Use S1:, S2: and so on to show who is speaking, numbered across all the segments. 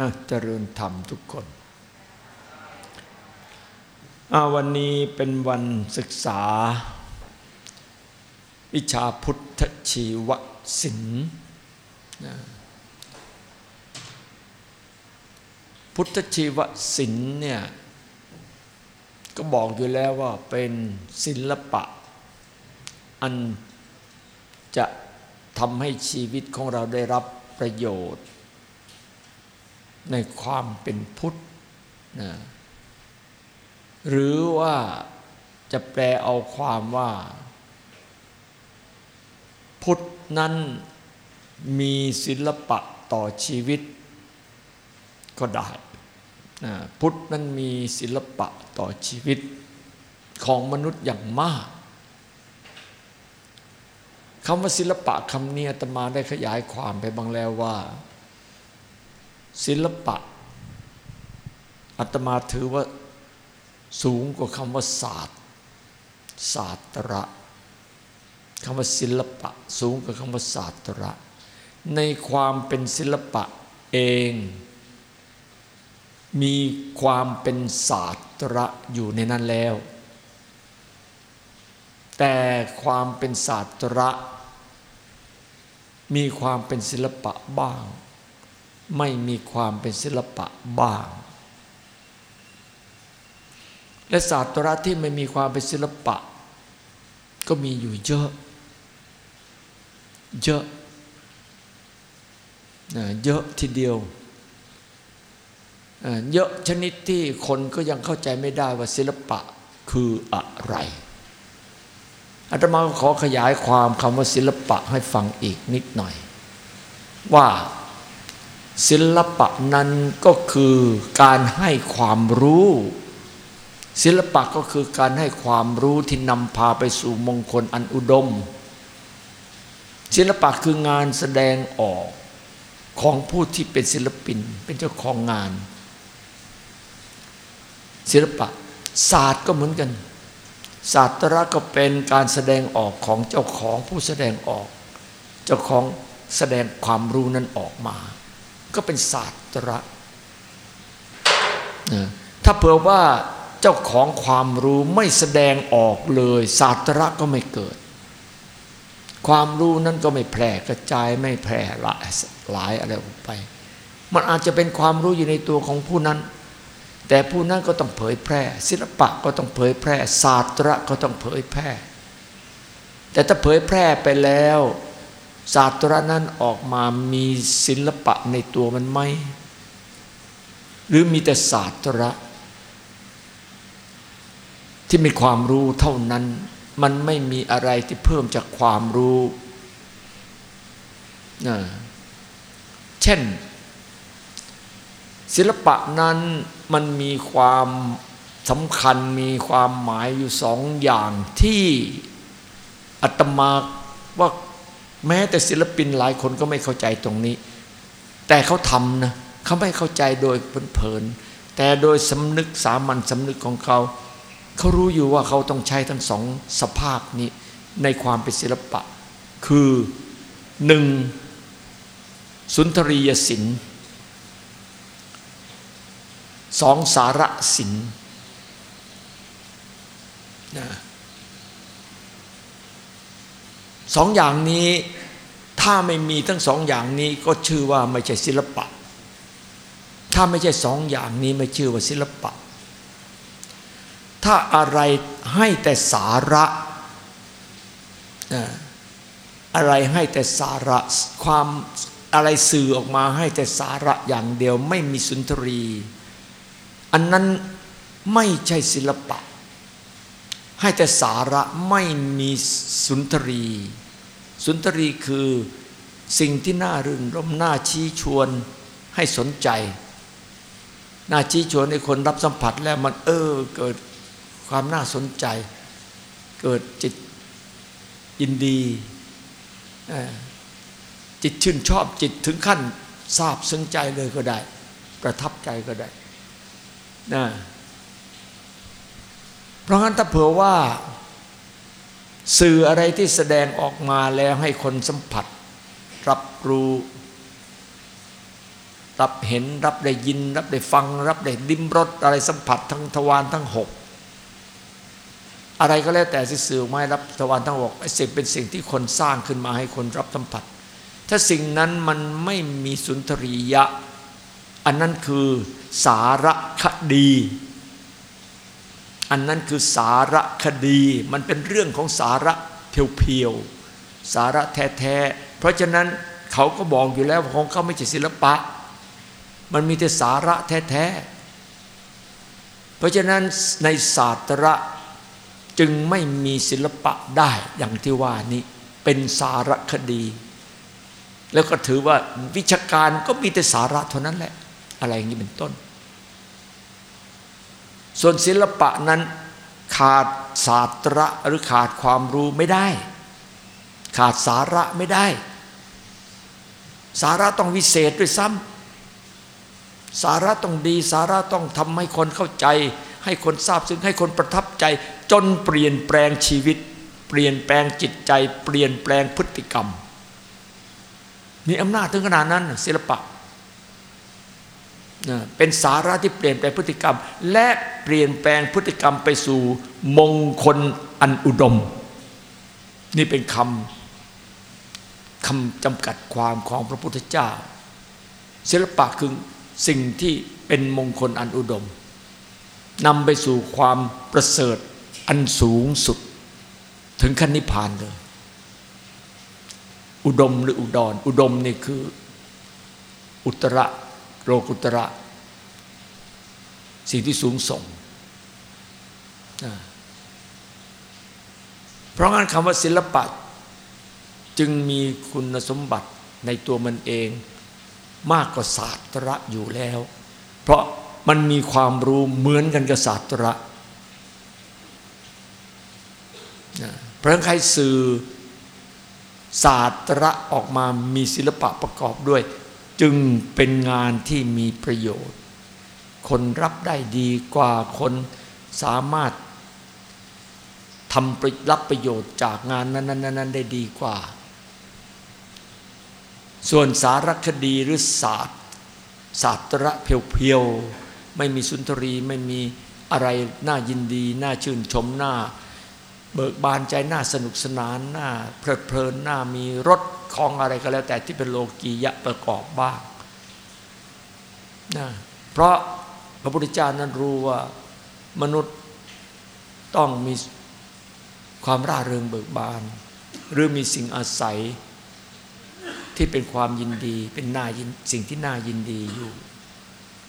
S1: อะเจริญธรรมทุกคน วันนี้เป็นวันศึกษา วิชาพุทธชีวศิลป์พุทธชีวศิลป์เนี่ย ก็บอกอยู่แล้วว่าเป็นศิลปะ อันจะทำให้ชีวิตของเราได้รับประโยชน์ ในความเป็นพุทธนะหรือว่าจะแปลเอาความว่า พุทธนั้นมีศิลปะต่อชีวิต ก็ได้นะพุทธนั้นมีศิลปะต่อชีวิตของมนุษย์อย่างมากคำว่าศิลปะคำเนี้อาตมาได้ขยายความไปบางแล้วว่า ศิลปะอาตมาถือว่าสูงกว่าคำว่าศาสตร์ ศาสตระคำว่าศิลปะ สูงกว่าคำว่าศาสตระ ในความเป็นศิลปะเอง มีความเป็นศาสตระอยู่ในนั้นแล้ว แต่ความเป็นศาสตระ มีความเป็นศิลปะบ้าง ไม่มีความเป็นศิลปะบ้าง และศาสตระที่ไม่มีความเป็นศิลปะ ก็มีอยู่เยอะ เยอะเยอะทีเดียว เยอะชนิดที่คนก็ยังเข้าใจไม่ได้ว่าศิลปะคืออะไรอาตมาขอขยายความคำว่าศิลปะให้ฟังอีกนิดหน่อย ว่า ศิลปะนั้นก็คือการให้ความรู้ ศิลปะก็คือการให้ความรู้ที่นำพาไปสู่มงคลอันอุดม ศิลปะคืองานแสดงออกของผู้ที่เป็นศิลปินเป็นเจ้าของงาน ศิลปะศาสตร์ก็เหมือนกัน ศาสตระก็เป็นการแสดงออกของเจ้าของผู้แสดงออก เจ้าของแสดงความรู้นั้นออกมา ก็เป็นศาสตระถ้าเผื่อว่าเจ้าของความรู้ไม่แสดงออกเลย ศาสตระก็ไม่เกิด ความรู้นั้นก็ไม่แพร่กระจายไม่แพร่หลายหลายอะไรออกไป มันอาจจะเป็นความรู้อยู่ในตัวของผู้นั้น แต่ผู้นั้นก็ต้องเผยแพร่ ศิลปะก็ต้องเผยแพร่ ศาสตร์ก็ต้องเผยแพร่ แต่ถ้าเผยแพร่ไปแล้ว ศาสตร์นั้นออกมามีศิลปะในตัวมันไหม หรือมีแต่ศาสตร์ที่มีความรู้เท่านั้น มันไม่มีอะไรที่เพิ่มจากความรู้นะเช่น ศิลปะนั้นมันมีความสำคัญมีความหมายอยู่สองอย่างที่อาตมาว่า แม้แต่ศิลปินหลายคนก็ไม่เข้าใจตรงนี้ แต่เขาทำนะเขาไม่เข้าใจโดยเพลินๆแต่โดยสำนึกสามัญสำนึกของเขาเขารู้อยู่ว่าเขาต้องใช้ทั้งสองสภาพนี้ในความเป็นศิลปะ คือหนึ่งสุนทรียศิลป์สองสาระสินนะ สองอย่างนี้ถ้าไม่มีทั้งสองอย่างนี้ก็ชื่อว่าไม่ใช่ศิลปะ ถ้าไม่ใช่สองอย่างนี้ไม่ชื่อว่าศิลปะ ถ้าอะไรให้แต่สาระอะไรให้แต่สาระความอะไรสื่อออกมาให้แต่สาระอย่างเดียวไม่มีสุนทรี อันนั้นไม่ใช่ศิลปะ ให้แต่สาระไม่มีสุนทรี สุนทรีคือสิ่งที่น่ารื่นรมน่าชี้ชวนให้สนใจ น่าชี้ชวนให้คนรับสัมผัสแล้วมันเออเกิดความน่าสนใจ เกิดจิตยินดี จิตชื่นชอบจิตถึงขั้นทราบซึ้งใจเลยก็ได้ ประทับใจก็ได้นะเพราะงั้นถ้าเผื่อว่า สื่ออะไรที่แสดงออกมาแล้วให้คนสัมผัส รับรู้ รับเห็นรับได้ยิน รับได้ฟัง รับได้ดิ้มรสอะไรสัมผัสทั้งทวารทั้งหกอะไรก็แล้วแต่ที่สื่อมาให้รับทวารทั้งหกไอ้สิ่งเป็นสิ่งที่คนสร้างขึ้นมาให้คนรับสัมผัส ถ้าสิ่งนั้นมันไม่มีสุนทรียะ อันนั้นคือสารคดี อันนั้นคือสารคดี มันเป็นเรื่องของสาระเพียวๆสาระแท้ๆเพราะฉะนั้นเขาก็บอกอยู่แล้วของเขาไม่ใช่ศิลปะ มันมีแต่สาระแท้ๆเพราะฉะนั้นในศาสตระจึงไม่มีศิลปะได้อย่างที่ว่านี้เป็นสารคดี แล้วก็ถือว่าวิชาการก็มีแต่สาระเท่านั้นแหละ อะไรอย่างนี้เป็นต้น ส่วนศิลปะนั้นขาดศาสตระหรือขาดความรู้ไม่ได้ ขาดสาระไม่ได้ สาระต้องวิเศษด้วยซ้ำสาระต้องดี สาระต้องทำให้คนเข้าใจ ให้คนทราบซึ้งให้คนประทับใจ จนเปลี่ยนแปลงชีวิต เปลี่ยนแปลงจิตใจ เปลี่ยนแปลงพฤติกรรมมีอำนาจถึงขนาดนั้นศิลปะ เป็นสาระที่เปลี่ยนแปลงพฤติกรรม และเปลี่ยนแปลงพฤติกรรมไปสู่มงคลอันอุดม นี่เป็นคำคำจำกัดความของพระพุทธเจ้า ศิลปะคือสิ่งที่เป็นมงคลอันอุดมนำไปสู่ความประเสริฐอันสูงสุด ถึงขั้นนิพพานเลย อุดมหรืออุดรอุดมนี่คือ อุตระ โลกุตระ สิ่งที่สูงส่ง เพราะงั้นคำว่าศิลปะ จึงมีคุณสมบัติในตัวมันเอง มากกว่าศาสตระอยู่แล้ว เพราะมันมีความรู้เหมือนกันกับศาสตระเพราะใครสื่อศาสตระออกมามีศิลปะประกอบด้วย จึงเป็นงานที่มีประโยชน์ คนรับได้ดีกว่าคนสามารถทำรับประโยชน์จากงานนั้นๆได้ดีกว่า ส่วนสารคดีหรือศาสตร์ศาสตระเพียวๆไม่มีสุนทรีไม่มีอะไรน่ายินดีน่าชื่นชมน่าเบิกบานใจน้าสนุกสนานน้าเพลิดเพลินน้ามีรถ ของอะไรก็แล้วแต่ที่เป็นโลกียะประกอบบ้างนะเพราะพระพุทธเจ้านั้นรู้ว่ามนุษย์ต้องมีความร่าเริงเบิกบาน หรือมีสิ่งอาศัยที่เป็นความยินดี เป็นน่ายินสิ่งที่น่ายินดีอยู่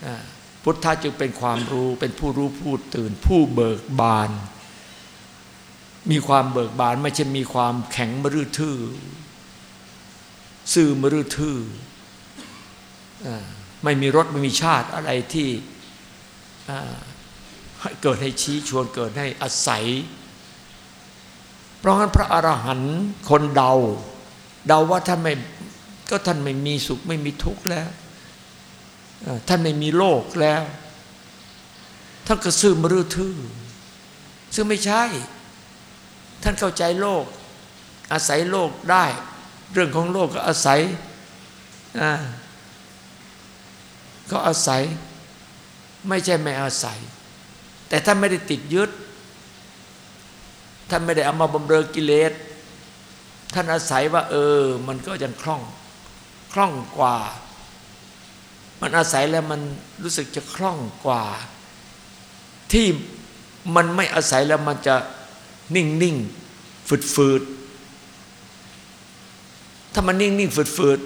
S1: นะพุทธะจึงเป็นความรู้เป็นผู้รู้ผู้ตื่น ผู้เบิกบาน มีความเบิกบานไม่ใช่มีความแข็งมรือทื่อ ซื่อมรือทื่อไม่มีรถไม่มีชาติอะไรที่เกิดให้ชี้ชวนเกิดให้อาศัย เพราะงั้นพระอรหันต์คนเดา เดาว่าท่านไม่ก็ท่านไม่มีสุขไม่มีทุกข์แล้วท่านไม่มีโลกแล้วท่านก็ซื่อมรือทื่อซึ่งไม่ใช่ ท่านเข้าใจโลก อาศัยโลกได้ เรื่องของโลกก็อาศัยก็อาศัย ไม่ใช่ไม่อาศัย แต่ท่านไม่ได้ติดยึด ท่านไม่ได้เอามาบำเรอกิเลส ท่านอาศัยว่า เออ มันก็ยังคล่อง คล่องกว่า มันอาศัยแล้วมันรู้สึกจะคล่องกว่า ที่มันไม่อาศัยแล้วมันจะนิ่งนิ่งฝืดฝืด ถ้ามันนิ่งนิ่งฝืดฝืด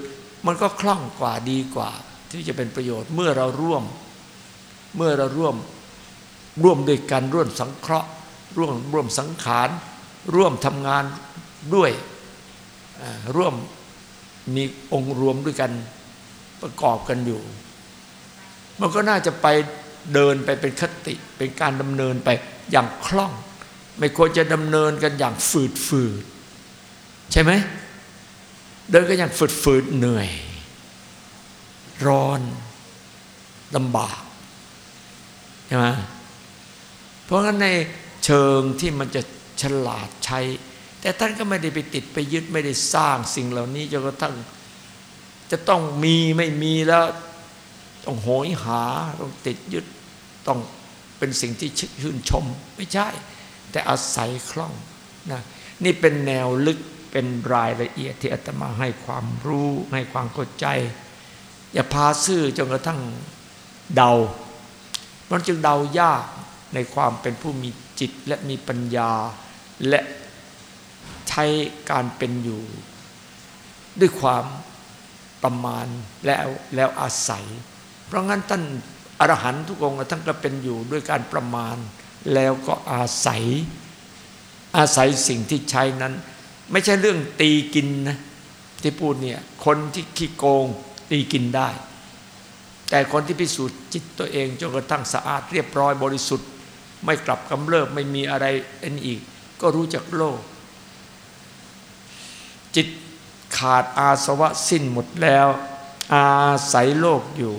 S1: มันก็คล่องกว่าดีกว่า ที่จะเป็นประโยชน์เมื่อเราร่วม เมื่อเราร่วมร่วมด้วยกันร่วมสังเคราะห์ ร่วมร่วมสังขารร่วมทำงานด้วยร่วมมีองค์รวมด้วยกันประกอบกันอยู่ มันก็น่าจะไปเดินไปเป็นคติ เป็นการดำเนินไปอย่างคล่อง ไม่ควรจะดำเนินกันอย่างฝืดฝืดใช่ไหม เดินกันอย่างฝืดฝืดเหนื่อย ร้อนลำบากใช่ไหมเพราะงั้นในเชิงที่มันจะฉลาดใช้ แต่ท่านก็ไม่ได้ไปติดไปยึดไม่ได้สร้างสิ่งเหล่านี้จนกระทั่งจะต้องมีไม่มีแล้ว ต้องโหยหา ต้องติดยึดต้องเป็นสิ่งที่ชื่นชม ไม่ใช่ แต่อาศัยคล่องนะนี่เป็นแนวลึก เป็นรายละเอียดที่อาตมาให้ความรู้ให้ความเข้าใจ อย่าพาซื่อจนกระทั่งเดา มันจึงเดายากในความเป็นผู้มีจิตและมีปัญญา และใช้การเป็นอยู่ ด้วยความประมาณแล้วแล้วอาศัย เพราะงั้นท่านอรหันทุกองค์ท่านก็เป็นอยู่ด้วยการประมาณแล้วก็อาศัย อาศัยสิ่งที่ใช้นั้น ไม่ใช่เรื่องตีกินนะที่พูดเนี่ยคนที่ขี้โกงตีกินได้ แต่คนที่พิสูจน์จิตตัวเองจนกระทั่งสะอาดเรียบร้อยบริสุทธิ์ ไม่กลับกำเริบไม่มีอะไรอันอีก ก็รู้จักโลก จิตขาดอาสวะสิ้นหมดแล้ว อาศัยโลกอยู่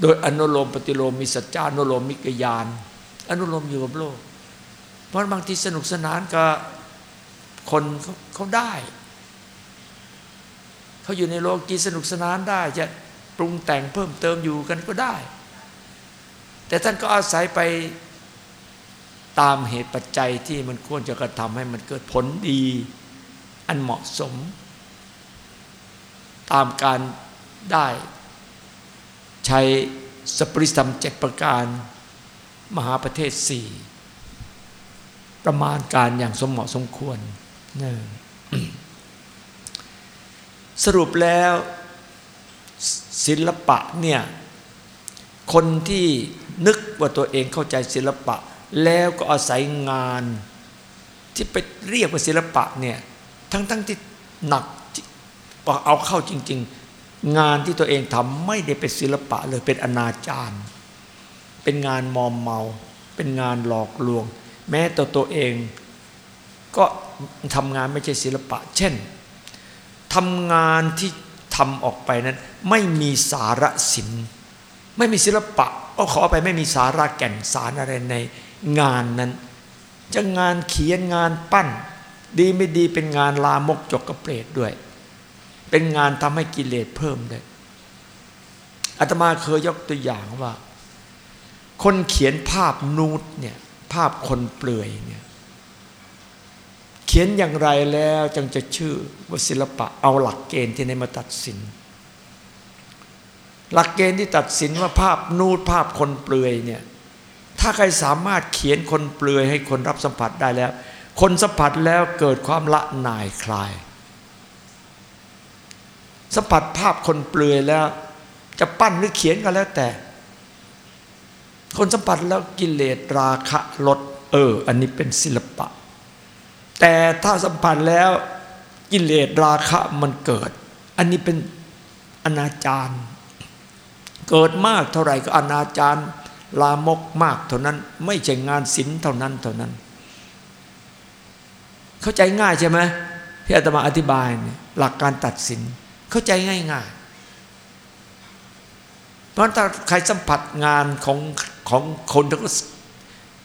S1: โดยอนุโลมปฏิโลมมีสัจจานุโลมมิกยาน อนุโลมอยู่กับโลก เพราะบางทีสนุกสนานกับ คนเขาได้ เขาอยู่ในโลกีสนุกสนานได้ จะปรุงแต่งเพิ่มเติมอยู่กันก็ได้ แต่ท่านก็อาศัยไปตามเหตุปัจจัยที่มันควรจะกระทำให้มันเกิดผลดี อันเหมาะสม ตามการได้ ใช้สปริธรรมเจ็ดประการ มหาประเทศสี่ประมาณการอย่างสมเหมาะสมควร สรุปแล้วศิลปะเนี่ยคนที่นึกว่าตัวเองเข้าใจศิลปะ แล้วก็อาศัยงาน ที่ไปเรียกว่าศิลปะเนี่ยทั้งๆทที่หนักเอาเข้าจริง ๆ งานที่ตัวเองทำไม่ได้เป็นศิลปะเลยเป็นอนาจารเป็นงานมอมเมา เป็นงานหลอกลวง แม้ตัวตัวเองก็ ทำงานไม่ใช่ศิลปะ เช่นทำงานที่ทำออกไปนั้น ไม่มีสาระศิลป์ไม่มีศิลปะก็ขอไปไม่มีสาระแก่นสารอะไรในงานนั้น จะงานเขียนงานปั้น ดีไม่ดีเป็นงานลามกจกกระเปรตด้วย เป็นงานทำให้กิเลสเพิ่มด้วยอาตมาเคยยกตัวอย่างว่า คนเขียนภาพนูดเนี่ยภาพคนเปลือยเนี่ย เขียนอย่างไรแล้วจึงจะชื่อว่าศิลปะเอาหลักเกณฑ์ที่ในมาตัดสิน หลักเกณฑ์ที่ตัดสินว่าภาพนูดภาพคนเปลือยเนี่ยถ้าใครสามารถเขียนคนเปลือยให้คนรับสัมผัสได้แล้ว คนสัมผัสแล้วเกิดความละนายคลาย สัมผัสภาพคนเปลือยแล้ว จะปั้นหรือเขียนก็แล้วแต่ คนสัมผัสแล้วกิเลสราคะลด เออ อันนี้เป็นศิลปะ แต่ถ้าสัมผัสแล้วกิเลสราคะมันเกิด อันนี้เป็นอนาจารเกิดมากเท่าไหร่ก็อนาจารลามกมากเท่านั้น ไม่ใช่งานศิลป์เท่านั้นเท่านั้น เข้าใจง่ายใช่ไหมที่อาตมาอธิบายเนี่ยหลักการตัดสินเข้าใจง่ายง่ายเพราะถ้าใครสัมผัสงานของของคนที่ก็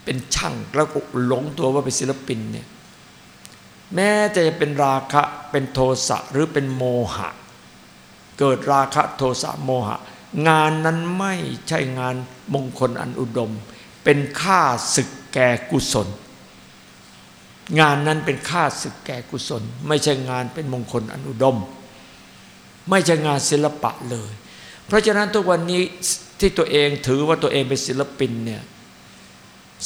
S1: เป็นช่างแล้วก็หลงตัวว่าเป็นศิลปินเนี่ย แม้จะเป็นราคะเป็นโทสะหรือเป็นโมหะ เกิดราคะโทสะโมหะ งานนั้นไม่ใช่งานมงคลอันอุดม เป็นค่าศึกแก่กุศล งานนั้นเป็นค่าศึกแก่กุศล ไม่ใช่งานเป็นมงคลอนุดม ไม่ใช่งานศิลปะเลย เพราะฉะนั้นทุกวันนี้ที่ตัวเองถือว่าตัวเองเป็นศิลปินเนี่ย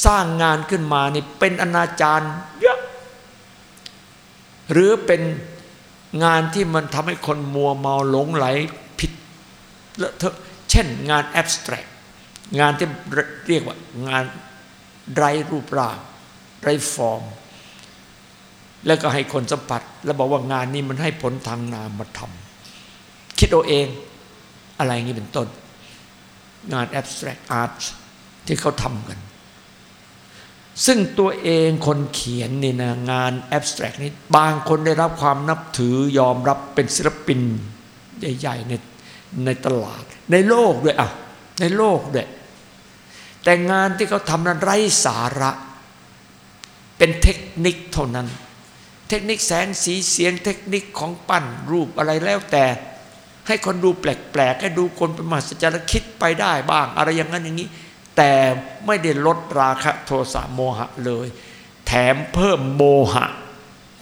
S1: สร้างงานขึ้นมานี่เป็นอนาจารเยอะ หรือเป็นงานที่มันทำให้คนมัวเมาหลงไหลผิดเลอะเทอะเช่นงานแอบสแตรกงานที่เรียกว่างานไร้รูปร่าง ไร้ฟอร์ม แล้วก็ให้คนสัมผัส แล้วบอกว่างานนี้มันให้ผลทางนามมาทำคิดเอาเองอะไรอย่างนี้เป็นต้น งาน abstract art ที่เขาทำกัน ซึ่งตัวเองคนเขียนนี่นะงาน abstract นี้บางคนได้รับความนับถือยอมรับเป็นศิลปินใหญ่ๆในในตลาด ในโลกด้วยอะในโลกด้วยแต่งานที่เขาทำนั้นไร้สาระ เป็นเทคนิคเท่านั้น เทคนิคแสงสีเสียงเทคนิคของปั้นรูปอะไรแล้วแต่ ให้คนดูแปลกๆให้ดูคนเป็นมหัศจรรย์คิดไปได้บ้าง อะไรอย่างนั้นอย่างนี้ แต่ไม่ได้ลดราคะโทสะโมหะเลย แถมเพิ่มโมหะ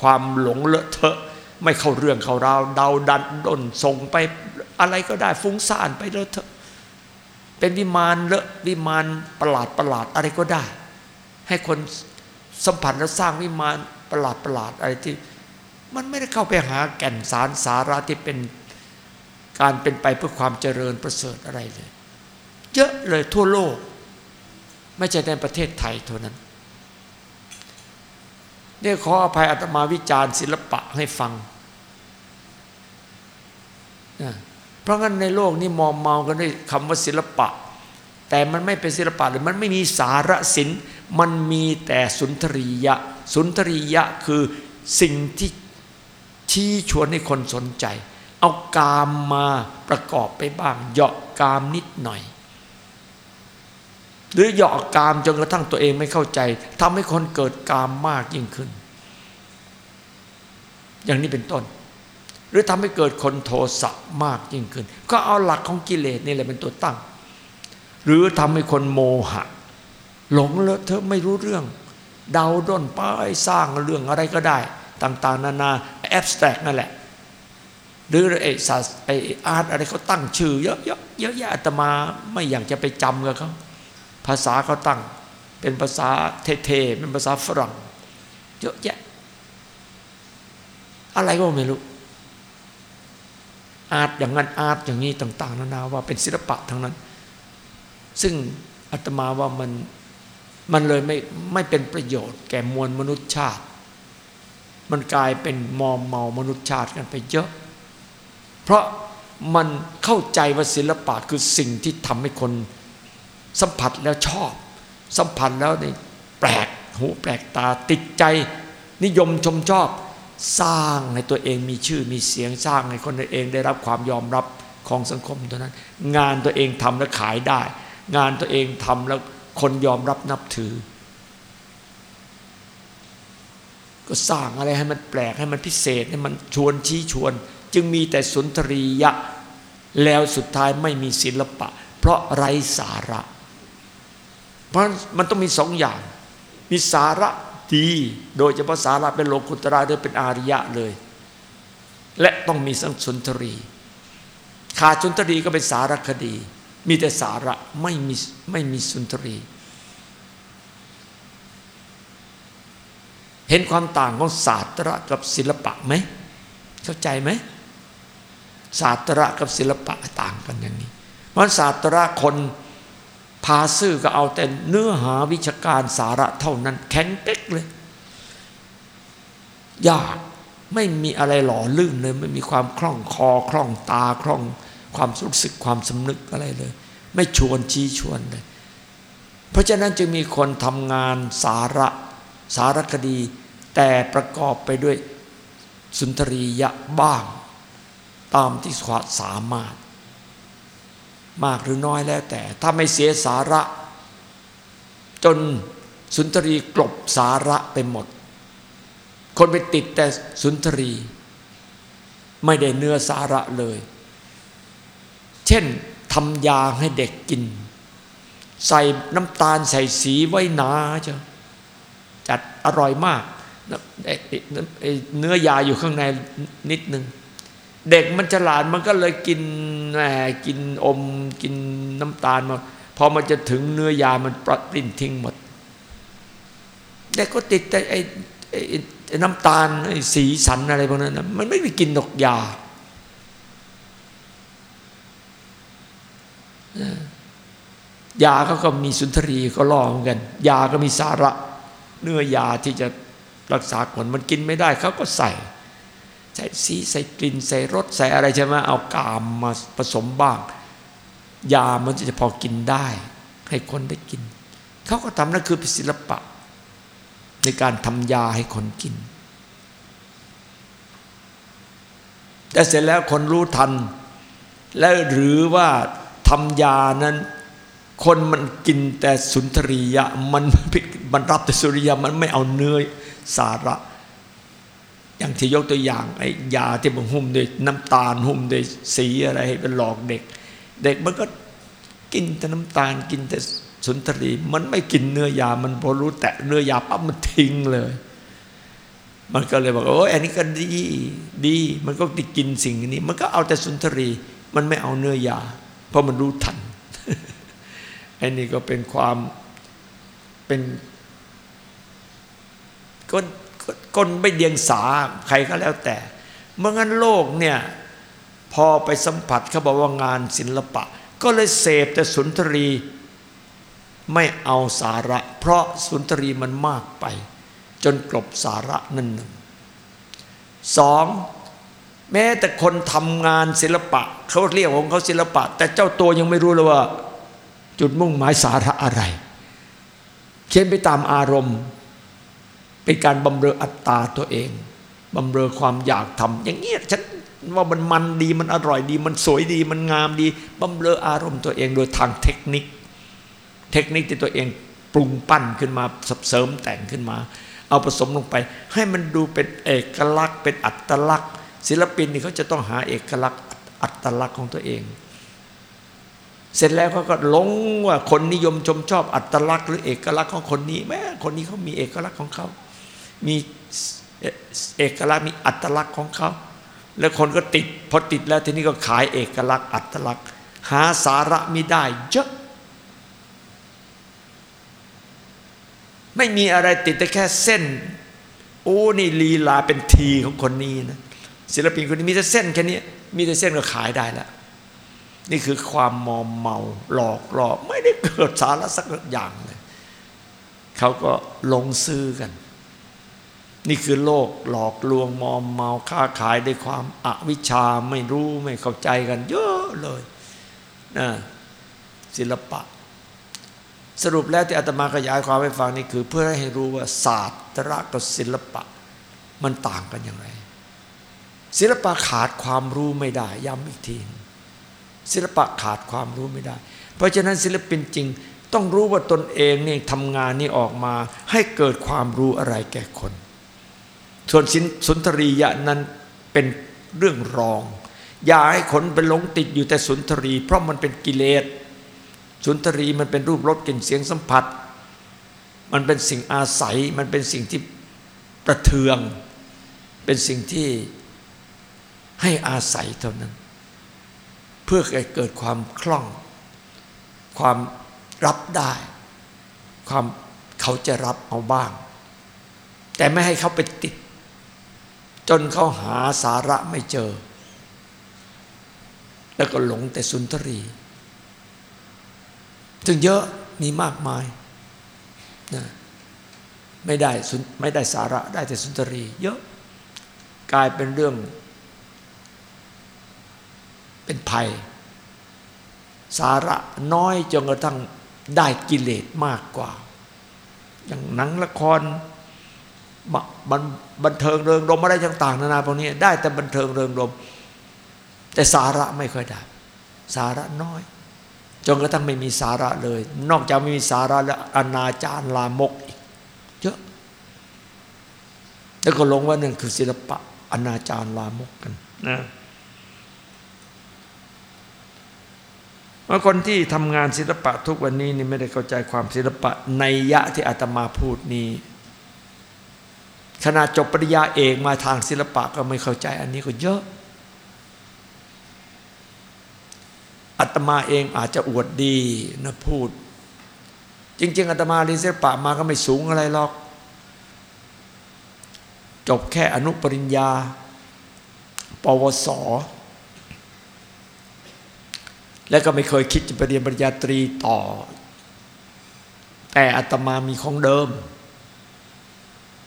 S1: ความหลงเลอะเทอะไม่เข้าเรื่องเข้าราวเดาดันด้นส่งไปอะไรก็ได้ฟุ้งซ่านไปเลอะเทอะเป็นวิมานเลอะวิมานประหลาดประหลาดอะไรก็ได้ ให้คนสัมผัสแล้วสร้างวิมานประหลาดประหลาดอะไรที่ มันไม่ได้เข้าไปหาแก่นสารสาระที่เป็นการเป็นไปเพื่อความเจริญประเสริฐอะไรเลย เยอะเลยทั่วโลก ไม่ใช่ในประเทศไทยเท่านั้นเนี่ยขออภัยอาตมาวิจารณ์ศิลปะให้ฟังนะเพราะงั้นในโลกนี้มอมเมากันด้วยคำว่าศิลปะ แต่มันไม่เป็นศิลปะเลยมันไม่มีสารศิลป์มันมีแต่สุนทรียะ สุนทรียะคือสิ่งที่ชี้ชวนให้คนสนใจ เอากามมาประกอบไปบ้างเหยาะกามนิดหน่อย หรือหยาะกามจนกระทั่งตัวเองไม่เข้าใจทำให้คนเกิดกามมากยิ่งขึ้น อย่างนี้เป็นต้น หรือทำให้เกิดคนโทสะมากยิ่งขึ้น ก็เอาหลักของกิเลสนี่แหละเป็นตัวตั้ง หรือทำให้คนโมหะ หลงเลอะเธอไม่รู้เรื่อง เดาด้นไปสร้างเรื่องอะไรก็ได้ ต่างๆ นานาแอบสแตรกนั่นแหละหรือไอ้ศาสไอ้อาร์ตอะไรเขาตั้งชื่อเยอะๆเยอะแยะอาตมาไม่อยากจะไปจำกับเขา ภาษาเขาตั้ง เป็นภาษาเท่ๆเป็นภาษาฝรั่งเยอะแยะ อะไรก็ไม่รู้ อาร์ตอย่างนั้นอาร์ตอย่างนี้ต่าง ๆ นานาว่าเป็นศิลปะทั้งนั้น ซึ่งอาตมาว่ามันมันเลยไม่ไม่เป็นประโยชน์แก่มวลมนุษยชาติ มันกลายเป็นมอมเมามนุษยชาติกันไปเยอะ เพราะมันเข้าใจว่าศิลปะคือสิ่งที่ทำให้คน สัมผัสแล้วชอบ สัมผัสแล้วนี่แปลกหูแปลกตาติดใจ นิยมชมชอบ สร้างให้ตัวเองมีชื่อมีเสียงสร้างให้คนเองได้รับความยอมรับของสังคมตัวนั้น งานตัวเองทำแล้วขายได้ งานตัวเองทำแล้วคนยอมรับนับถือ ก็สร้างอะไรให้มันแปลกให้มันพิเศษให้มันชวนชี้ชวน จึงมีแต่สุนทรียะ แล้วสุดท้ายไม่มีศิลปะ เพราะไร้สาระ ราะมันต้องมีสองอย่าง มีสาระดี โดยเฉพาะสาระเป็นโลกุตระหรือเป็นอาริยะเลย และต้องมีสังสุนทรี ขาดสุนทรีก็เป็นสารคดี มีแต่สาระไม่มีไม่มีสุนทรี เห็นความต่างของศาสตระกับศิลปะไหมเข้าใจไหมศาสตระกับศิลปะต่างกันอย่างนี้เพราะศาสตระคน พาซื่อก็เอาแต่เนื้อหาวิชาการสาระเท่านั้น แข็งเป๊กเลย ยากไม่มีอะไรหล่อลื่นเลย ไม่มีความคล่องคอคล่องตาคล่องความรู้สึกความสำนึกอะไรเลย ไม่ชวนชี้ชวนเลย เพราะฉะนั้นจึงมีคนทำงานสาระสารคดี แต่ประกอบไปด้วยสุนทรียะบ้าง ตามที่ความสามารถ มากหรือน้อยแล้วแต่ ถ้าไม่เสียสาระ จนสุนทรีกลบสาระไปหมด คนไปติดแต่สุนทรี ไม่ได้เนื้อสาระเลย เช่นทำยาให้เด็กกิน ใส่น้ำตาลใส่สีไว้หนาเจ้าจัดอร่อยมากเนื้อยาอยู่ข้างในนิดนึง เด็กมันฉลาดมันก็เลยกินแหมกินอมกินน้ำตาลมาพอมันจะถึงเนื้อยามันปริ้นทิ้งหมดเด็กก็ติดแต่ไอ้น้ำตาลไอ้สีสันอะไรพวกนั้นนะมันไม่ไปกินดอกยายาเขาก็มีสุนทรีก็ล่อเหมือนกัน ยาก็มีสาระ เนื้อยาที่จะรักษาคนมันกินไม่ได้เขาก็ใส่ ใส่สีใส่กลิ่นใส่รสใส่อะไรใช่ไหมเอากามมาผสมบ้าง ยามันจะพอกินได้ ให้คนได้กิน เขาก็ทำนั่นคือศิลปะ ในการทำยาให้คนกิน แต่เสร็จแล้วคนรู้ทัน แล้วหรือว่าทำยานั้นคนมันกินแต่สุนทรียะมันมันรับแต่สุริยะมันไม่เอาเนื้อสาระ อย่างที่ยกตัวอย่างไอ้ยาที่มันหุ้มด้วยน้ำตาลหุ้มด้วยสีอะไรให้เป็นหลอกเด็ก เด็กมันก็กินแต่น้ำตาลกินแต่สุนทรีมันไม่กินเนื้อยา มันพอรู้แตะเนื้อยาปั๊บมันทิ้งเลย มันก็เลยบอกโอ้ยอันนี้ก็ดีดี มันก็ติกินสิ่งนี้ มันก็เอาแต่สุนทรี มันไม่เอาเนื้อยา เพราะมันรู้ทันอันนี้ก็เป็นความเป็นก้น ก้นไม่เดียงสาใครก็แล้วแต่เมื่องั้นโลกเนี่ยพอไปสัมผัสเขาบอกว่างานศิลปะ ก็เลยเสพแต่สุนทรีไม่เอาสาระ เพราะสุนทรีมันมากไป จนกลบสาระนั่นหนึ่งสองแม้แต่คนทำงานศิลปะ เขาเรียกของเขาศิลปะ แต่เจ้าตัวยังไม่รู้เลยว่า จุดมุ่งหมายสาระอะไร เขียนไปตามอารมณ์ เป็นการบำเรออัตตาตัวเองบำเรอความอยากทำอย่างเงี้ยฉันว่ามันมันดีมันอร่อยดี มันสวยดีมันงามดีบำเรออารมณ์ตัวเองโดยทางเทคนิค เทคนิคที่ตัวเองปรุงปั้นขึ้นมาเสริมแต่งขึ้นมา เอาผสมลงไป ให้มันดูเป็นเอกลักษณ์ เป็นอัตลักษณ์ ศิลปินนี่เขาจะต้องหาเอกลักษณ์ อัตลักษณ์ของตัวเอง เสร็จแล้วเขาก็หลงว่าคนนิยมชมชอบอัตลักษณ์ หรือเอกลักษณ์ของคนนี้แม้คนนี้เขามีเอกลักษณ์ของเขา มีเอกลักษณ์มีอัตลักษณ์ของเขา แล้วคนก็ติดพอติดแล้วทีนี้ก็ขายเอกลักษณ์อัตลักษณ์ หาสาระไม่ได้เยอะ ไม่มีอะไรติดแต่แค่เส้น โอ้นี่ลีลาเป็นทีของคนนี้นะศิลปินคนนี้มีแต่เส้นแค่นี้มีแต่เส้นก็ขายได้แล้วนี่คือความมอมเมาหลอกหลอกไม่ได้เกิดสาระสักอย่างเลยเขาก็ลงซื้อกัน นี่คือโลกหลอกลวงมอมเมาค้าขายด้วยความอวิชชาไม่รู้ไม่เข้าใจกัน เยอะเลยนะศิลปะ สรุปแล้วที่อาตมาขยายความให้ฟังนี่คือ เพื่อให้รู้ว่าศาสตร์กับศิลปะ มันต่างกันอย่างไร ศิลปะขาดความรู้ไม่ได้ ย้ำอีกทีศิลปะขาดความรู้ไม่ได้ เพราะฉะนั้นศิลปินจริง ต้องรู้ว่าตนเองนี่ทำงานนี่ออกมา ให้เกิดความรู้อะไรแก่คน ส่วนสุนทรียะนั้นเป็นเรื่องรอง อย่าให้คนไปหลงติดอยู่แต่สุนทรี เพราะมันเป็นกิเลสสุนทรีมันเป็นรูปรสกลิ่นเสียงสัมผัส มันเป็นสิ่งอาศัย มันเป็นสิ่งที่ประเทือง เป็นสิ่งที่ให้อาศัยเท่านั้น เพื่อให้เกิดความคล่อง ความรับได้ ความเขาจะรับเอาบ้าง แต่ไม่ให้เขาไปติด จนเขาหาสาระไม่เจอ แล้วก็หลงแต่สุนทรีถึงเยอะมีมากมายนะไม่ได้ไม่ได้สาระได้แต่สุนทรีเยอะกลายเป็นเรื่อง เป็นภัย สาระน้อยจนกระทั่งได้กิเลสมากกว่า อย่างหนังละคร บันบันเทิงเริงรมอะไรต่างๆนานาพวกนี้ได้แต่บันเทิงเริงรม แต่สาระไม่ค่อยได้ สาระน้อย จนกระทั่งไม่มีสาระเลย นอกจากไม่มีสาระแล้วอนาจารลามกอีกเยอะแล้วก็ลงว่านั่นคือศิลปะอนาจารลามกกันนะว่าคนที่ทำงานศิลปะทุกวันนี้นี่ไม่ได้เข้าใจความศิลปะในยะที่อาตมาพูดนี้ ขณะจบปริญญาเอกมาทางศิลปะก็ไม่เข้าใจอันนี้ก็เยอะอาตมาเองอาจจะอวดดีนะพูด จริง ๆอาตมาเรียนศิลปะมาก็ไม่สูงอะไรหรอก จบแค่อนุปริญญา ปวส แล้วก็ไม่เคยคิดจะไปเรียนปริญญาตรีต่อ แต่อาตมามีของเดิม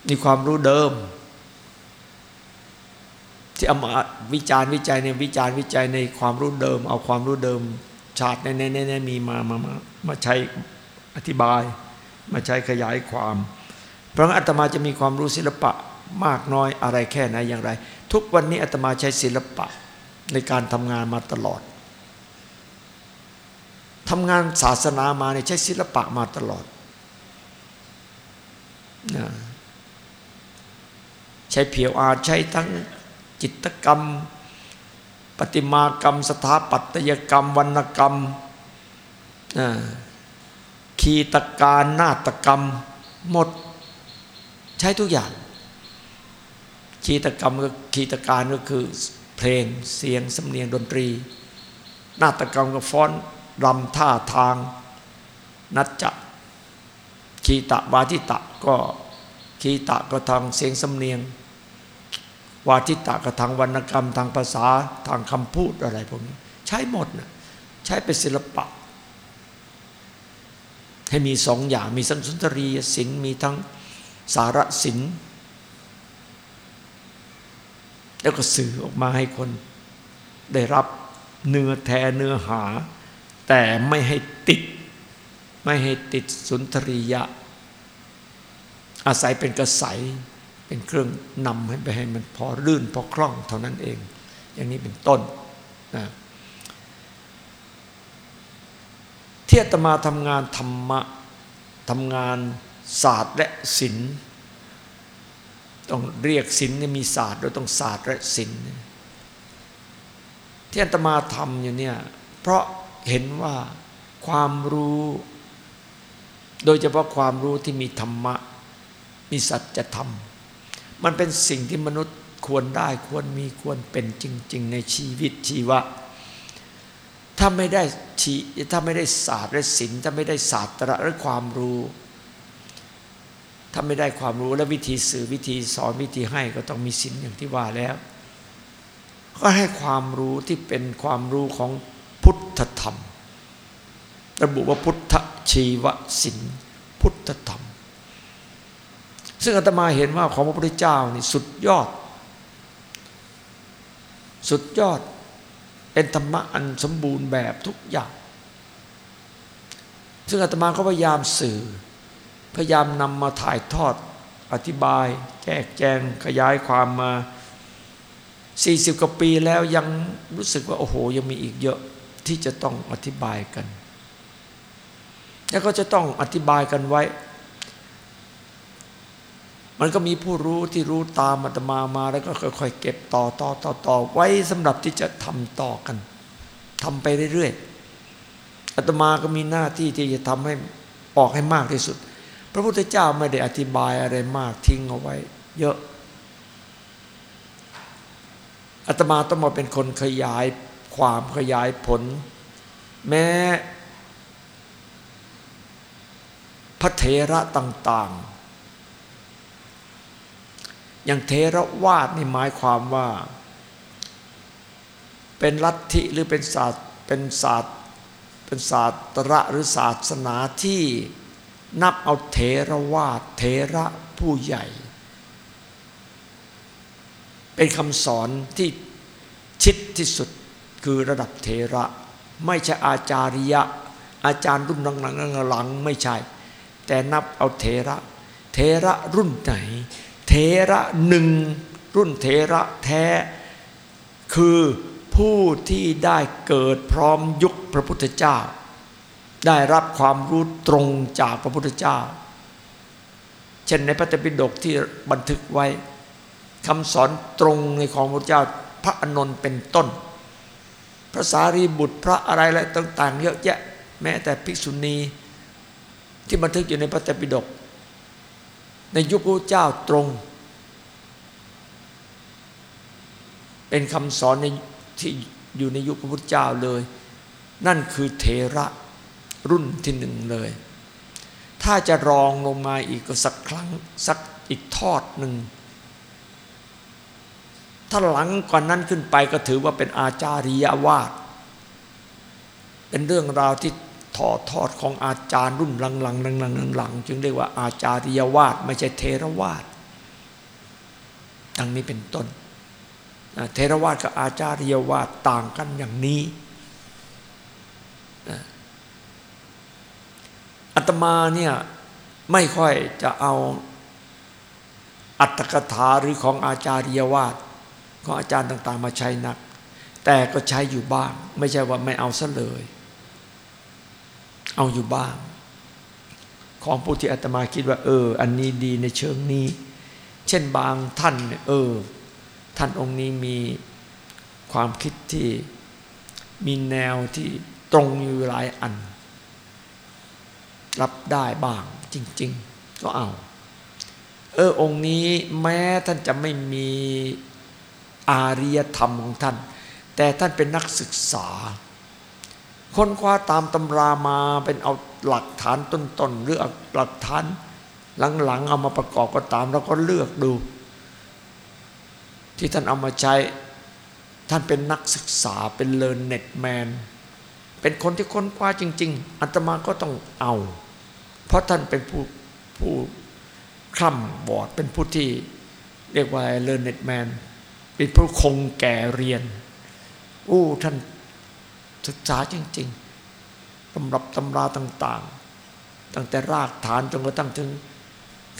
S1: มีความรู้เดิม ที่เอามาวิจารณ์วิจัยในวิจารณ์วิจัยในความรู้เดิม เอาความรู้เดิม ชาติในในในมีมามามามาใช้อธิบาย มาใช้ขยายความ เพราะงั้นอาตมาจะมีความรู้ศิลปะมากน้อยอะไรแค่ไหนอย่างไร ทุกวันนี้อาตมาใช้ศิลปะในการทำงานมาตลอดทำงานศาสนามาเนี่ยใช้ศิลปะมาตลอดนะ ช้ช้เพียวอาใช้ทั้งจิตกรรม ปฏิมากรรม สถาปัตยกรรม วรรณกรรมคีตการนาฏกรรม หมดใช้ทุกอย่าง คีตกรรมก็คีตการก็คือเพลงเสียงสำเนียงดนตรี นาฏกรรมก็ฟ้อนรำท่าทาง นัจจะคีตะวาทิตะก็คีตะก็ทางเสียงสำเนียง วาทิตะก็ทางวรรณกรรมทางภาษาทางคำพูดอะไรพวกนี้ ใช้หมดนะใช้เป็นศิลปะ ให้มีสองอย่างมีสันสุนทรียศิลป์มีทั้งสารศิลป์แล้วก็สื่อออกมาให้คนได้รับเนื้อแท้เนื้อหา แต่ไม่ให้ติด ไม่ให้ติดสุนทรียะ อาศัยเป็นกระใส เป็นเครื่องนำให้ไปให้มันพอลื่นพอคล่องเท่านั้นเอง อย่างนี้เป็นต้นนะที่อาตมาทำงานธรรมะทำงานศาสตร์และศิลป์ต้องเรียกศิลป์มีศาสตร์โดยต้องศาสตร์และศิลป์ที่อาตมาทำอยู่เนี่ยเพราะเห็นว่าความรู้ โดยเฉพาะความรู้ที่มีธรรมะ มีสัจธรรม มันเป็นสิ่งที่มนุษย์ควรได้ควรมีควรเป็นจริง ๆ ในชีวิตชีวะ ถ้าไม่ได้ชีถ้าไม่ได้ศาสตร์และศิลป์ถ้าไม่ได้ศาสตร์และความรู้ ถ้าไม่ได้ความรู้และวิธีสื่อวิธีสอนวิธีให้ก็ต้องมีศีลป์อย่างที่ว่าแล้ว ก็ให้ความรู้ที่เป็นความรู้ของพุทธธรรม ระบุว่าพุทธชีวศิลป์พุทธธรรม ซึ่งอาตมาเห็นว่าของพระพุทธเจ้านี่สุดยอด สุดยอด เป็นธรรมะอันสมบูรณ์แบบทุกอย่าง ซึ่งอาตมาก็พยายามสื่อ พยายามนำมาถ่ายทอดอธิบาย แจกแจงขยายความมา 40 กว่าปีแล้วยังรู้สึกว่า โอ้โห ยังมีอีกเยอะที่จะต้องอธิบายกัน แล้วก็จะต้องอธิบายกันไว้ มันก็มีผู้รู้ที่รู้ตามอาตมามา แล้วก็ค่อยๆเก็บต่อต่อต่อต่อไว้สำหรับที่จะทำต่อกันทำไปเรื่อยๆอาตมาก็มีหน้าที่ที่จะทำให้ออกให้มากที่สุด พระพุทธเจ้าไม่ได้อธิบายอะไรมากทิ้งเอาไว้ เยอะอาตมาต้องมาเป็นคนขยายความขยายผล แม้พระเถระต่าง ๆ อย่างเทระวาดนี่หมายความว่า เป็นลัทธิหรือเป็นศาสตร์เป็นศาสตร์เป็นศาสตระหรือศาสนาที่นับเอาเถรวาทเถระผู้ใหญ่ เป็นคำสอนที่ชิดที่สุดคือระดับเถระ ไม่ใช่อาจาริยะ อาจารย์รุ่นหลังๆหลังไม่ใช่ แต่นับเอาเถระเถระรุ่นไหน เถระหนึ่งรุ่นเถระแท้ คือผู้ที่ได้เกิดพร้อมยุคพระพุทธเจ้า ได้รับความรู้ตรงจากพระพุทธเจ้า เช่นในพระตปิฎกที่บันทึกไว้คำสอนตรงในของพระเจ้าพระอนนท์เป็นต้น พระสารีบุตรพระอะไรอะไรต่าง ๆ เยอะแยะ แม้แต่ภิกษุณี ที่บันทึกอยู่ในพระตปิฎก ในยุคพระเจ้าตรง เป็นคำสอนในที่อยู่ในยุคพระพุทธเจ้าเลย นั่นคือเทระรุ่นที่หนึ่งเลย ถ้าจะรองลงมาอีกก็สักครั้งสักอีกทอดหนึ่ง ถ้าหลังกว่านั้นขึ้นไปก็ถือว่าเป็นอาจาริยวาดเป็นเรื่องราวที่ ทอดทอดของอาจารย์รุ่นหลังๆลังลังลังจึงเรียกว่าอาจาริยวาดไม่ใช่เทรวาดดังนี้เป็นต้นเทรวาดกับอาจาริยวาดต่างกันอย่างนี้อาตมาเนี่ยไม่ค่อยจะเอาอัตถกถาหรือของอาจารย์วาดของอาจารย์ต่าง ๆ มาใช้นัก แต่ก็ใช้อยู่บ้าง ไม่ใช่ว่าไม่เอาซะเลย เอาอยู่บ้าง ของผู้ที่อาตมาคิดว่า เออ อันนี้ดีในเชิงนี้ เช่นบางท่านเนี่ยเออ ท่านองค์นี้มีความคิดที่มีแนวที่ตรงอยู่หลายอัน รับได้บ้างจริง ๆ ก็เอา เออองค์นี้แม้ท่านจะไม่มีอาริยธรรมของท่าน แต่ท่านเป็นนักศึกษา ค้นคว้าตามตำรามาเป็นเอาหลักฐานต้นๆหรือหลักฐานหลังๆ เอามาประกอบก็ตามแล้วก็เลือกดู ที่ท่านเอามาใช้ท่านเป็นนักศึกษาเป็น learned man เป็นคนที่ค้นคว้าจริง ๆอัตมาก็ต้องเอา เพราะท่านเป็นผู้ผู้คร่ำหวอดเป็นผู้ที่เรียกว่า learned man เป็นผู้คงแก่เรียนอู้ท่าน ศึกษาจริง ๆตำรับตำราต่างๆ ตั้งแต่รากฐานจนกระทั่งถึง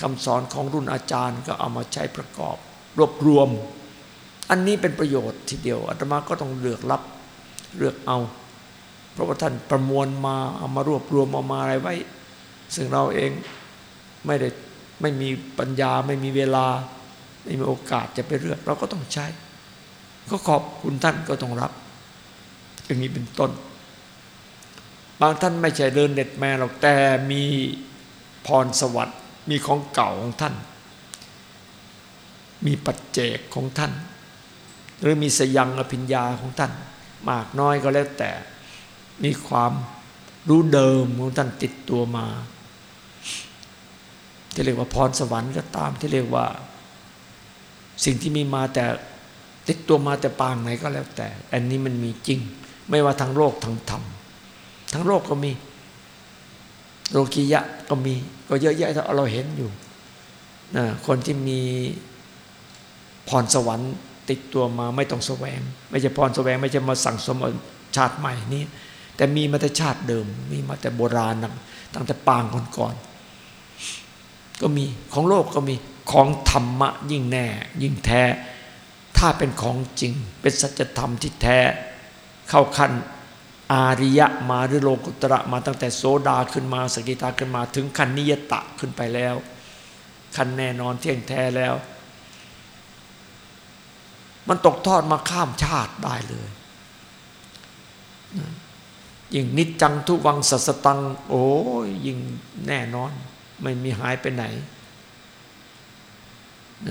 S1: คำสอนของรุ่นอาจารย์ก็เอามาใช้ประกอบ รวบรวม อันนี้เป็นประโยชน์ทีเดียวอาตมาก็ต้องเลือกรับเลือกเอา เพราะว่าท่านประมวลมาเอามารวบรวมเอามาอะไรไว้ ซึ่งเราเองไม่ได้ไม่มีปัญญาไม่มีเวลา ไม่มีโอกาสจะไปเลือก เราก็ต้องใช้ ก็ขอบคุณท่านก็ต้องรับ อย่างนี้เป็นต้น บางท่านไม่ใช่เดินเด็ดแม่หรอกแต่มีพรสวัสดิ์มีของเก่าของท่าน มีปัจเจกของท่าน หรือมีสยังอภิญญาของท่าน มากน้อยก็แล้วแต่มีความรู้เดิมของท่านติดตัวมา ที่เรียกว่าพรสวรรค์ก็ตามที่เรียกว่า สิ่งที่มีมาแต่ติดตัวมาแต่ปางไหนก็แล้วแต่ อันนี้มันมีจริง ไม่ว่าทางโลกทางธรรมทั้งโลกก็มี โลกียะก็มี ก็เยอะแยะที่เราเห็นอยู่นะคนที่มีพรสวรรค์ติดตัวมาไม่ต้องแสวง ไม่ใช่พรแสวงไม่ใช่มาสั่งสมชาติใหม่นี้ แต่มีมาแต่ชาติเดิม มีมาแต่โบราณตั้งแต่ปางก่อนๆก็มีของโลกก็มีของธรรมะยิ่งแน่ ยิ่งแท้ ถ้าเป็นของจริง เป็นสัจธรรมที่แท้ เข้าขั้นอาริยะมาหรือโลกุตระมาตั้งแต่โสดาขึ้นมาสกิทาขึ้นมาถึงขั้นนิยตะขึ้นไปแล้วขั้นแน่นอนเที่ยงแท้แล้ว มันตกทอดมาข้ามชาติได้เลยยิ่งนิจจังทุวังสัสตัง โอ้ยยิ่งแน่นอน ไม่มีหายไปไหนน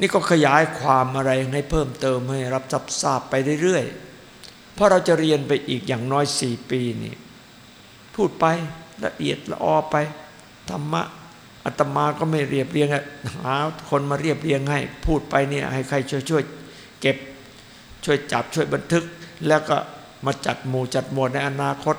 S1: นี่ก็ขยายความอะไรให้เพิ่มเติมให้รับทราบไปเรื่อยๆ เพราะเราจะเรียนไปอีกอย่างน้อยสี่ปีนี่พูดไปละเอียดละออไปธรรมะอาตมาก็ไม่เรียบเรียงหาคนมาเรียบเรียงให้ พูดไปเนี่ยให้ใครช่วยช่วยเก็บช่วยจับช่วยบันทึก แล้วก็มาจัดหมู่จัดหมวดในอนาคต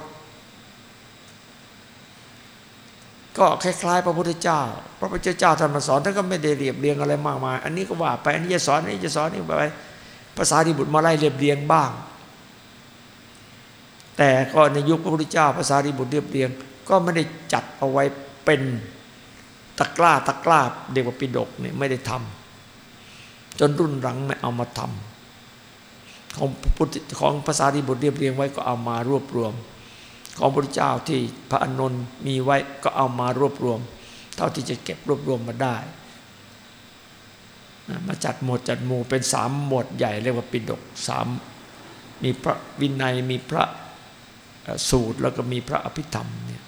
S1: ก็คล้ายๆ พระพุทธเจ้า พระพุทธเจ้าท่านมาสอนท่านก็ไม่ได้เรียบเรียงอะไรมากมาย อันนี้ก็ว่าไปอันนี้จะสอนอันนี้จะสอนนี่ไปภาษาดิบุตรมาไล่เรียบเรียงบ้าง แต่ก็ในยุคพระพุทธเจ้าภาษาดิบุตรเรียบเรียง ก็ไม่ได้จัดเอาไว้เป็นตะกร้าตะกร้าเด็กว่าปิดกเนี่ยไม่ได้ทำจนรุ่นหลังไม่เอามาทำของพุทธของภาษาดิบุตรเรียบเรียงไว้ก็เอามารวบรวม ของพระเจ้าที่พระอนนท์มีไว้ก็เอามารวบรวม เท่าที่จะเก็บรวบรวมมาได้ มาจัดหมวดจัดหมู่เป็นสามหมวดใหญ่เรียกว่าปิดกสามมีพระวินัยมีพระสูตรแล้วก็มีพระอภิธรรมเนี่ย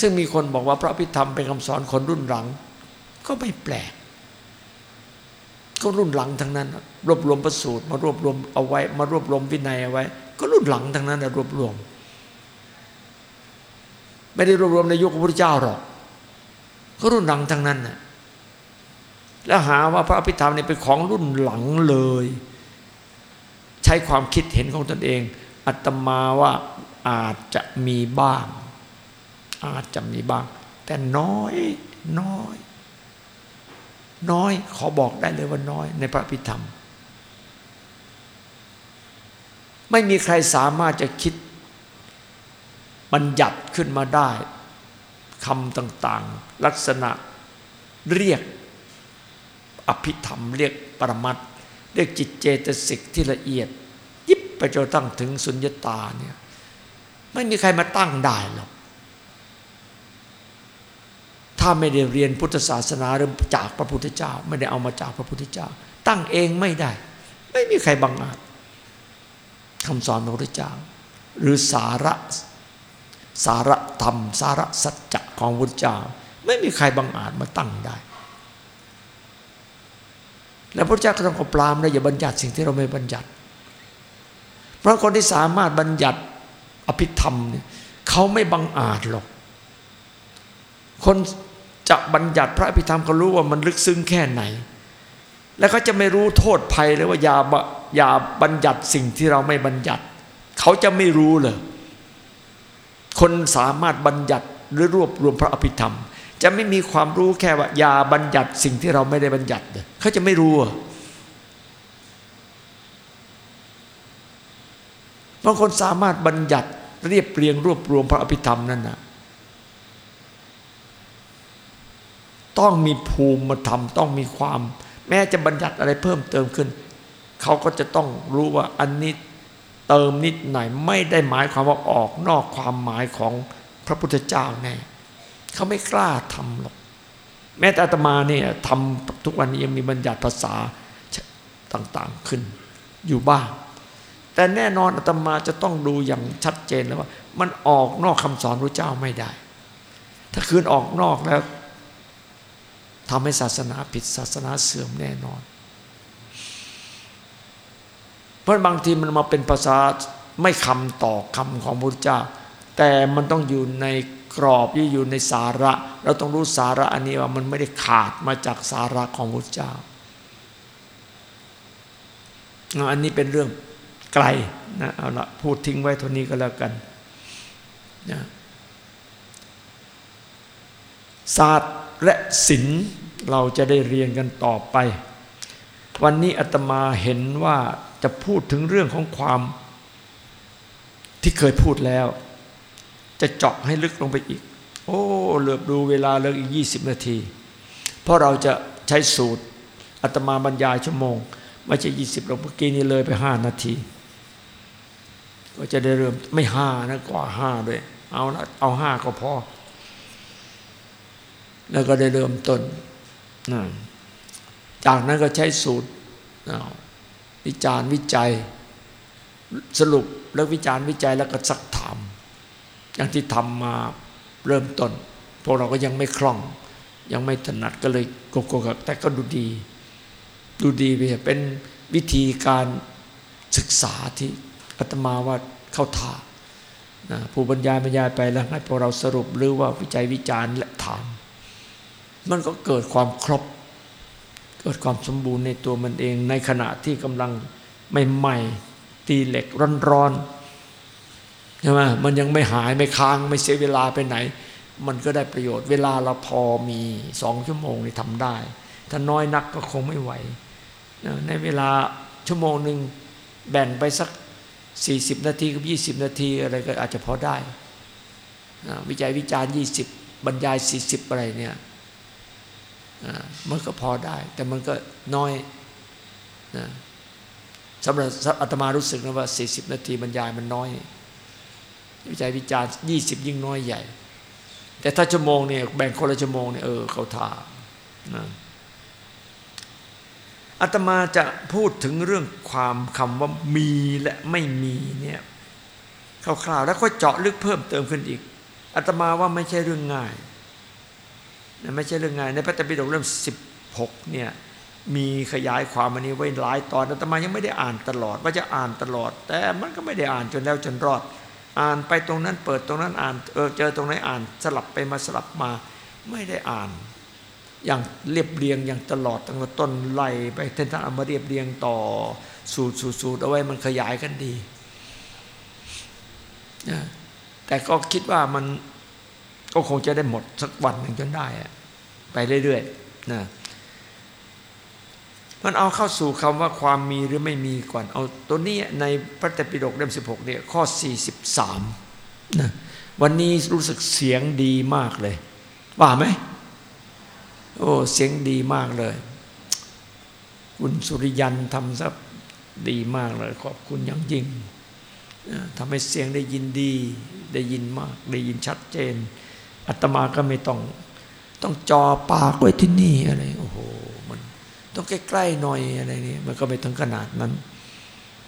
S1: ซึ่งมีคนบอกว่าพระอภิธรรมเป็นคำสอนคนรุ่นหลัง ก็ไม่แปลก ก็รุ่นหลังทั้งนั้น รวบรวมประสูตรมารวบรวมเอาไว้ มารวบรวมวินัยเอาไว้ ก็รุ่นหลังทั้งนั้นรวบรวม ไม่ได้รวบรวมในยุคพระพุทธเจ้าหรอก ก็รุ่นหลังทั้งนั้นน่ะแล้วหาว่าพระอภิธรรมเนี่ยเป็นของรุ่นหลังเลย ใช้ความคิดเห็นของตนเองอัตมาว่าอาจจะมีบ้าง อาจจะมีบ้าง แต่น้อยน้อย น้อยขอบอกได้เลยว่าน้อยในพระพิธรรม ไม่มีใครสามารถจะคิด บัญญัติขึ้นมาได้คำต่างๆ ลักษณะเรียกอภิธรรม เรียกปรมัตเรียกจิตเจตสิกที่ละเอียด ยิบไปจนตั้งถึงสุญญตาเนี่ยไม่มีใครมาตั้งได้หรอก ถ้าไม่ได้เรียนพุทธศาสนาหรือจากพระพุทธเจ้า ไม่ได้เอามาจากพระพุทธเจ้า ตั้งเองไม่ได้ ไม่มีใครบังอาจคำสอนพระพุทธเจ้า หรือสาระสาระธรรม สาระสัจจะของพระพุทธเจ้า ไม่มีใครบังอาจมาตั้งได้ แล้วพระเจ้าก็ต้องปรามนะอย่าบัญญัติสิ่งที่เราไม่บัญญัติ เพราะคนที่สามารถบัญญัติอภิธรรมเนี่ยเขาไม่บังอาจหรอก คนจะบัญญัติพระอภิธรรมเขารู้ว่ามันลึกซึ้งแค่ไหน แล้วเขาจะไม่รู้โทษภัยเลยว่าอย่าอย่าบัญญัติสิ่งที่เราไม่บัญญัติ เขาจะไม่รู้เลยคนสามารถบัญญัติหรือรวบรวมพระอภิธรรม จะไม่มีความรู้แค่ว่าอย่าบัญญัติสิ่งที่เราไม่ได้บัญญัติเขาจะไม่รู้บางคนสามารถบัญญัติเรียบเรียงรวบรวมพระอภิธรรมนั่นนะ ต้องมีภูมิมาทำต้องมีความ แม้จะบัญญัติอะไรเพิ่มเติมขึ้น เขาก็จะต้องรู้ว่าอันนี้เติมนิดหน่อยไม่ได้หมายความว่าออกนอกความหมายของพระพุทธเจ้าแน่เขาไม่กล้าทำหรอก แม้แต่อาตมาเนี่ยทำทุกวันนี้ยังมีบัญญัติภาษาต่างๆขึ้นอยู่บ้าง แต่แน่นอนอาตมาจะต้องดูอย่างชัดเจนแล้วว่า มันออกนอกคำสอนพระเจ้าไม่ได้ ถ้าคืนออกนอกแล้ว ทำให้ศาสนาผิดศาสนาเสื่อมแน่นอน เพราะบางทีมันมาเป็นภาษาไม่คำต่อคำของพระเจ้า แต่มันต้องอยู่ในกรอบที่อยู่ในสาระ เราต้องรู้สาระอันนี้ว่ามันไม่ได้ขาดมาจากสาระของพระเจ้า อันนี้เป็นเรื่องไกลนะเอาละพูดทิ้งไว้เท่านี้ก็แล้วกันนะศาสตร์ และศิลเราจะได้เรียนกันต่อไป วันนี้อาตมาเห็นว่าจะพูดถึงเรื่องของความที่เคยพูดแล้ว จะเจาะให้ลึกลงไปอีก โอ้เหลือบดูเวลาเหลิกอีก 20 นาที เพราะเราจะใช้สูตรอาตมาบรรยายชั่วโมง ไม่ใช่20เราเมื่อกี้นี้เลยไป 5 นาที ก็จะได้เริ่มไม่ห้านะกว่าห้าด้วย เอาละเอาห้าก็พอ แล้วก็ได้เริ่มต้น จากนั้นก็ใช้สูตรวิจารณ์วิจัย สรุปแล้ววิจารณ์วิจัยแล้วก็สักถาม อย่างที่ทำมาเริ่มต้น พวกเราก็ยังไม่คล่อง ยังไม่ถนัดก็เลยโกโก้แต่ก็ดูดี ดูดีไปเป็นวิธีการศึกษาที่อาตมาว่าเข้าท่าผู้บรรยายบรรยายไปแล้วให้พวกเราสรุปหรือว่าวิจัยวิจารณ์และถาม มันก็เกิดความครบ เกิดความสมบูรณ์ในตัวมันเอง ในขณะที่กำลังใหม่ๆตีเหล็กร้อนๆใช่ไหมมันยังไม่หายไม่ค้างไม่เสียเวลาไปไหน มันก็ได้ประโยชน์เวลาเราพอมีสองชั่วโมงนี่ทำได้ ถ้าน้อยนักก็คงไม่ไหว ในเวลาชั่วโมงหนึ่งแบ่งไปสักสี่สิบนาทีกับยี่สิบนาทีอะไรก็อาจจะพอได้ วิจัยวิจารณ์ยี่สิบบรรยายสี่สิบอะไรเนี่ย มันก็พอได้ แต่มันก็น้อยสำหรับอาตมารู้สึกนะว่าสี่สิบนาทีบรรยายมันน้อย วิจัยวิจารณ์ยี่สิบยิ่งน้อยใหญ่ แต่ถ้าชั่วโมงเนี่ยแบ่งคนละชั่วโมงเนี่ยเออเขาทานะอาตมาจะพูดถึงเรื่องความคำว่ามีและไม่มีเนี่ยคร่าวๆแล้วก็เจาะลึกเพิ่มเติมขึ้นอีกอาตมาว่าไม่ใช่เรื่องง่าย นะไม่ใช่เรื่องง่ายในพระตรปิฎกเล่มสิบหกเนี่ยมีขยายความอันนี้ไว้หลายตอนอาตมายังไม่ได้อ่านตลอด ว่าจะอ่านตลอด แต่มันก็ไม่ได้อ่านจนแล้วจนรอด อ่านไปตรงนั้นเปิดตรงนั้นอ่านเออเจอตรงไหนอ่านสลับไปมาสลับมาไม่ได้อ่าน อย่างเรียบเรียงอย่างตลอดตั้งแต่ต้นไล่ไปท่านเอามาเรียบเรียงต่อสูตรสูตรสูตรเอาไว้มันขยายกันดีนะแต่ก็คิดว่ามัน ก็คงจะได้หมดสักวันหนึ่งจนได้ไปเรื่อยๆนะมันเอาเข้าสู่คำว่าความมีหรือไม่มีก่อน เอาตัวนี้ในพระตปิฎกเล่ม16เนี่ยข้อ 43นะวันนี้รู้สึกเสียงดีมากเลย ว่าไหมโอ้เสียงดีมากเลยคุณสุริยันทำซะดีมากเลย ขอบคุณอย่างยิ่งทำให้เสียงได้ยินดี ได้ยินมาก ได้ยินชัดเจน อาตมาก็ไม่ต้อง ต้องจอปากไว้ที่นี่อะไร โอ้โห มันต้องใกล้ๆหน่อยอะไรนี่มันก็ไม่ถึงขนาดนั้น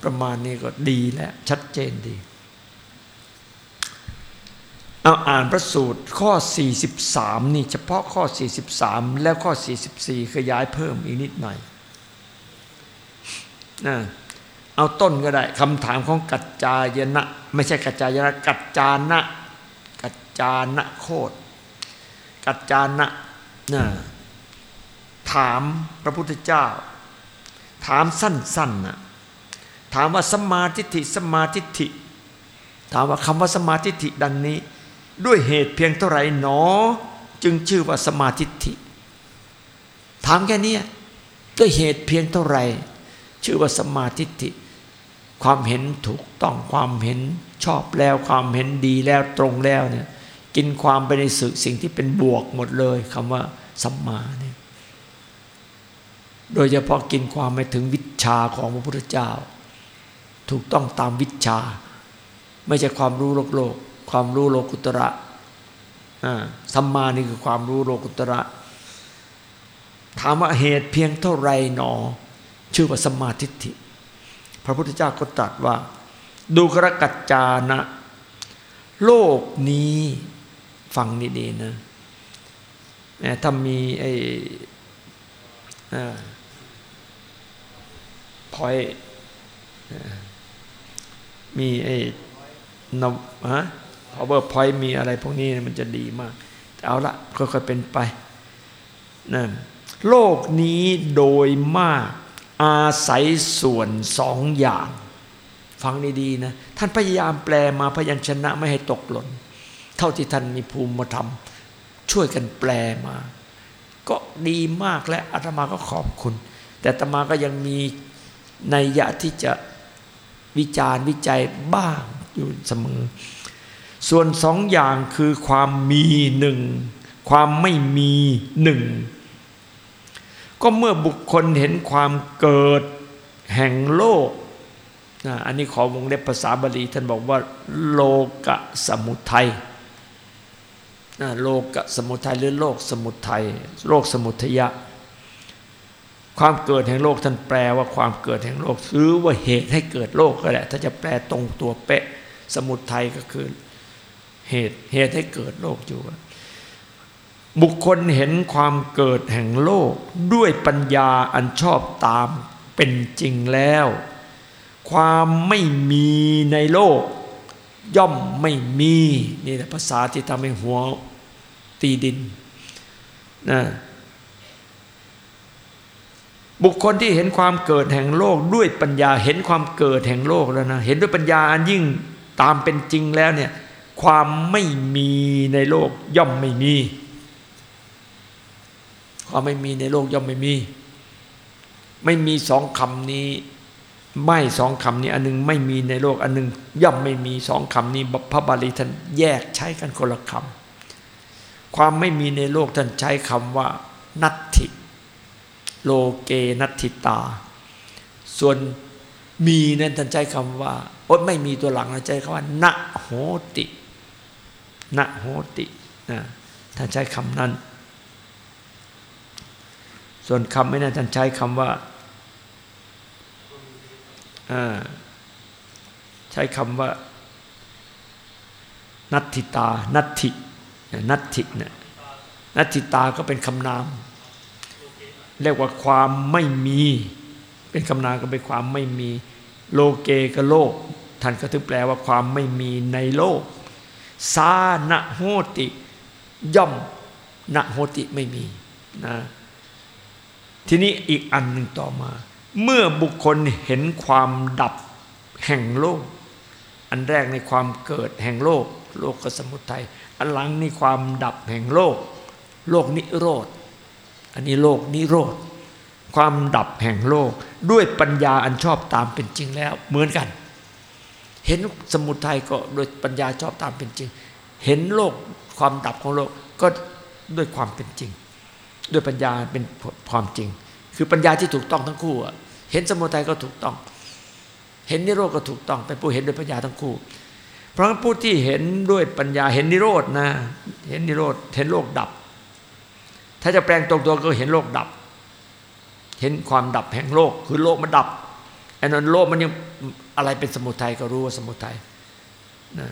S1: ประมาณนี้ก็ดีแล้วชัดเจนดี เอาอ่านพระสูตรข้อ 43 นี่ เฉพาะข้อ 43 แล้วข้อ 44 ขยายเพิ่มอีกนิดหน่อยนะเอาต้นก็ได้คำถามของกัจจายนะ ไม่ใช่กัจจายนะ กัจจานะ จานะโคตกัจจานะนะถามพระพุทธเจ้า ถามสั้นๆนะถามว่าสมาธิิสมาธิิถามว่าคำว่าสมาธิิดังนี้ ด้วยเหตุเพียงเท่าไหร่หนอ จึงชื่อว่าสมาธิิถามแค่นี้ด้วยเหตุเพียงเท่าไหร่ชื่อว่าสมาธิิความเห็นถูกต้องความเห็นชอบแล้วความเห็นดีแล้วตรงแล้วเนี่ย กินความไปในสึกสิ่งที่เป็นบวกหมดเลยคำว่าสัมมาเนี่ยโดยเฉพาะกินความไปถึงวิชาของพระพุทธเจ้า ถูกต้องตามวิชา ไม่ใช่ความรู้โลกโลก ความรู้โลกุตระสัมมานี่คือความรู้โลกุตระ ถามว่าเหตุเพียงเท่าไรหนอ ชื่อว่าสัมาธิิพระพุทธเจ้าก็ตรัสว่า ดูกรกัจจานะ โลกนี้ ฟังดีๆนะถ้ามีไอ้พอยมีไอ้นฮะ power point มีอะไรพวกนี้มันจะดีมาก เอาละค่อยๆเป็นไปนะโลกนี้โดยมากอาศัยส่วนสองอย่าง ฟังดีๆนะ ท่านพยายามแปลมาพยัญชนะไม่ให้ตกหล่น เท่าที่ท่านมีภูมิธรรม ช่วยกันแปลมา ก็ดีมากและอาตมาก็ขอบคุณ แต่อาตมาก็ยังมีนัยยะที่จะวิจารณ์วิจัยบ้างอยู่เสมอ ส่วนสองอย่างคือความมีหนึ่งความไม่มีหนึ่งก็เมื่อบุคคลเห็นความเกิดแห่งโลกอันนี้ขอวงเล็บภาษาบาลีท่านบอกว่า โลกะสมุทัย โลกสมุทัยหรือโลกสมุทัยโลกสมุทยะ ความเกิดแห่งโลกท่านแปลว่าความเกิดแห่งโลกหรือว่าเหตุให้เกิดโลกก็แหละ ถ้าจะแปลตรงตัวเป๊ะสมุทัยก็คือเหตุเหตุให้เกิดโลกอยู่ บุคคลเห็นความเกิดแห่งโลกด้วยปัญญาอันชอบตามเป็นจริงแล้ว ความไม่มีในโลกย่อมไม่มี นี่แหละภาษาที่ทำให้หัว ตีดินนะบุคคลที่เห็นความเกิดแห่งโลกด้วยปัญญาเห็นความเกิดแห่งโลกแล้วนะเห็นด้วยปัญญาอันยิ่งตามเป็นจริงแล้วเนี่ยความไม่มีในโลกย่อมไม่มี ความไม่มีในโลกย่อมไม่มี ไม่มีสองคำนี้ ไม่สองคำนี้อันนึงไม่มีในโลกอันนึงย่อมไม่มีสองคำนี้พระบาลีท่านแยกใช้กันคนละคำ ความไม่มีในโลกท่านใช้คำว่า นัตถิ โลเกนัตถิตา ส่วนมีนั้นท่านใช้คำว่าอดไม่มีตัวหลังนะใช้คำว่าณโหติณโหตินะท่านใช้คำนั้น ส่วนคำไม่น่าท่านใช้คำว่าใช้คำว่า นัตถิตา นัตถิ นัตถิเนี่ยนัตถิตาก็เป็นคำนาม เรียกว่าความไม่มี เป็นคำนามก็เป็นความไม่มี โลเกกโลก ท่านก็ถึงแปลว่าความไม่มีในโลกสานะโหติ ย่อมนะโหติไม่มีนะทีนี้อีกอันหนึ่งต่อมา เมื่อบุคคลเห็นความดับแห่งโลก อันแรกในความเกิดแห่งโลก โลกกสมุทัย อันหลังนี่ความดับแห่งโลก โลกนิโรธ อันนี้โลกนิโรธ ความดับแห่งโลก ด้วยปัญญาอันชอบตามเป็นจริงแล้วเหมือนกัน เห็นสมุทัยก็โดยปัญญาชอบตามเป็นจริง เห็นโลกความดับของโลกก็ด้วยความเป็นจริง ด้วยปัญญาเป็นความจริง คือปัญญาที่ถูกต้องทั้งคู่เห็นสมุทัยก็ถูกต้อง เห็นนิโรธก็ถูกต้องเป็นผู้เห็นด้วยปัญญาทั้งคู่ เพราะผู้ที่เห็นด้วยปัญญาเห็นนิโรธนะ เห็นนิโรธเห็นโลกดับ ถ้าจะแปลงตรงตัวก็เห็นโลกดับ เห็นความดับแห่งโลก คือโลกมันดับไอ้นั้นโลกมันยังอะไรเป็นสมุทัยก็รู้ว่าสมุทัยนะ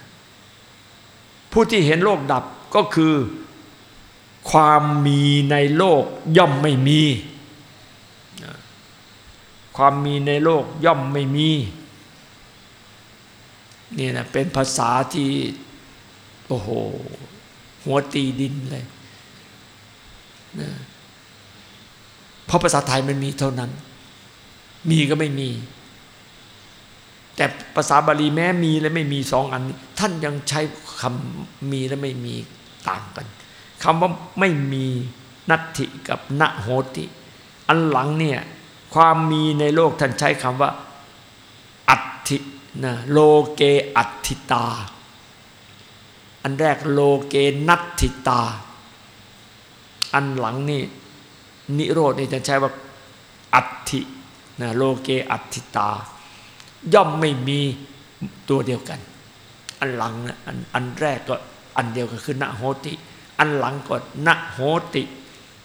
S1: ผู้ที่เห็นโลกดับก็คือความมีในโลกย่อมไม่มี ความมีในโลกย่อมไม่มี นี่นะเป็นภาษาที่ โอ้โห หัวตีดินเลยนะเพราะภาษาไทยมันมีเท่านั้น มีก็ไม่มี แต่ภาษาบาลีแม้มีและไม่มีสองอัน ท่านยังใช้คำมีและไม่มีต่างกันคำว่าไม่มีนัตถิกับณโหติ อันหลังเนี่ย ความมีในโลกท่านใช้คำว่า อัตถิ นะโลเกอัตถิตา อันแรกโลเกนัตถิตา อันหลังนี่นิโรธนี่จะใช้ว่าอัตถินะโลเกอัตถิตา ย่อมไม่มีตัวเดียวกัน อันหลังนะอันอันแรกก็อันเดียวกันคือณโหติ อันหลังก็ณโหติ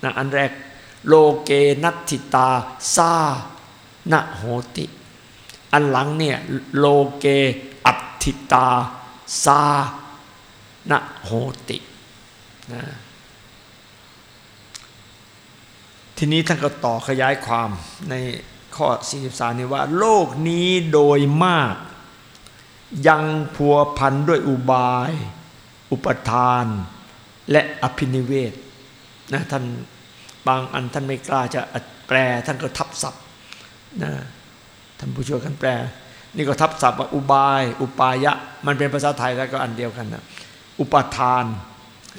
S1: นะอันแรกโลเกนัตถิตาซาณโหติ อันหลังเนี่ยโลเกอัตถิตาซาณโหตินะทีนี้ท่านก็ต่อขยายความในข้อ 43 นี้ว่า โลกนี้โดยมาก ยังพัวพันด้วยอุบาย อุปทาน และอภินิเวศนะท่านบางอันท่านไม่กล้าจะแปลท่านก็ทับศัพท์นะ ท่านผู้ช่วยกันแปล นี่ก็ทับศัพท์ว่าอุบาย อุปายะ มันเป็นภาษาไทยแล้วก็อันเดียวกันนะอุปทาน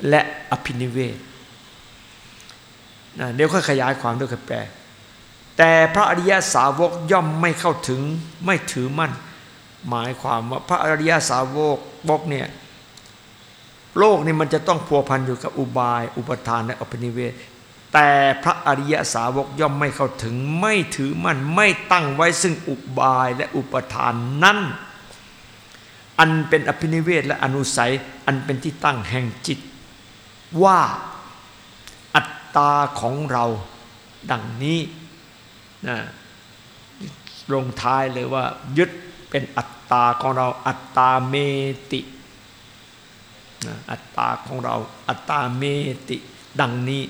S1: และอภินิเวศนะเดี๋ยวค่อยขยายความด้วยกันแปล แต่พระอริยสาวกย่อมไม่เข้าถึงไม่ถือมั่น หมายความว่าพระอริยสาวกบกเนี่ยโลกนี่มันจะต้องพัวพันอยู่กับอุบาย อุปทานและอภินิเวศ แต่พระอริยสาวกย่อมไม่เข้าถึงไม่ถือมั่นไม่ตั้งไว้ซึ่งอุบายและอุปทานนั้นอันเป็นอภินิเวศและอนุสัยอันเป็นที่ตั้งแห่งจิต ว่าอัตตาของเราดังนี้นะลงท้ายเลยว่า ยึดเป็นอัตตาของเราอัตตาเมติอัตตาของเราอัตตาเมติดังนี้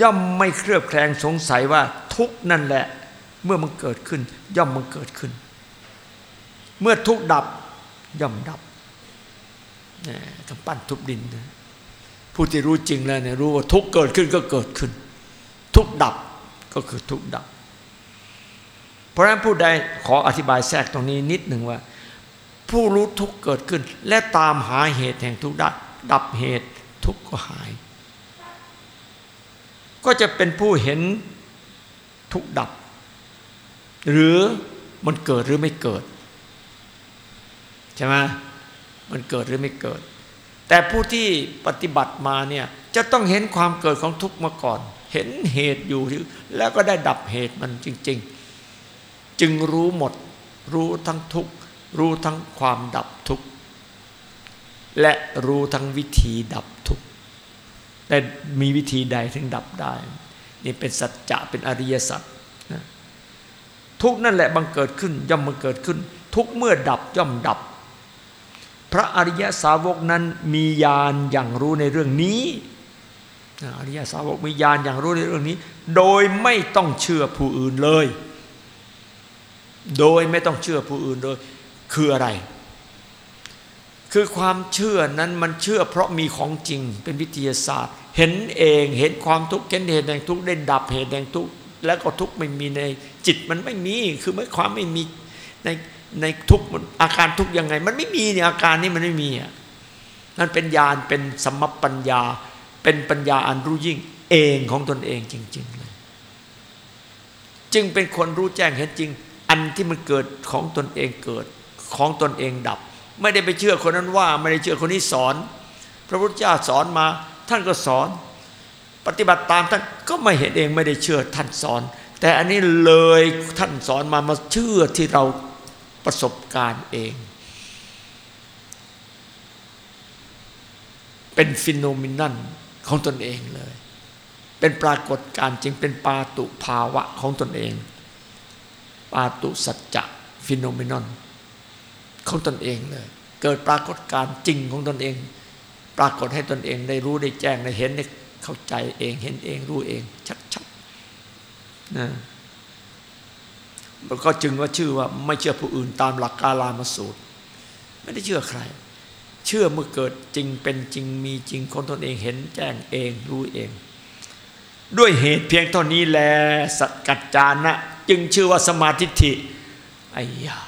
S1: ย่อมไม่เครือบแคลงสงสัยว่าทุกนั่นแหละ เมื่อมันเกิดขึ้น ย่อมมันเกิดขึ้น เมื่อทุกดับย่อมดับนี่กำปั้นทุบดินนะผู้ที่รู้จริงแล้วเนี่ยรู้ว่าทุกเกิดขึ้นก็เกิดขึ้น ทุกดับก็คือทุกดับ เพราะฉะนั้นผู้ใดขออธิบายแทรกตรงนี้นิดหนึ่งว่า ผู้รู้ทุกเกิดขึ้น และตามหาเหตุแห่งทุกได้ดับเหตุทุกก็หาย ก็จะเป็นผู้เห็นทุกดับ หรือมันเกิดหรือไม่เกิด ใช่ไหมมันเกิดหรือไม่เกิด แต่ผู้ที่ปฏิบัติมาเนี่ยจะต้องเห็นความเกิดของทุกมาก่อน เห็นเหตุอยู่ แล้วก็ได้ดับเหตุมันจริง ๆ จึงรู้หมด รู้ทั้งทุกข์รู้ทั้งความดับทุกข์และรู้ทั้งวิธีดับ แต่มีวิธีใดถึงดับได้ นี่เป็นสัจจะเป็นอริยสัจนะทุกนั่นแหละบังเกิดขึ้นย่อมบังเกิดขึ้น ทุกเมื่อดับย่อมดับ พระอริยสาวกนั้นมีญาณอย่างรู้ในเรื่องนี้อริยสาวกมีญาณอย่างรู้ในเรื่องนี้ โดยไม่ต้องเชื่อผู้อื่นเลย โดยไม่ต้องเชื่อผู้อื่นโดยคืออะไร คือความเชื่อนั้นมันเชื่อเพราะมีของจริงเป็นวิทยาศาสตร์ เห็นเองเห็นความทุกข์เห็นเหตุแห่งทุกข์ได้ดับเหตุแห่งทุกข์แล้วก็ทุกข์ไม่มีในจิตมันไม่มีคือไม่ความไม่มีในในทุกข์อาการทุกข์ยังไง มันไม่มีเนี่ยอาการนี้มันไม่มีอะนั่นเป็นญาณเป็นสมปัญญา เป็นปัญญาอันรู้ยิ่งเองของตนเองจริงๆเลยจึงเป็นคนรู้แจ้งเห็นจริง อันที่มันเกิดของตนเองเกิดของตนเองดับ ไม่ได้ไปเชื่อคนนั้นว่า ไม่ได้เชื่อคนนี้สอน พระพุทธเจ้าสอนมา ท่านก็สอน ปฏิบัติตามท่านก็ไม่เห็นเองไม่ได้เชื่อท่านสอน แต่อันนี้เลยท่านสอนมามาเชื่อที่เราประสบการณ์เอง เป็นฟิโนมินันของตนเองเลย เป็นปรากฏการณ์จริงเป็นปาตุภาวะของตนเอง ปาตุสัจจะฟิโนเมนอน ของตนเองเลยเกิดปรากฏการณ์จริงของตนเอง ปรากฏให้ตนเองได้รู้ได้แจ้งได้เห็นได้เข้าใจเองเห็นเองรู้เองชัดๆนะก็จึงว่าชื่อว่าไม่เชื่อผู้อื่นตามหลักกาลามาสูตร ไม่ได้เชื่อใคร เชื่อเมื่อเกิดจริงเป็นจริงมีจริงคนตนเองเห็นแจ้งเองรู้เอง ด้วยเหตุเพียงเท่านี้แลสักัจจานะ จึงชื่อว่าสมาธิิไอ้ยา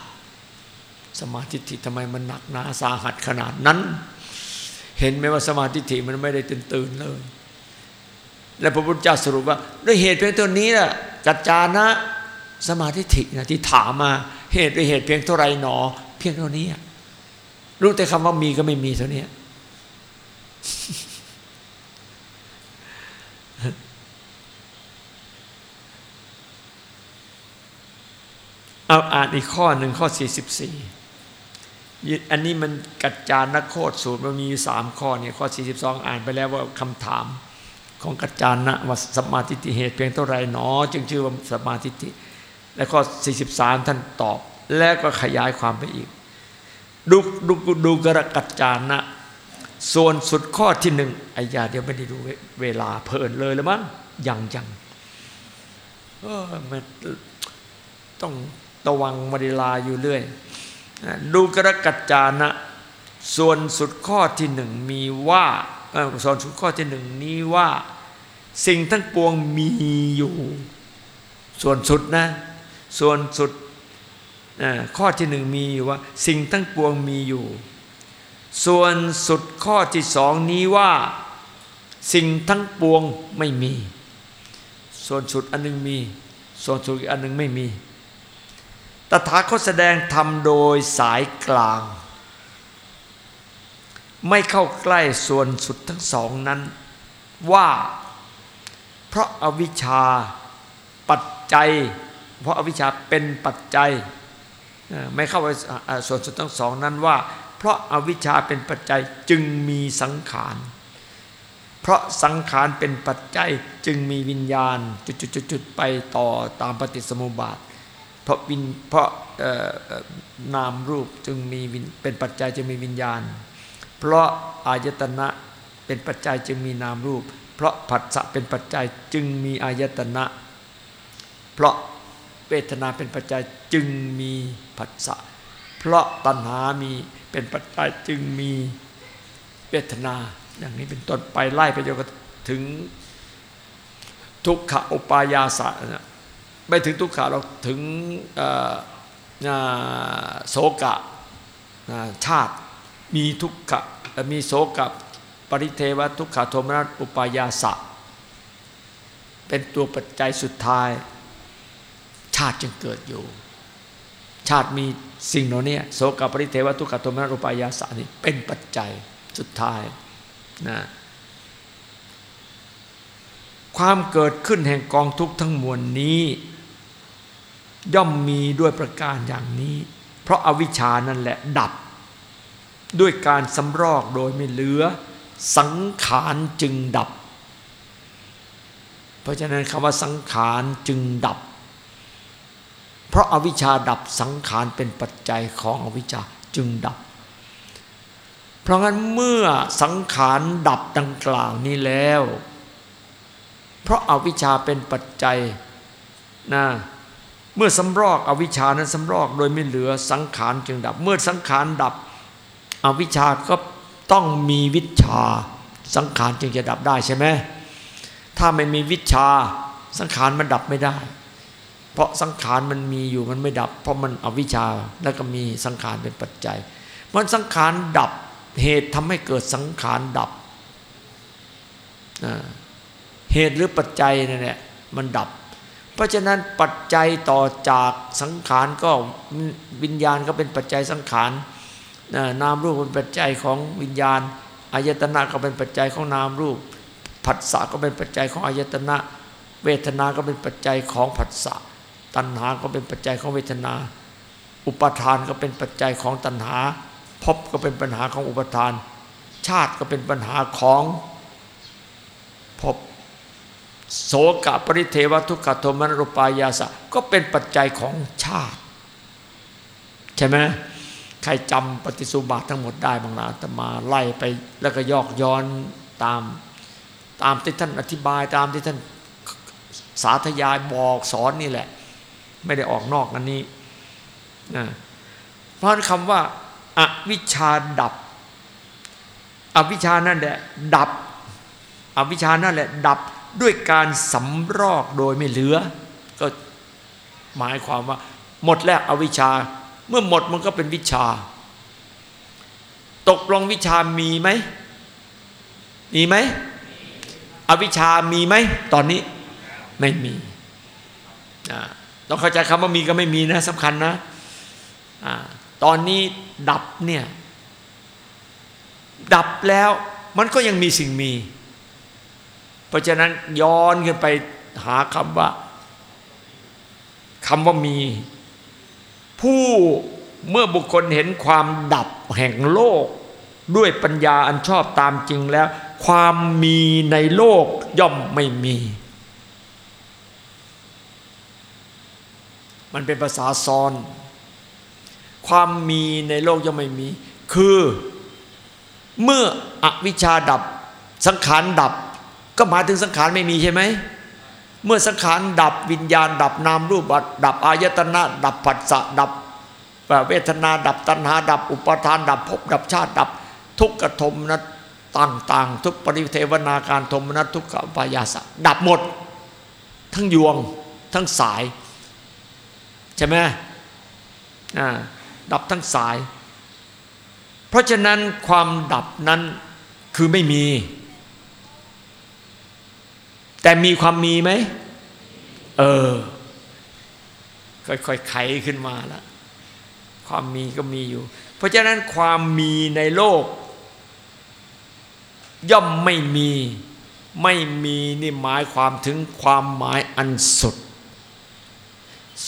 S1: สมาธิิทำไมมันหนักหนาสาหัสขนาดนั้น เห็นไหมว่าสมาธิิมันไม่ได้ตื่นตื่นเลย และพระพุทธเจ้าสรุปว่า ด้วยเหตุเพียงเท่านี้แหละกัจจานะสมาธิินะที่ถามมา เหตุด้วยเหตุเพียงเท่าไรหนอ เพียงเท่านี้รู้แต่คำว่ามีก็ไม่มีเท่านี้เอาอ่านอีกข้อหนึ่งข้อ 44 อันนี้มันกัจจานักโคตรสูตรมันมีสามข้อเนี่ยข้อ 42 อ่านไปแล้วว่าคำถามของกัจจานะว่าสมาธิเหตุเพียงเท่าไรหนอ จึงชื่อว่าสมาธิและข้อ 43 ท่านตอบ แล้วก็ขยายความไปอีก ดูดูดูกระกัจจานะ ส่วนสุดข้อที่หนึ่งไอ้ยาเดี๋ยวไม่ได้ดูเวลาเพลินเลยแล้วมั้งยังยังเออมันต้องตวังมริลาอยู่เรื่อย ดูกระกัจจานะ ส่วนสุดข้อที่หนึ่งมีว่าส่วนสุดข้อที่หนึ่งนี้ว่า สิ่งทั้งปวงมีอยู่ ส่วนสุดนะ ส่วนสุดข้อที่หนึ่งมีอยู่ว่า สิ่งทั้งปวงมีอยู่ ส่วนสุดข้อที่สองนี้ว่า สิ่งทั้งปวงไม่มี ส่วนสุดอันนึงมี ส่วนสุดอันนึงไม่มี ตถาคตแสดงธรรมโดยสายกลาง ไม่เข้าใกล้ส่วนสุดทั้งสองนั้น ว่าเพราะอาวิชชาปัจจัย เพราะอวิชชาเป็นปัจจัย ไม่เข้าไปส่วนสุดทั้งสองนั้นว่า เพราะอาวิชชาเป็นปัจจัยจึงมีสังขารเพราะสังขารเป็นปัจจัยจึงมีวิญญาณจุดๆไปต่อตามปฏิสมุบาท เพราะวินเพราะนามรูปจึงมีเป็นปัจจัยจึงมีวิญญาณ เพราะอายตนะเป็นปัจจัยจึงมีนามรูป เพราะผัสสะเป็นปัจจัยจึงมีอายตนะ เพราะเวทนาเป็นปัจจัยจึงมีผัสสะ เพราะตัณหามีเป็นปัจจัยจึงมีเวทนา อย่างนี้เป็นต้นไปไล่ไปจนถึงทุกขอุปายาสะ ไม่ถึงทุกขะเราถึงโสกะชาติมีทุกขะมีโสกะปริเทวทุกขโทมนัสอุปายาสะ เป็นตัวปัจจัยสุดท้าย ชาติจึงเกิดอยู่ ชาติมีสิ่งเหล่านี้โสกปริเทวทุกขโทมนรูปายาสานี่เป็นปัจจัยสุดท้ายนะความเกิดขึ้นแห่งกองทุกข์ทั้งมวลนี้ ย่อมมีด้วยประการอย่างนี้ เพราะอาวิชานั่นแหละดับ ด้วยการสำรอกโดยไม่เหลือ สังขารจึงดับ เพราะฉะนั้นคำว่าสังขารจึงดับ เพราะอาวิชชาดับสังขารเป็นปัจจัยของอวิชชาจึงดับ เพราะงั้นเมื่อสังขารดับดังกล่าวนี้แล้ว เพราะอาวิชชาเป็นปัจจัยนะ เมื่อสำรอกอวิชานั้นสำรอกโดยไม่เหลือสังขารจึงดับ เมื่อสังขารดับ อวิชาก็ต้องมีวิชา สังขารจึงจะดับได้ใช่ไหมถ้าไม่มีวิชาสังขารมันดับไม่ได้ เพราะสังขารมันมีอยู่มันไม่ดับ เพราะมันอวิชชาแล้วก็มีสังขารเป็นปัจจัยมันสังขารดับเหตุทำให้เกิดสังขารดับเหตุหรือปัจจัยนั่นแหละมันดับ เพราะฉะนั้นปัจจัยต่อจากสังขารก็วิญญาณก็เป็นปัจจัยสังขารนามรูปเป็นปัจจัยของวิญญาณอายตนะก็เป็นปัจจัยของนามรูป ผัสสะก็เป็นปัจจัยของอายตนะ เวทนาก็เป็นปัจจัยของผัสสะตัณหาก็เป็นปัจจัยของเวทนา อุปทานก็เป็นปัจจัยของตัณหาภพก็เป็นปัญหาของอุปทาน ชาติก็เป็นปัญหาของภพ โสกปริเทวทุกขโทมนรุปายาสะก็เป็นปัจจัยของชาติ ใช่ไหมใครจำปฏิสุบาททั้งหมดได้บางลาตมาไล่ไปแล้วก็ยอกย้อนตามตามที่ท่านอธิบายตามที่ท่านสาธยายบอกสอนนี่แหละ ไม่ได้ออกนอกอันนี้นะเพราะคำว่าอาวิชชาดับอวิชชานั่นแหละดับอวิชชานั่นแหละ ดับ ด้วยการสำรอกโดยไม่เหลือ ก็หมายความว่า หมดแล้วอวิชชา เมื่อหมดมันก็เป็นวิชา ตกลงวิชามีไหมมีไหมอวิชามีไหมตอนนี้ไม่มีต้องเข้าใจคำว่ามีก็ไม่มีนะสำคัญนะอตอนนี้ดับเนี่ยดับแล้วมันก็ยังมีสิ่งมี เพราะฉะนั้นย้อนขึ้นไปหาคำว่าคำว่ามี ผู้เมื่อบุคคลเห็นความดับแห่งโลก ด้วยปัญญาอันชอบตามจริงแล้ว ความมีในโลกย่อมไม่มี มันเป็นภาษาซ้อน ความมีในโลกย่อมไม่มี คือเมื่ออวิชชาดับสังขารดับ ก็หมายถึงสังขารไม่มีใช่ไหม เมื่อสังขารดับวิญญาณ ดับนามรูปดับอายตนะ ดับผัสสะดับเวทนาดับตัณหา ดับอุปทาน ดับภพดับชาติ ดับทุกขโทมนัสต่างๆ ทุกปริเทวนาการโทมนัสทุกขปายาสะดับหมด ทั้งยวงทั้งสาย ใช่ไหมดับทั้งสาย เพราะฉะนั้นความดับนั้นคือไม่มี แต่มีความมีไหม เออ ค่อยๆไขขึ้นมาแล้วความมีก็มีอยู่ เพราะฉะนั้นความมีในโลก ย่อมไม่มี ไม่มีนี่หมายความถึงความหมายอันสุด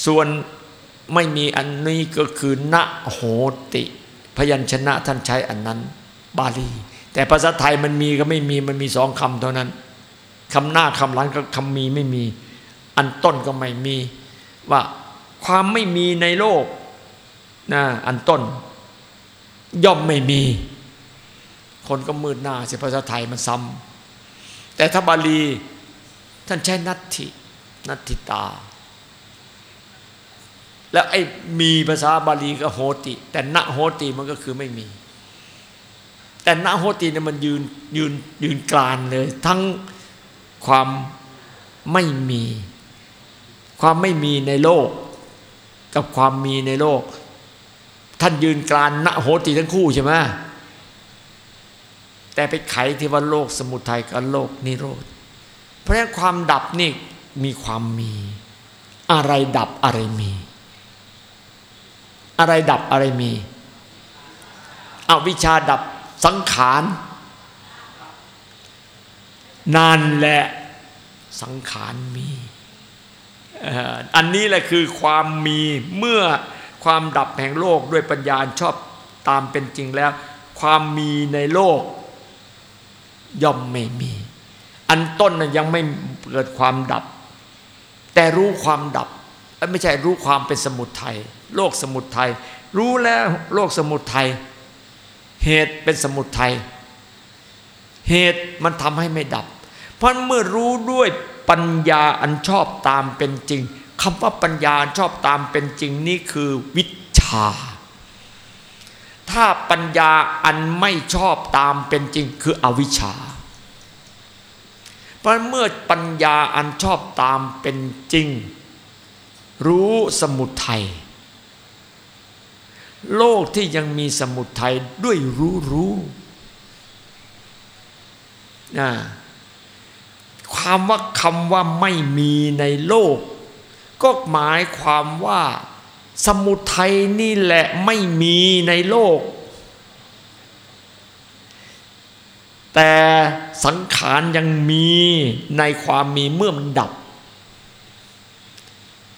S1: ส่วนไม่มีอันนี้ก็คือณโหติ พยัญชนะท่านใช้อันนั้น บาลี แต่ภาษาไทยมันมีก็ไม่มีมันมีสองคำเท่านั้น คำหน้าคำหลังก็คำมีไม่มี อันต้นก็ไม่มี ว่าความไม่มีในโลกนะอันต้น ย่อมไม่มี คนก็มืดหน้าเสียภาษาไทยมันซ้ำแต่ถ้าบาลีท่านใช้นัตถินัตถิตา แล้วไอ้มีภาษาบาลีก็โหติ แต่ณโหติมันก็คือไม่มี แต่ณโหติเนี่ยมันยืนยืนยืนกลานเลย ทั้ง ความไม่มี ความไม่มีในโลก กับความมีในโลก ท่านยืนกลานณโหติทั้งคู่ใช่ไหมแต่ไปไขที่ว่าโลกสมุทัยกับโลกนิโรธ เพราะฉะนั้นความดับนี่มีความมี อะไรดับอะไรมี อะไรดับอะไรมีอวิชาดับสังขาร นั่นแหละสังขารมีอันนี้แหละคือความมีเมื่อความดับแห่งโลกด้วยปัญญาชอบตามเป็นจริงแล้ว ความมีในโลก ย่อมไม่มี อันต้นนั้นยังไม่เกิดความดับ แต่รู้ความดับไม่ใช่รู้ความเป็นสมุทัยโลกสมุทัยรู้แล้วโลกสมุทัยเหตุเป็นสมุทัยเหตุมันทำให้ไม่ดับ เพราะเมื่อรู้ด้วยปัญญาอันชอบตามเป็นจริงคำว่าปัญญาชอบตามเป็นจริงนี่คือวิชา ถ้าปัญญาอันไม่ชอบตามเป็นจริงคืออวิชชา เพราะเมื่อปัญญาอันชอบตามเป็นจริง รู้สมุทัยโลกที่ยังมีสมุทัยด้วยรู้รู้นะ ความว่าคำว่าไม่มีในโลก ก็หมายความว่า สมุทัยนี่แหละไม่มีในโลก แต่สังขารยังมีในความมีเมื่อมันดับ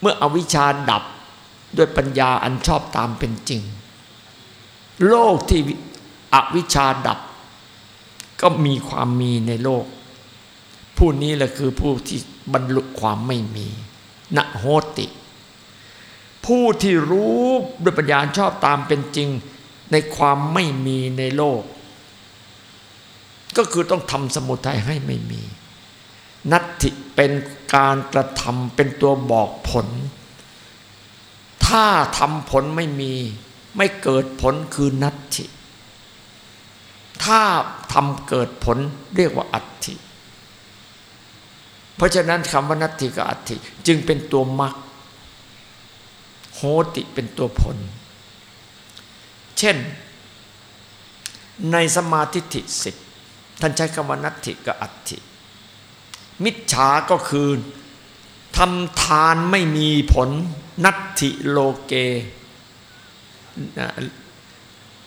S1: เมื่ออวิชชาดับด้วยปัญญาอันชอบตามเป็นจริง โลกที่อวิชชาดับ ก็มีความมีในโลก ผู้นี้แหละคือผู้ที่บรรลุความไม่มีนโหติ ผู้ที่รู้ด้วยปัญญาชอบตามเป็นจริงในความไม่มีในโลก ก็คือต้องทำสมุทัยให้ไม่มี นัตถิเป็นการกระทำเป็นตัวบอกผล ถ้าทำผลไม่มี ไม่เกิดผลคือนัตถิถ้าทำเกิดผลเรียกว่าอัตถิ เพราะฉะนั้นคำว่านัตถิกับอัตถิจึงเป็นตัวมรรคโหติเป็นตัวผล เช่น ในสมาธิิสิบท่านใช้คำว่านัตถิกับอัตถิมิจฉาก็คือทำทานไม่มีผล นัตถิโลเก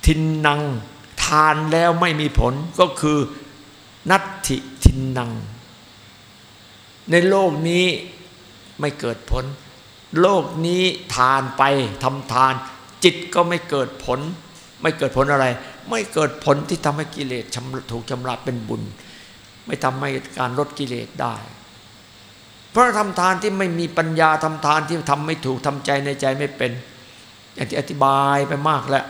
S1: ทินนัง ทานแล้วไม่มีผลก็คือ นัตถิทินนัง ในโลกนี้ไม่เกิดผล โลกนี้ทานไปทำทาน จิตก็ไม่เกิดผล ไม่เกิดผลอะไร ไม่เกิดผลที่ทำให้กิเลสถูกชำระเป็นบุญ ไม่ทำให้การลดกิเลสได้ เพราะทำทานที่ไม่มีปัญญาทำทานที่ทำไม่ถูกทำใจในใจไม่เป็น อย่างที่อธิบายไปมากแล้ว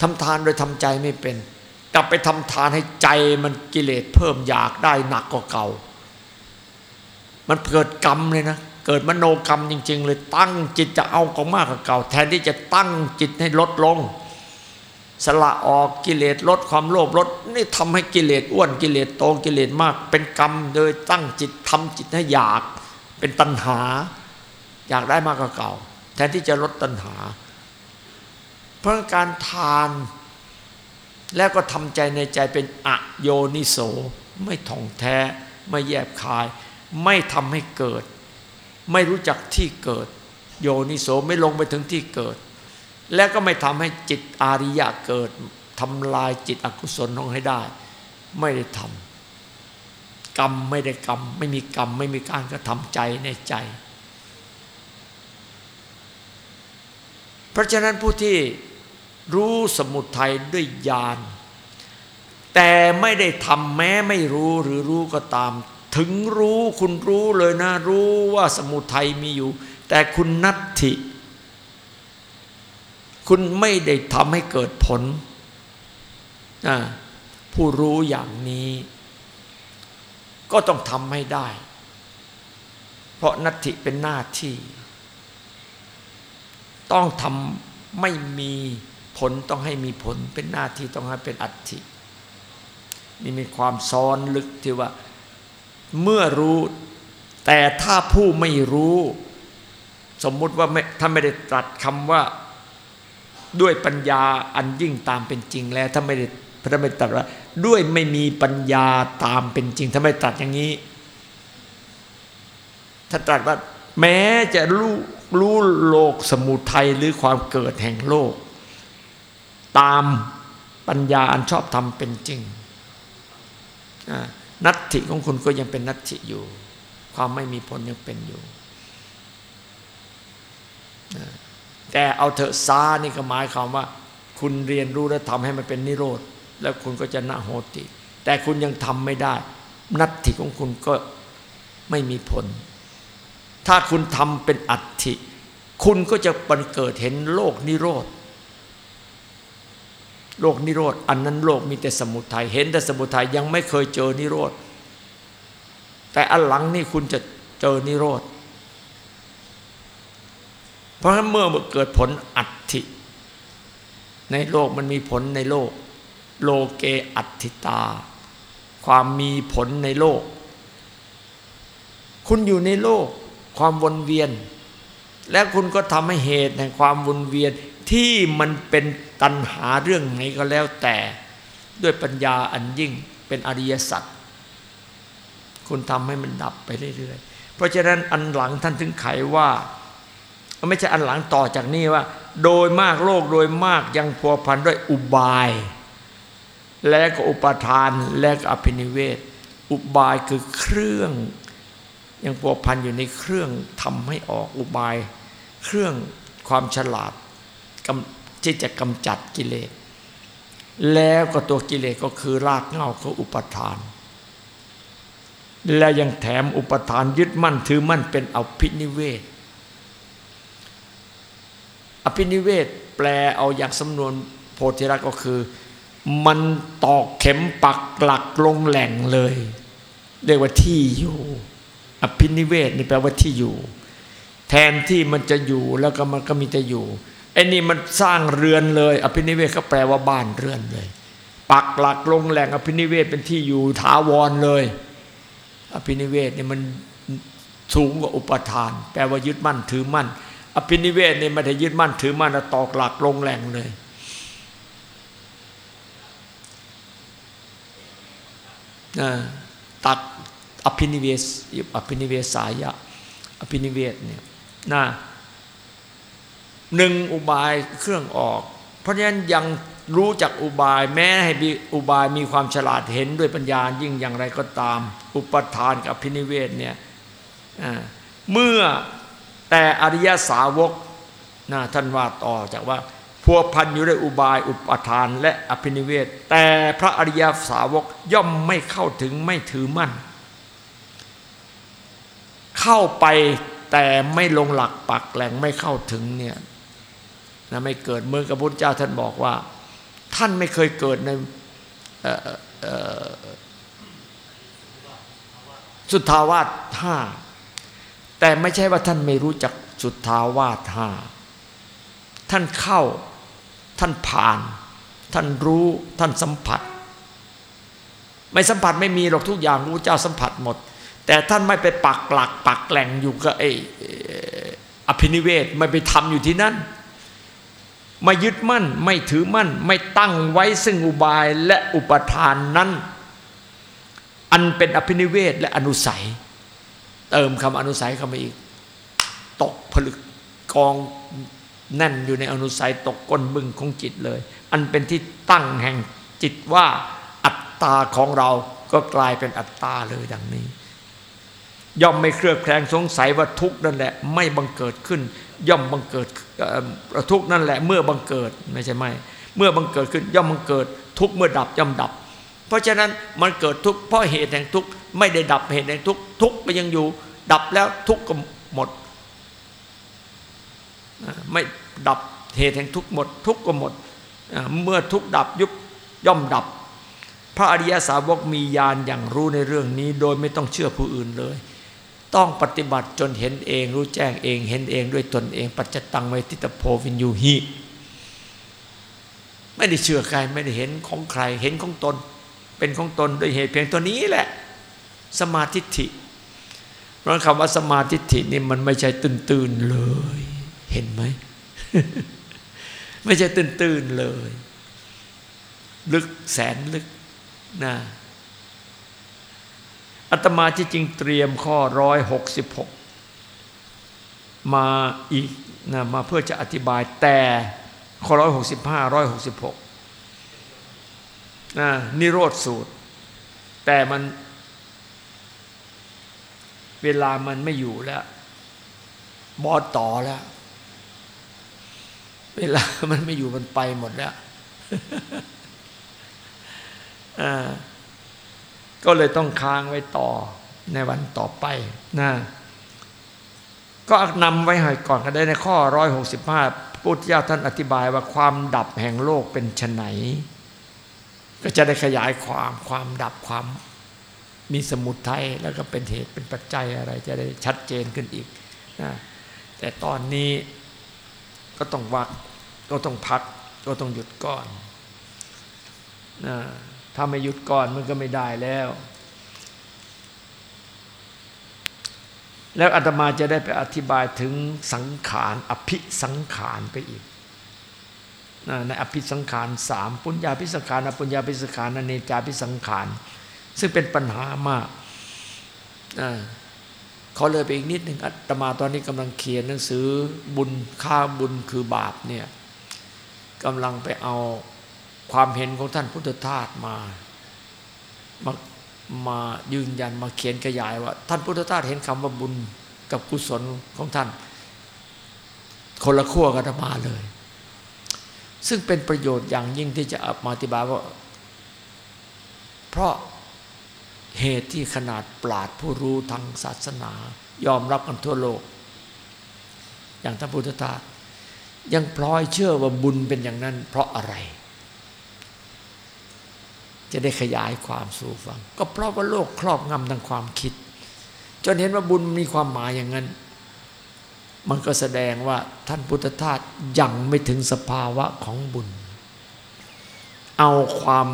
S1: ทำทานโดยทำใจไม่เป็น กลับไปทำทานให้ใจมันกิเลสเพิ่มอยากได้หนักกว่าเก่า มันเกิดกรรมเลยนะ เกิดมโนกรรมจริง ๆ เลยตั้งจิตจะเอาของมากกว่าเก่า แทนที่จะตั้งจิตให้ลดลง สละออกกิเลสลดความโลภลดนี่ทำให้กิเลสอ้วนกิเลสโตกิเลสมาก เป็นกรรมโดยตั้งจิตทำจิตให้อยาก เป็นตัณหา อยากได้มากกว่าเก่า แทนที่จะลดตัณหา เพราะการทาน แล้วก็ทำใจในใจเป็นอโยนิโส ไม่ท่องแท้ ไม่แยบคาย ไม่ทำให้เกิด ไม่รู้จักที่เกิด โยนิโสไม่ลงไปถึงที่เกิด แล้วก็ไม่ทำให้จิตอาริยะเกิดทำลายจิตอกุศลลงให้ได้ ไม่ได้ทำกรรมไม่ได้กรรม ไม่มีกรรมไม่มีการกระทำใจในใจ เพราะฉะนั้นผู้ที่ รู้สมุทัยด้วยญาณแต่ไม่ได้ทำแม้ไม่รู้หรือรู้ก็ตาม ถึงรู้คุณรู้เลยนะ รู้ว่าสมุทัยมีอยู่ แต่คุณนัตถิ คุณไม่ได้ทำให้เกิดผล ผู้รู้อย่างนี้ ก็ต้องทำให้ได้ เพราะนัตถิเป็นหน้าที่ ต้องทำไม่มี ผลต้องให้มีผลเป็นหน้าที่ต้องให้เป็นอัตถินี่มีความซ้อนลึกที่ว่า เมื่อรู้ แต่ถ้าผู้ไม่รู้ สมมุติว่าถ้าไม่ได้ตรัสคำว่าด้วยปัญญาอันยิ่งตามเป็นจริงแล้วถ้าไม่ได้พระไม่ตรัสว่าด้วยไม่มีปัญญาตามเป็นจริงถ้าไม่ตรัสอย่างนี้ ถ้าตรัสว่า แม้จะรู้รู้โลกสมุทัยหรือความเกิดแห่งโลก ตามปัญญาอันชอบธรรมเป็นจริง นัตถิของคุณก็ยังเป็นนัตถิอยู่ ความไม่มีผลยังเป็นอยู่ แต่เอาเถอะซานี่ก็หมายความว่า คุณเรียนรู้และทำให้มันเป็นนิโรธ แล้วคุณก็จะนาโหติ แต่คุณยังทำไม่ได้ นัตถิของคุณก็ไม่มีผล ถ้าคุณทำเป็นอัตถิ คุณก็จะบันเกิดเห็นโลกนิโรธ โลกนิโรธอันนั้นโลกมีแต่สมุทัยเห็นแต่สมุทัยยังไม่เคยเจอนิโรธแต่อันหลังนี่คุณจะเจอนิโรธเพราะฉะนั้นเมื่อเกิดผลอัตถิ ในโลกมันมีผลในโลก โลเกอัตถิตา ความมีผลในโลก คุณอยู่ในโลก ความวนเวียน และคุณก็ทำให้เหตุแห่งความวนเวียน ที่มันเป็นตัณหาเรื่องไหนก็แล้วแต่ด้วยปัญญาอันยิ่งเป็นอริยสัจคุณทำให้มันดับไปเรื่อยๆ เพราะฉะนั้นอันหลังท่านถึงไขว่าไม่ใช่อันหลังต่อจากนี้ว่า โดยมากโลกโดยมากยังพัวพันด้วยอุบาย และก็อุปทานและก็อภินิเวศ อุบายคือเครื่อง ยังพัวพันอยู่ในเครื่องทำให้ออกอุบาย เครื่องความฉลาด ที่จะกำจัดกิเลส แล้วก็ตัวกิเลสก็คือรากเหง้าของอุปทาน และยังแถมอุปทานยึดมั่นถือมั่นเป็นอภินิเวศ อภินิเวศแปลเอาอย่างสำนวนโพธิรักก็คือ มันตอกเข็มปักหลักลงแหล่งเลย เรียกว่าที่อยู่ อภินิเวศนี่แปลว่าที่อยู่ แทนที่มันจะอยู่แล้วก็มันก็มีแต่อยู่ ไอ้นี่มันสร้างเรือนเลย อภินิเวศก็แปลว่าบ้านเรือนเลย ปักหลักลงแหล่งอภินิเวศเป็นที่อยู่ถาวรเลย อภินิเวศเนี่ยมันสูงกว่าอุปทาน แปลว่ายึดมั่นถือมั่น อภินิเวศเนี่ยไม่ได้ยึดมั่นถือมั่นตอกหลักลงแหล่งเลยตัดอภินิเวศอภินิเวศสายะ อภินิเวศเนี่ยนะ หนึ่งอุบายเครื่องออก เพราะฉะนั้นยังรู้จักอุบายแม้ให้อุบายมีความฉลาดเห็นด้วยปัญญายิ่งอย่างไรก็ตาม อุปทานกับพินิเวศเนี่ยเมื่อแต่อริยสาวกนะท่านว่าต่อจากว่าพัวพันอยู่ด้วยอุบายอุปทานและอภินิเวศ แต่พระอริยสาวกย่อมไม่เข้าถึงไม่ถือมั่น เข้าไปแต่ไม่ลงหลักปักแหล่งไม่เข้าถึงเนี่ย นะไม่เกิดเมื่อกับพุทธเจ้าท่านบอกว่า ท่านไม่เคยเกิดในสุทธาวาสห้าแต่ไม่ใช่ว่าท่านไม่รู้จักสุทธาวาสห้าท่านเข้าท่านผ่าน ท่านรู้ท่านสัมผัส ไม่สัมผัสไม่มีหรอกทุกอย่างพระเจ้าสัมผัสหมด แต่ท่านไม่ไปปักหลักปักแหล่งอยู่กับไอ้อภินิเวศไม่ไปทำอยู่ที่นั่น ไม่ยึดมั่น ไม่ถือมั่น ไม่ตั้งไว้ซึ่งอุบายและอุปทานนั้น อันเป็นอภินิเวศและอนุสัย เติมคำอนุสัยเข้ามาอีก ตกผลึกกองแน่นอยู่ในอนุสัยตกก้นบึงของจิตเลย อันเป็นที่ตั้งแห่งจิตว่าอัตตาของเราก็กลายเป็นอัตตาเลยดังนี้ ย่อมไม่เครือบแคลงสงสัยว่าทุกนั่นแหละ ไม่บังเกิดขึ้น ย่อมบังเกิดทุกนั่นแหละ เมื่อบังเกิดไม่ใช่ไม่เมื่อบังเกิดขึ้นย่อมบังเกิด ทุกเมื่อดับย่อมดับ เพราะฉะนั้นมันเกิดทุกเพราะเหตุแห่งทุกไม่ได้ดับเหตุแห่งทุกทุกไปยังอยู่ ดับแล้วทุกก็หมดไม่ดับเหตุแห่งทุกหมด ทุกก็หมด เมื่อทุกดับยุบย่อมดับ พระอริยสาวกมีญาณอย่างรู้ในเรื่องนี้ โดยไม่ต้องเชื่อผู้อื่นเลย ต้องปฏิบัติจนเห็นเอง รู้แจ้งเอง เห็นเองด้วยตนเอง ปัจจตังไวติตโพวินยูหิไม่ได้เชื่อใครไม่ได้เห็นของใคร เห็นของตน เป็นของตนด้วยเหตุเพียงตัวนี้แหละ สมาธิิเพราะคำว่าสมาธิินี่มันไม่ใช่ตื่นตื่นเลย เห็นไหมไม่ใช่ตื่นตื่นเลย ลึกแสนลึกนะ อาตมาที่จริงเตรียมข้อร้อยหกสิบหกมาอีกนะมาเพื่อจะอธิบายแต่ข้อร้อยหกสิบห้าร้อยหกสิบหกนะนิโรธสูตร แต่มัน เวลามันไม่อยู่แล้ว บอสต่อแล้ว เวลามันไม่อยู่มันไปหมดแล้วอ่า ก็เลยต้องค้างไว้ต่อในวันต่อไปนะก็นำไว้ให้ก่อนก็ได้ในข้อร้อยหกสิบห้าพุทธเจ้าท่านอธิบายว่าความดับแห่งโลกเป็นชนไหน ก็จะได้ขยายความความดับความมีสมุทัยแล้วก็เป็นเหตุเป็นปัจจัยอะไร จะได้ชัดเจนขึ้นอีกนะแต่ตอนนี้ก็ต้องวักก็ต้องพักก็ต้องหยุดก่อนนะ ถ้าไม่หยุดก่อนมันก็ไม่ได้แล้ว แล้วอาตมาจะได้ไปอธิบายถึงสังขาร อภิสังขารไปอีกในอภิสังขารสามปุญญาพิสังขารอปุญญาพิสังขารอเนจาพิสังขาร ซึ่งเป็นปัญหามากเขาเลยไปอีกนิดหนึ่งอาตมาตอนนี้กำลังเขียนหนังสือบุญค่าบุญคือบาปเนี่ยกำลังไปเอา ความเห็นของท่านพุทธทาสมามามายืนยันมาเขียนขยายว่า ท่านพุทธทาสเห็นคำว่าบุญกับกุศลของท่าน คนละขั้วกันมาเลย ซึ่งเป็นประโยชน์อย่างยิ่งที่จะมาอธิบายว่า เพราะเหตุที่ขนาดปราดผู้รู้ทางศาสนา ยอมรับกันทั่วโลก อย่างท่านพุทธทาสยังพลอยเชื่อว่าบุญเป็นอย่างนั้น เพราะอะไร จะได้ขยายความสู่ฟัง ก็เพราะว่าโลกครอบงำทางความคิด จนเห็นว่าบุญมีความหมายอย่างนั้น มันก็แสดงว่าท่านพุทธทาสยังไม่ถึงสภาวะของบุญ เอาความ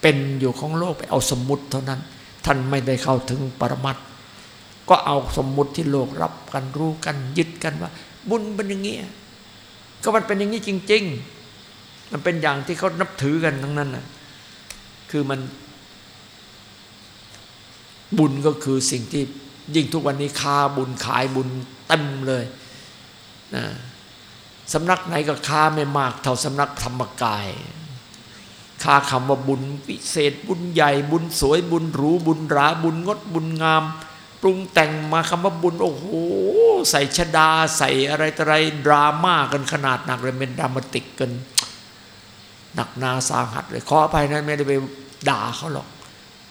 S1: เป็นอยู่ของโลกไปเอาสมมติเท่านั้น ท่านไม่ได้เข้าถึงปรมัตถ์ก็เอาสมมุติที่โลกรับกันรู้กันยึดกันว่า บุญเป็นอย่างนี้ก็มันเป็นอย่างนี้จริง ๆ มันเป็นอย่างที่เขานับถือกันทั้งนั้นน่ะ คือมัน บุญก็คือสิ่งที่ยิ่งทุกวันนี้ค้าบุญขายบุญเต็มเลยนะสำนักไหนก็ค้าไม่มาก เท่าสำนักธรรมกาย ค้าคำว่าบุญพิเศษบุญใหญ่บุญสวยบุญหรูบุญราบุญงดบุญงาม ปรุงแต่งมาคำว่าบุญ โอ้โห ใส่ชดาใส่อะไรต่ออะไรดราม่ากันขนาดหนักเลยเป็นดรามาติกกัน หนักนาสาหัสเลยขออภัยนะไม่ได้ไปด่าเขาหรอก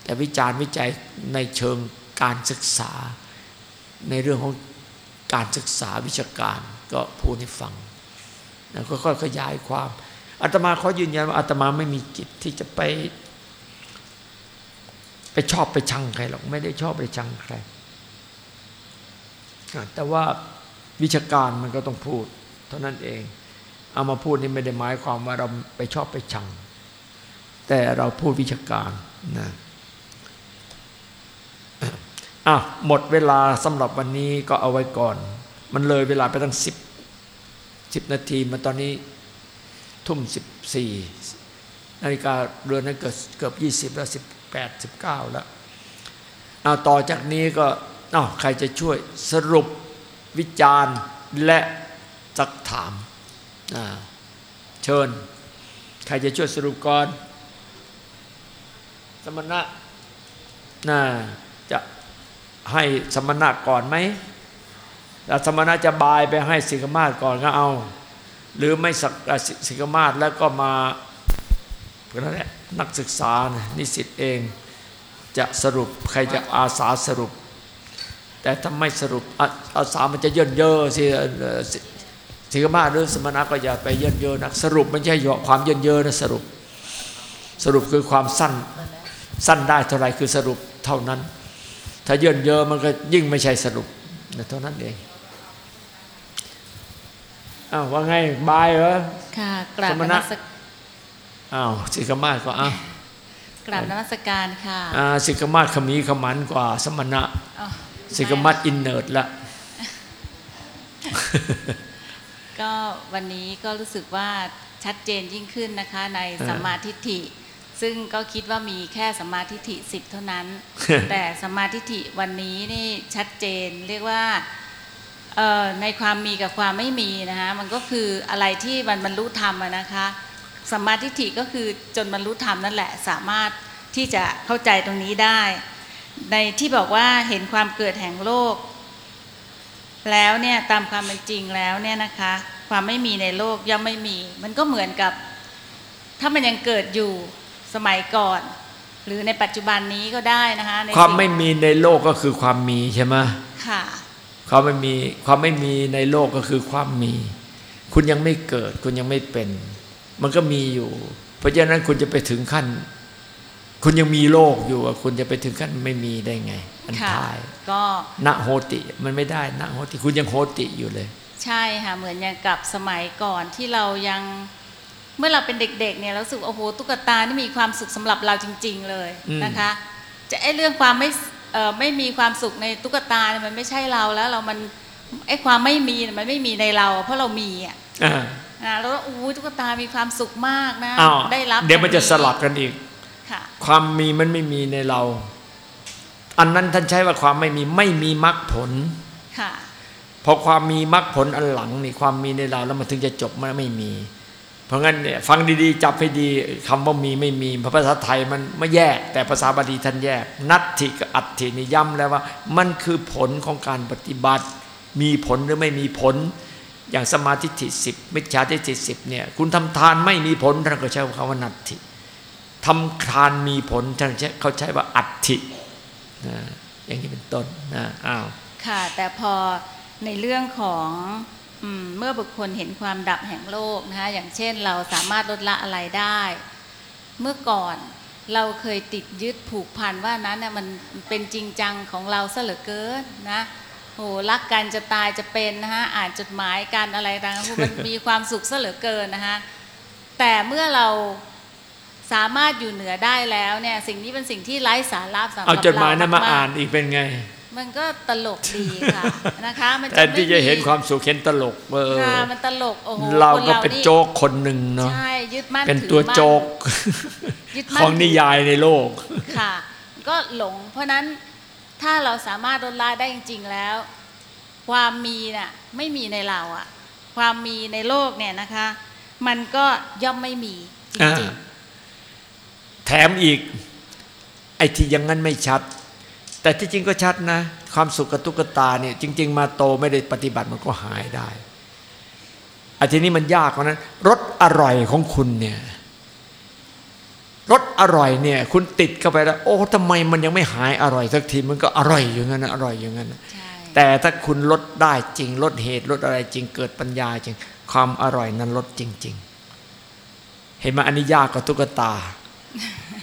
S1: แต่วิจารณ์วิจัยในเชิงการศึกษา ในเรื่องของการศึกษาวิชาการก็พูดให้ฟังแล้วก็ค่อยขยายความอาตมาขอยืนยันว่าอาตมาไม่มีจิตที่จะไป ไปชอบไปชังใครหรอกไม่ได้ชอบไปชังใคร แต่ว่าวิชาการมันก็ต้องพูด เท่านั้นเอง เอามาพูดนี่ไม่ได้หมายความว่าเราไปชอบไปชัง แต่เราพูดวิชาการนะอะหมดเวลาสำหรับวันนี้ก็เอาไว้ก่อน มันเลยเวลาไปตั้งสิบสิบนาทีมาตอนนี้ทุ่มสิบสี่นาฬิกาเรือนนั้นเกือบเกือบยี่สิบแล้วสิบแปดสิบเก้าแล้วเอาต่อจากนี้ก็เอาใครจะช่วยสรุปวิจารณ์และสักถาม เชิญ ใครจะช่วยสรุปก่อน สมณะน่าจะให้สมณะก่อนไหมแล้วสมณะจะบายไปให้สิกมาศก่อนก็เอา หรือไม่สักสิกมาศแล้วก็มาเพื่อนแหละนักศึกษานิสิตเองจะสรุปใครจะอาสาสรุป แต่ถ้าไม่สรุปอาสามันจะเยินเยอะสิ สิกมาหรือสมณะก็อย่าไปเยินเยอะนักสรุปไม่ใช่ความเยินเยอะนะสรุป สรุปคือความสั้นสั้นได้เท่าไรคือสรุปเท่านั้น ถ้าเยินเยอะมันก็ยิ่งไม่ใช่สรุปเท่านั้นเองอ้าวว่าไงบายเหรอ
S2: ค่ะกราบ
S1: นมัสอ้าวสิกมาศก็อ้าว
S2: กราบนมัสการค่ะ
S1: อ่าสิกมาศขมีขมันกว่าสมณะสิกมาศอินเนิร์ดละ
S2: ก็วันนี้ก็รู้สึกว่าชัดเจนยิ่งขึ้นนะคะในสัมมาทิฏฐิ ซึ่งก็คิดว่ามีแค่สัมมาทิฏฐิสิบเท่านั้น แต่สัมมาทิฏฐิวันนี้นี่ชัดเจนเรียกว่าในความมีกับความไม่มีนะคะมันก็คืออะไรที่มันบรรลุธรรมนะคะสัมมาทิฏฐิก็คือจนบรรลุธรรมนั่นแหละสามารถที่จะเข้าใจตรงนี้ได้ ในที่บอกว่าเห็นความเกิดแห่งโลก แล้วเนี่ยตามความเป็นจริงแล้วเนี่ยนะคะ ความไม่มีในโลกย่อมไม่มี มันก็เหมือนกับ ถ้ามันยังเกิดอยู่สมัยก่อน หรือในปัจจุบันนี้ก็ได้นะคะ
S1: ความไม่มีในโลกก็คือความมีใช่ไหม
S2: ค่ะ
S1: ความไม่มีความไม่มีในโลกก็คือความมี คุณยังไม่เกิด คุณยังไม่เป็น มันก็มีอยู่ เพราะฉะนั้นคุณจะไปถึงขั้น คุณยังมีโลกอยู่คุณจะไปถึงขั้นไม่มีได้ไง อันท้าย
S2: ก็
S1: ณโหติมันไม่ได้ณโหติคุณยังโหติอยู่เลย
S2: ใช่ค่ะเหมือนอย่างกับสมัยก่อนที่เรายังเมื่อเราเป็นเด็กๆเนี่ยเราสึกโอ้โหตุ๊กตานี่มีความสุขสำหรับเราจริง ๆ เลยนะคะ จะไอ้เรื่องความไม่ไม่มีความสุขในตุ๊กตามันไม่ใช่เราแล้ว เรามันไอ้ความไม่มีมันไม่มีในเรา เพราะเรามีอะแล้วอู้ตุ๊กตามีความสุขมากนะ
S1: ได้รับเดี๋ยวมันจะสลับกันอีกความมีมันไม่มีในเรา อันนั้นท่านใช้ว่าความไม่มีไม่มีมรรคผลพอความมีมรรคผลอันหลังนี่ความมีในเราแล้วมันถึงจะจบมันไม่มี เพราะงั้นเนี่ยฟังดีๆ จับให้ดีคำว่ามีไม่มีภาษาไทยมันไม่แยก แต่ภาษาบาลีท่านแยก นัตถิกับอัตถินิย้ำแล้วว่า มันคือผลของการปฏิบัติ มีผลหรือไม่มีผล อย่างสมาธิทิสิบมิจฉาทิฏฐิสิบเนี่ยคุณทำทานไม่มีผลท่านก็ใช้คำว่านัตถิทำทานมีผลทางเขาใช้ว่าอัตถิ นะอย่างนี้เป็นต้นนะอ้าว
S2: ค่ะแต่พอในเรื่องของเมื่อบุคคลเห็นความดับแห่งโลกนะคะอย่างเช่นเราสามารถลดละอะไรได้ เมื่อก่อนเราเคยติดยึดผูกพันว่านั้นน่ะมันเป็นจริงจังของเราซะเหลือเกินนะโอ้รักกันจะตายจะเป็นนะฮะอ่านจดหมายกันอะไรต่างๆมันมีความสุขซะเหลือเกินนะคะแต่เมื่อเรา สามารถอยู่เหนือได้แล้วเนี่ยสิ่งนี้เป็นสิ่งที่ไร้สาระสำหรับ
S1: เอาจดหมายนั้นมา
S2: เรกๆ
S1: อ่านอีกเป็นไง
S2: มันก็ตลกดีค่ะนะคะมัน
S1: แทนที่จะ
S2: ไม่
S1: เห็นความสุขเห็นตลกเออ
S2: ค่ะมันตลกโอ้โห
S1: เรา
S2: คน
S1: ก็เป็นโจ๊กคนหนึ่งเนาะ
S2: ใช่ยึดมั่น
S1: เป็น
S2: ถือ
S1: ตัว
S2: มั่น
S1: โจ๊ก
S2: ยึดมั่น
S1: ของนิยายในโลก
S2: ค่ะ ก็หลง เพราะฉะนั้นถ้าเราสามารถลดละได้จริง ๆ แล้ว ความมีน่ะไม่มีในเราอะความมีในโลกเนี่ยนะคะ มันก็ย่อมไม่มีจริง
S1: อ่า แถมอีก ไอ้ที่อยังงั้นไม่ชัด แต่ที่จริงก็ชัดนะ ความสุขกับตุ๊กตาเนี่ยจริง ๆ มาโตไม่ได้ปฏิบัติมันก็หายได้อันทีนี้มันยากกว่านั้นรสอร่อยของคุณเนี่ยรสอร่อยเนี่ย คุณติดเข้าไปแล้ว โอ้ทำไมมันยังไม่หายอร่อยสักทีมันก็อร่อยอย่างนั้นนะอร่อยอย่างนั้นนะ
S2: ๆใช่
S1: แต่ถ้าคุณลดได้จริงลดเหตุลดอะไรจริงเกิดปัญญาจริง ความอร่อยนั้นลดจริง ๆ เห็นไหมอันนี้ยากกว่าตุ๊กตา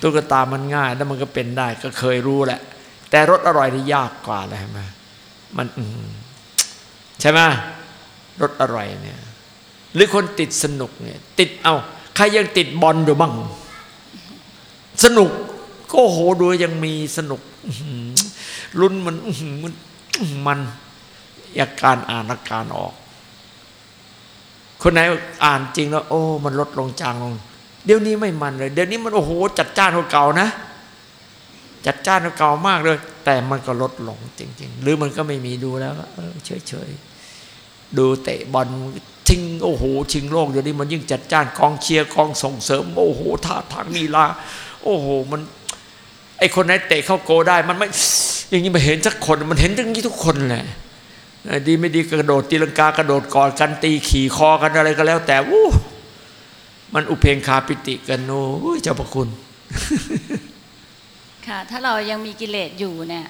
S1: ตุ๊กตามันง่าย แล้วมันก็เป็นได้ ก็เคยรู้แหละ แต่รสอร่อยนี่ยากกว่าเลยเห็นไหมมันอืใช่ไหมรสอร่อยเนี่ย หรือคนติดสนุกเนี่ย ติดเอาใครยังติดบอลอยู่บ้าง สนุก ก็โหดูยังมีสนุกลุ้นมันมันมันอาการอ่านอาการออก คนไหนอ่านจริงแล้ว โอ้ มันลดลงจางลง เดี๋ยวนี้ไม่มันเลย เดี๋ยวนี้มันโอ้โห จัดจ้านกว่าเก่านะ จัดจ้านกว่าเก่ามากเลย แต่มันก็ลดลงจริง ๆ หรือมันก็ไม่มีดูแล้วเออเฉยๆดูเตะบอลชิงโอ้โห ชิงโลกเดี๋ยวนี้มันยิ่งจัดจ้านกองเชียร์กองส่งเสริม โอ้โหท่าทางนีลาโอ้โห มัน ไอคนไหนเตะเข้าโกได้มันไม่อย่างนี้มาเห็นสักคน มันเห็นอย่างนี้ทุกคนแหละดีไม่ดีกระโดดตีลังกากระโดดกอดกันตีขี่คอกันอะไรก็แล้ว แต่วู้ มันอุเพงคาปิติกันโอ้ยเจ้าพระคุณ
S2: ค่ะ ถ้าเรายังมีกิเลสอยู่เนี่ย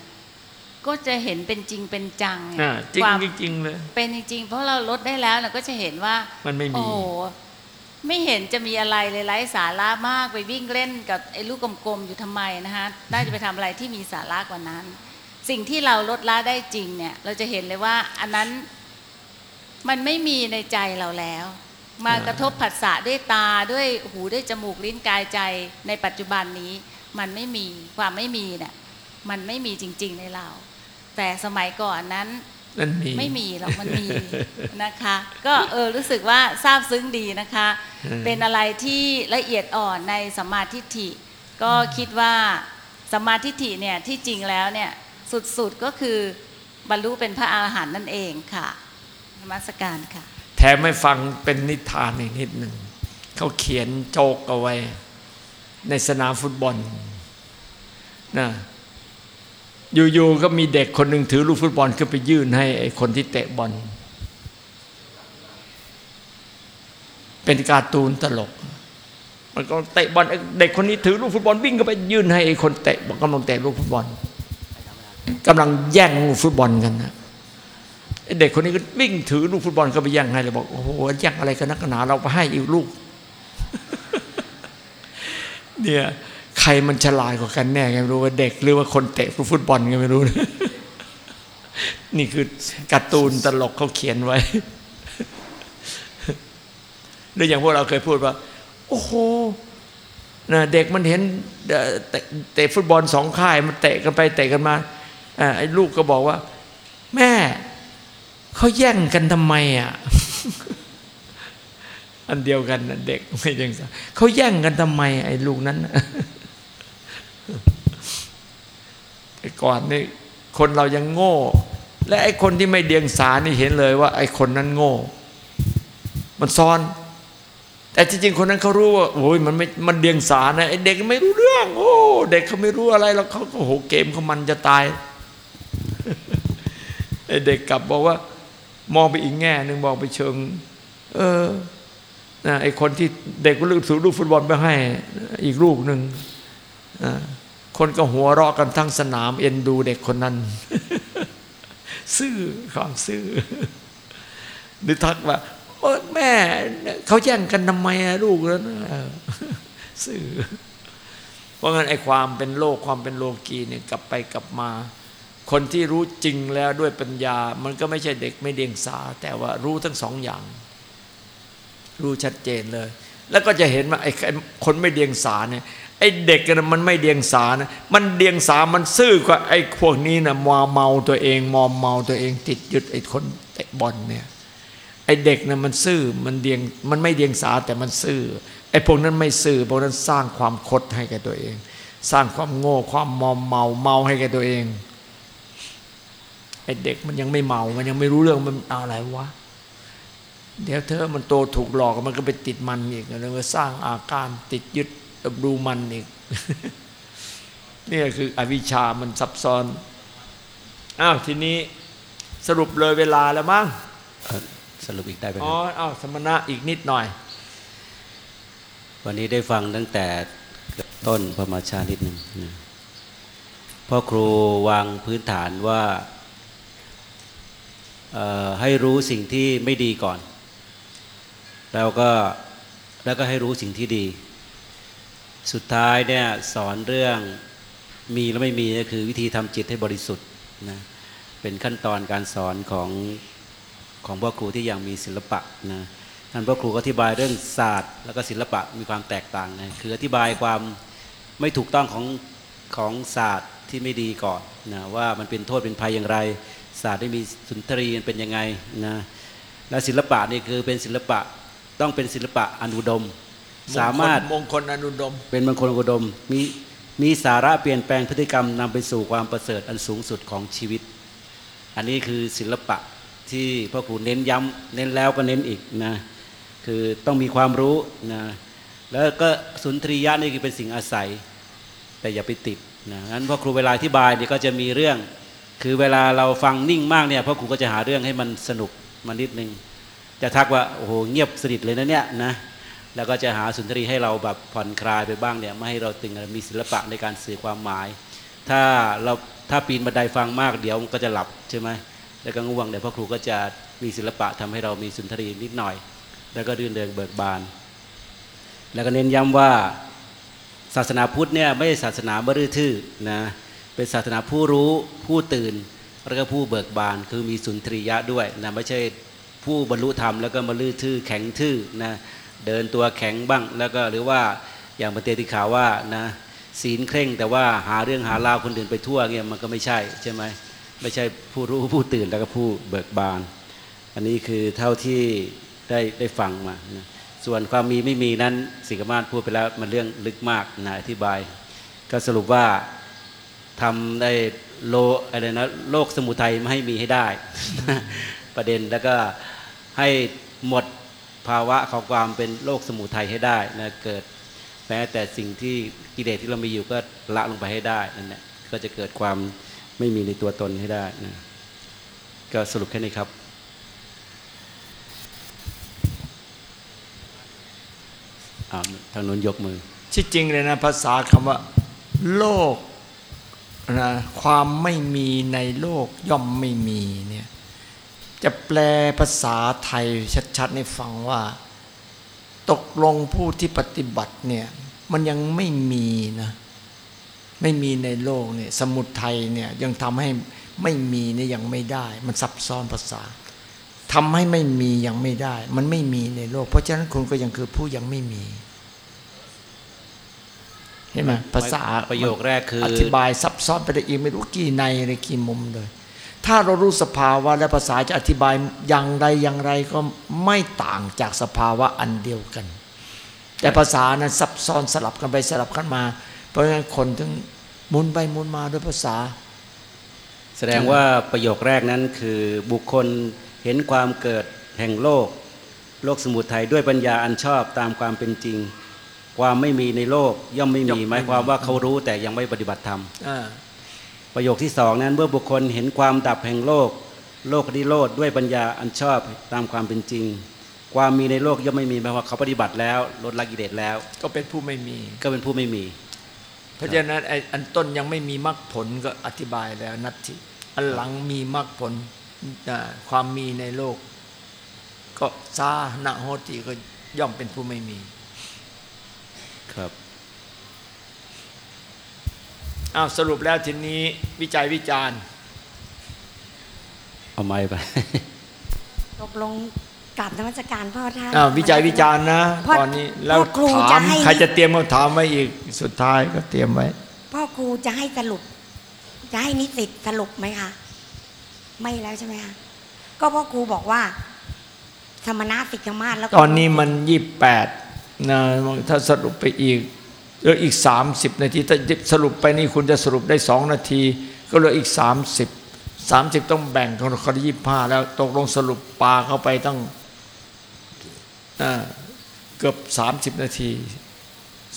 S2: ก็จะเห็นเป็นจริงเป็นจังเนี่ย
S1: อ่าจริง
S2: ความ
S1: จริงๆเลย
S2: เป็นจริงๆเพราะเราลดได้แล้วเราก็จะเห็นว่า
S1: มันไม่มี
S2: โอ้โหไม่เห็นจะมีอะไรเลยไร้สาระมากไปวิ่งเล่นกับไอ้ลูกกลมๆอยู่ทำไมนะคะน่าจะไปทำอะไรที่มีสาระกว่านั้น สิ่งที่เราลดละได้จริงเนี่ย เราจะเห็นเลยว่า อันนั้นมันไม่มีในใจเราแล้ว มากระทบผัสสะด้วยตาด้วยหูด้วยจมูกลิ้นกายใจในปัจจุบันนี้ มันไม่มีความไม่มีเนี่ยมันไม่มีจริง ๆในเรา แต่สมัยก่อนนั้น
S1: นั่นมี
S2: ไม่มีหรอกมันมีนะคะ ก็เออรู้สึกว่าซาบซึ้งดีนะคะ
S1: อืม
S2: เป็นอะไรที่ละเอียดอ่อนในสัมมาทิฏฐิ ก็คิดว่าสัมมาทิฏฐิเนี่ยที่จริงแล้วเนี่ยสุดๆก็คือบรรลุเป็นพระอาหารหันต์นั่นเองค่ะนมัสการค่ะ
S1: แถมไม่ฟังเป็นนิทานอีกนิดหนึ่ง เขาเขียนโจกเอาไว้ ในสนามฟุตบอลนะอยู่ๆก็มีเด็กคนหนึ่งถือลูกฟุตบอลขึ้นไปยื่นให้ไอ้คนที่เตะบอล เป็นการ์ตูนตลก มันก็เตะบอลเด็กคนนี้ถือลูกฟุตบอลวิ่งเข้าไปยื่นให้ไอ้คนเตะกำลังเตะลูกฟุตบอลกำลังแย่งลูกฟุตบอลกันนะ เด็กคนนี้ก็วิ่งถือลูกฟุตบอลก็ไปแย่งให้เลยบอกโอ้โหแย่งอะไรกันนักหนาเราไปให้อีกลูก เนี่ยใครมันฉลาดกว่ากันแน่ไงไม่รู้ว่าเด็กหรือว่าคนเตะฟุตบอลก็ไม่รู้นะนี่คือการ์ตูนตลกเขาเขียนไว้หรืออย่างพวกเราเคยพูดว่า โอ้โหนะเด็กมันเห็นเตะฟุตบอลสองค่ายมันเตะกันไปเตะกันมาไอ้ลูกก็บอกว่า แม่ เขาแย่งกันทำไมอะอันเดียวกันนะเด็กไม่ยังสเขาแย่งกันทำไม ไอ้ลูกนั้นน่ะแต่ก่อนนี่คนเรายังโง่ และไอ้คนที่ไม่เดียงสานี่เห็นเลยว่า ไอ้คนนั้นโง่ มันซ้อน แต่จริงๆคนนั้นเขารู้ว่าโอ้ยมันไม่มันเดียงสานะไอ้เด็กไม่รู้เรื่อง โอ้เด็กเขาไม่รู้อะไรแล้วเขาก็โหเกมเขามันจะตายไอ้เด็กกลับบอกว่า มองไปอีกแง่หนึ่งมองไปเชิง เออนะไอคนที่เด็กก็ลูกสูลูกฟุตบอลไปให้ อีกลูกหนึ่งคนก็หัวเราะกันทั้งสนาม เอ็นดูเด็กคนนั้น ซื่อความซื่อหรือทักว่าแม่เขาแย่งกันทำไมลูกแล้วนะซื่อเพราะงั้นไอ้ความเป็นโลกความเป็นโลกีเนี่ยกลับไปกลับมา คนที่รู้จริงแล้วด้วยปัญญา มันก็ไม่ใช่เด็กไม่เดียงสา แต่ว่ารู้ทั้งสองอย่าง รู้ชัดเจนเลย แล้วก็จะเห็นว่าไอ้คนไม่เดียงสาเนี่ยไอ้เด็กนะมันไม่เดียงสานะมันเดียงสามันซื่อกว่าไอ้พวกนี้นะมอเมาตัวเองมอมเมาตัวเองติดยึดไอ้คนเตะบอลเนี่ยไอ้เด็กนะมันซื่อมันเดียงมันไม่เดียงสาแต่มันซื่อไอ้พวกนั้นไม่ซื่อพวกนั้นสร้างความคดให้แก่ตัวเอง สร้างความโง่ความมอมเมาเมาให้แก่ตัวเอง ไอ้เด็กมันยังไม่เมา มันยังไม่รู้เรื่องมันเอาอะไรวะ เดี๋ยวเธอมันโตถูกหลอกมันก็ไปติดมันอีกแล้วก็สร้างอาการติดยึดดูมันอีกนี่คืออวิชชามันซับซ้อน อ้าวทีนี้สรุปเลยเวลาแล้วมั้ง
S3: เอ่อสรุปอีกได้ไหมค
S1: อ๋อ
S3: รับ
S1: อ้าวสมณะอีกนิดหน่อย
S3: วันนี้ได้ฟังตั้งแต่ต้นพระมาชานิดหนึ่งนะพ่อครูวางพื้นฐานว่าเอ่อ ให้รู้สิ่งที่ไม่ดีก่อน แล้วก็แล้วก็ให้รู้สิ่งที่ดี สุดท้ายเนี่ยสอนเรื่องมีและไม่มีก็คือวิธีทำจิตให้บริสุทธิ์นะเป็นขั้นตอนการสอนของของพ่อครูที่ยังมีศิลปะนะท่านพ่อครูก็อธิบายเรื่องศาสตร์ แล้วก็ศิลปะมีความแตกต่างนะคืออธิบายความไม่ถูกต้องของของศาสตร์ที่ไม่ดีก่อนนะว่ามันเป็นโทษเป็นภัยอย่างไร ศาสตร์ที่มีสุนทรีมันเป็นยังไงนะและศิลปะนี่คือเป็นศิลปะต้องเป็นศิลปะอนุดม สามารถ
S1: มงคลอนุดม
S3: เป็นมงคลอุดมมีมีสาระเปลี่ยนแปลงพฤติกรรมนำไปสู่ความประเสริฐอันสูงสุดของชีวิต อันนี้คือศิลปะที่พ่อครูเน้นย้ำเน้นแล้วก็เน้นอีกนะคือต้องมีความรู้นะแล้วก็สุนทรียะนี่คือเป็นสิ่งอาศัย แต่อย่าไปติดนะงั้นพ่อครูเวลาอธิบายเนี่ยก็จะมีเรื่อง คือเวลาเราฟังนิ่งมากเนี่ยพ่อครูก็จะหาเรื่องให้มันสนุกมานิดนึง จะทักว่าโอ้โหเงียบสนิทเลยนะเนี่ยนะแล้วก็จะหาสุนทรีให้เราแบบผ่อนคลายไปบ้างเนี่ยไม่ให้เราตึงมีศิลปะในการสื่อความหมาย ถ้าเราถ้าปีนบันไดฟังมากเดี๋ยวมันก็จะหลับใช่ไหมแล้วก็ง่วงเดี๋ยวพ่อครูก็จะมีศิลปะทำให้เรามีสุนทรีนิดหน่อย แล้วก็รื่นเริงเบิกบาน แล้วก็เน้นย้ำว่าศาสนาพุทธเนี่ยไม่ใช่ศาสนาบรือทื่อนะ เป็นศาสนาผู้รู้ผู้ตื่น แล้วก็ผู้เบิกบาน คือมีสุนทรียะด้วยนะไม่ใช่ผู้บรรลุธรรมแล้วก็มาลื้อทื่อแข็งทื่อนะเดินตัวแข็งบ้างแล้วก็หรือว่าอย่างปฏิติขาวว่านะศีลเคร่งแต่ว่าหาเรื่องหาราวคนอื่นไปทั่วเงี้ยมันก็ไม่ใช่ใช่ไหมไม่ใช่ผู้รู้ผู้ตื่นแล้วก็ผู้เบิกบาน อันนี้คือเท่าที่ได้ได้ฟังมานะส่วนความมีไม่มีนั้นสิกมาศพูดไปแล้วมันเรื่องลึกมากนะอธิบาย ก็สรุปว่า ทำได้โลอะไรนะโลกสมุทัยไม่ให้มีให้ได้ ประเด็นแล้วก็ให้หมดภาวะของความเป็นโลกสมุทัยให้ได้นะเกิดแม้แต่สิ่งที่กิเลสที่เรามีอยู่ก็ละลงไปให้ได้นั่นแหละก็จะเกิดความไม่มีในตัวตนให้ได้นะก็สรุปแค่นี้ครับทางนู้นยกมือ
S1: ที่จริงเลยนะภาษาคำว่า โลก นะความไม่มีในโลกย่อมไม่มีเนี่ยจะแปลภาษาไทยชัดๆให้ฟังว่า ตกลงผู้ที่ปฏิบัติเนี่ยมันยังไม่มีนะไม่มีในโลกเนี่ยสมุทัยเนี่ยยังทำให้ไม่มีเนี่ยยังไม่ได้ มันซับซ้อนภาษาทำให้ไม่มียังไม่ได้ มันไม่มีในโลก เพราะฉะนั้นคุณก็ยังคือผู้ยังไม่มี เห็นไหมภาษา
S3: ประโยคแรกคือ
S1: อธิบายซับซ้อนไปได้อีกไม่รู้กี่ในอะไรกี่มุมเลย ถ้าเรารู้สภาวะและภาษาจะอธิบายอย่างใดอย่างไรก็ไม่ต่างจากสภาวะอันเดียวกัน แต่ภาษานั้นซับซ้อนสลับกันไปสลับกันมา เพราะฉะนั้นคนถึงหมุนไปหมุนมาด้วยภาษา
S3: แสดงว่าประโยคแรกนั้นคือบุคคลเห็นความเกิดแห่งโลก โลกสมุทัยด้วยปัญญาอันชอบตามความเป็นจริง ความไม่มีในโลกย่อมไม่
S1: ย่อ
S3: มี
S1: มไม่มี
S3: หมายความว่าเขารู้แต่ยังไม่ปฏิบัติธรรม
S1: อ่า
S3: ประโยคที่สองนั้นเมื่อบุคคลเห็นความดับแห่งโลก โลกนิโรธด้วยปัญญาอันชอบตามความเป็นจริง ความมีในโลกย่อมไม่มีแปลว่าเขาปฏิบัติแล้วลดละกิเลสแล้ว
S1: ก็เป็นผู้ไม่มี
S3: ก็เป็นผู้ไม่มี
S1: เพราะฉะนั้นไอ้อันต้นยังไม่มีมรรคผลก็อธิบายแล้วนัตถิอันหลังมีมรรคผลอ่าความมีในโลก ก็สาณโหติก็ย่อมเป็นผู้ไม่มี
S3: ครับ
S1: อ้าวสรุปแล้วทีนี้วิจัยวิจารณ์
S3: เอาไม้ไป
S4: ตกลงกราบนมัสการพ่อท่าน
S1: อ้าววิจัยวิจารณ์นะ
S4: พ่อ
S1: ตอนนี้แล้ว
S4: พ่อครู
S1: ถา
S4: จะ
S1: ม
S4: ให้
S1: ใครจะเตรียมคำถามไว้อีกสุดท้ายก็เตรียมไว้
S4: พ่อครูจะให้สรุป จะให้นิสิตสรุปไหมคะไม่แล้วใช่ไหมคะก็พ่อครูบอกว่า สมณะสิกขมาศแล้วก็
S1: ตอนนี้มันยี่แปด นะถ้าสรุปไปอีกเหลืออีกสามสิบนาที ถ้าสรุปไปนี่คุณจะสรุปได้สองนาที ก็เหลืออีกสามสิบสามสิบต้องแบ่งของเขายี่ห้าแล้วตกลงสรุปปลาเข้าไปตั้งอ่าเกือบสามสิบนาที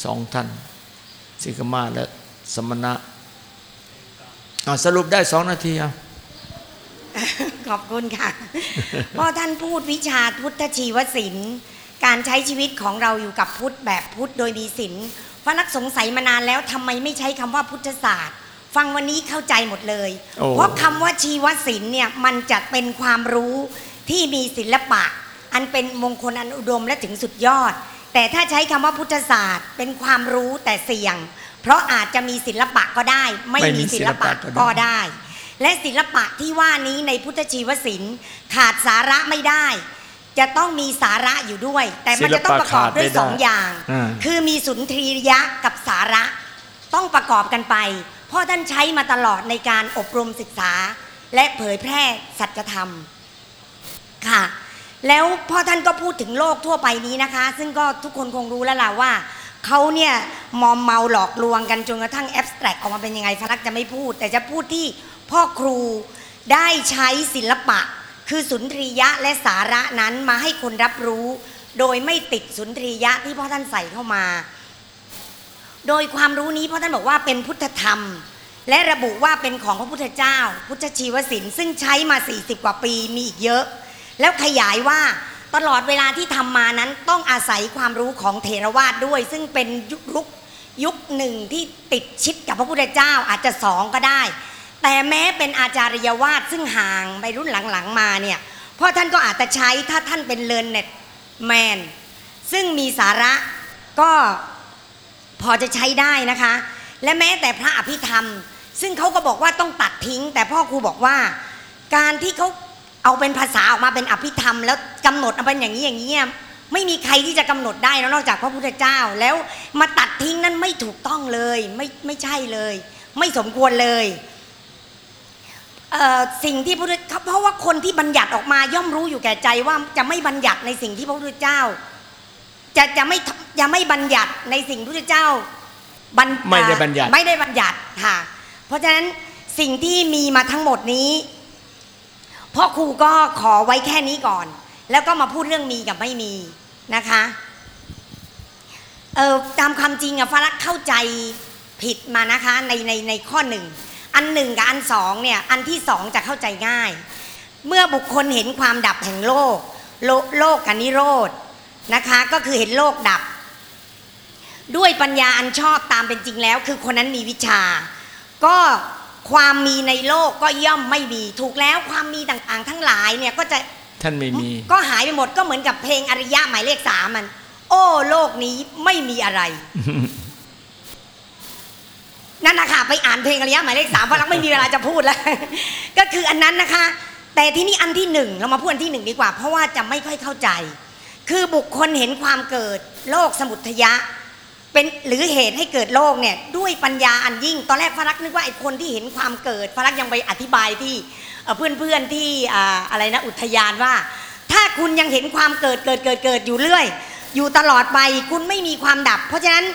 S1: สองท่านสิกมาและสมณะสรุปได้สองนาทีอะ
S4: ขอบคุณค่ะพ่อท่านพูดวิชาพุทธชีวศิลป์ การใช้ชีวิตของเราอยู่กับพุทธแบบพุทธโดยมีศิลป์พระนักสงสัยมานานแล้วทำไมไม่ใช้คำว่าพุทธศาสตร์ ฟังวันนี้เข้าใจหมดเลย
S1: โอ้
S4: เพราะคำว่าชีวศิลป์เนี่ยมันจะเป็นความรู้ที่มีศิลปะ อันเป็นมงคลอันอุดมและถึงสุดยอด แต่ถ้าใช้คำว่าพุทธศาสตร์ เป็นความรู้แต่เสี่ยง เพราะอาจจะมีศิลปะก็ได้ ไม่มีศิลปะก็ได้ และศิลปะที่ว่านี้ในพุทธชีวศิลป์ขาดสาระไม่ได้ จะต้องมีสาระอยู่ด้วย แต่มันจะต้องประกอบด้วยสองอย่าง
S1: อ่า
S4: คือมีสุนทรียะกับสาระต้องประกอบกันไปเพราะท่านใช้มาตลอดในการอบรมศึกษา และเผยแพร่สัจธรรมค่ะ แล้วพ่อท่านก็พูดถึงโลกทั่วไปนี้นะคะ ซึ่งก็ทุกคนคงรู้แล้วล่ะว่าเขาเนี่ยมอมเมาหลอกลวงกันจนกระทั่งแอบสแตรกออกมาเป็นยังไงฟรักจะไม่พูด แต่จะพูดที่พ่อครูได้ใช้ศิลปะ คือสุนทรียะและสาระนั้นมาให้คนรับรู้ โดยไม่ติดสุนทรียะที่พ่อท่านใส่เข้ามา โดยความรู้นี้พ่อท่านบอกว่าเป็นพุทธธรรม และระบุว่าเป็นของพระพุทธเจ้า พุทธชีวศิลป์ซึ่งใช้มา 40 กว่าปีมีอีกเยอะ แล้วขยายว่าตลอดเวลาที่ทำมานั้นต้องอาศัยความรู้ของเทรวาสด้วย ซึ่งเป็นยุคยุคหนึ่งที่ติดชิดกับพระพุทธเจ้าอาจจะสองก็ได้ แต่แม้เป็นอาจารยวาสซึ่งห่างไปรุ่นหลังๆมาเนี่ยพราะท่านก็อาจจะใช้ถ้าท่านเป็นเลนเน็ตแมนซึ่งมีสาระก็พอจะใช้ได้นะคะ และแม้แต่พระอภิธรรม ซึ่งเขาก็บอกว่าต้องตัดทิ้ง แต่พ่อครูบอกว่า การที่เขาเอาเป็นภาษาออกมาเป็นอภิธรรม แล้วกำหนดเอาเป็นอย่างนี้อย่างนี้ไม่มีใครที่จะกำหนดได้นอกจากพระพุทธเจ้าแล้วมาตัดทิ้งนั้นไม่ถูกต้องเลย ไม่ไม่ใช่เลย ไม่สมควรเลย สิ่งที่พระพุทธเพราะว่าคนที่บัญญัติออกมาย่อมรู้อยู่แก่ใจว่าจะไม่บัญญัติในสิ่งที่พระพุทธเจ้า จะจะไม่จะไม่บัญญัติในสิ่งพระพุทธเจ้าบัญ
S1: ไม่ได้บัญญัติ
S4: ไม่ได้บัญญัติค่ะ เพราะฉะนั้นสิ่งที่มีมาทั้งหมดนี้พ่อครูก็ขอไว้แค่นี้ก่อน แล้วก็มาพูดเรื่องมีกับไม่มีนะคะเออตามความจริงอะฟารักเข้าใจผิดมานะคะในในในข้อหนึ่ง อันหนึ่งกับอันสองเนี่ยอันที่สองจะเข้าใจง่าย เมื่อบุคคลเห็นความดับแห่งโลก โลโลกกับนิโรธนะคะ ก็คือเห็นโลกดับ ด้วยปัญญาอันชอบตามเป็นจริงแล้ว คือคนนั้นมีวิชา ก็ความมีในโลกก็ย่อมไม่มีถูกแล้วความมีต่างๆ ทั้งหลายเนี่ยก็จะ
S1: ท่านไม่มี
S4: ก็หายไปหมดก็เหมือนกับเพลงอริยะหมายเลขสามมัน โอ้โลกนี้ไม่มีอะไร นั่นนะคะไปอ่านเพลงอริยะหมายเลขสามเพราะรักไม่มีเวลาจะพูดแล้ว ก็คืออันนั้นนะคะ แต่ที่นี่อันที่หนึ่งเรามาพูดอันที่หนึ่งดีกว่า เพราะว่าจะไม่ค่อยเข้าใจ คือบุคคลเห็นความเกิดโลกสมุทยะ เป็นหรือเหตุให้เกิดโลกเนี่ยด้วยปัญญาอันยิ่ง ตอนแรกฟรักนึกว่าไอ้คนที่เห็นความเกิดฟรักยังไปอธิบายที่เพื่อนเพื่อนๆที่อะไรนะอุทยานว่า ถ้าคุณยังเห็นความเกิดเกิดเกิดเกิดอยู่เรื่อย อยู่ตลอดไปคุณไม่มีความดับ เพราะฉะนั้น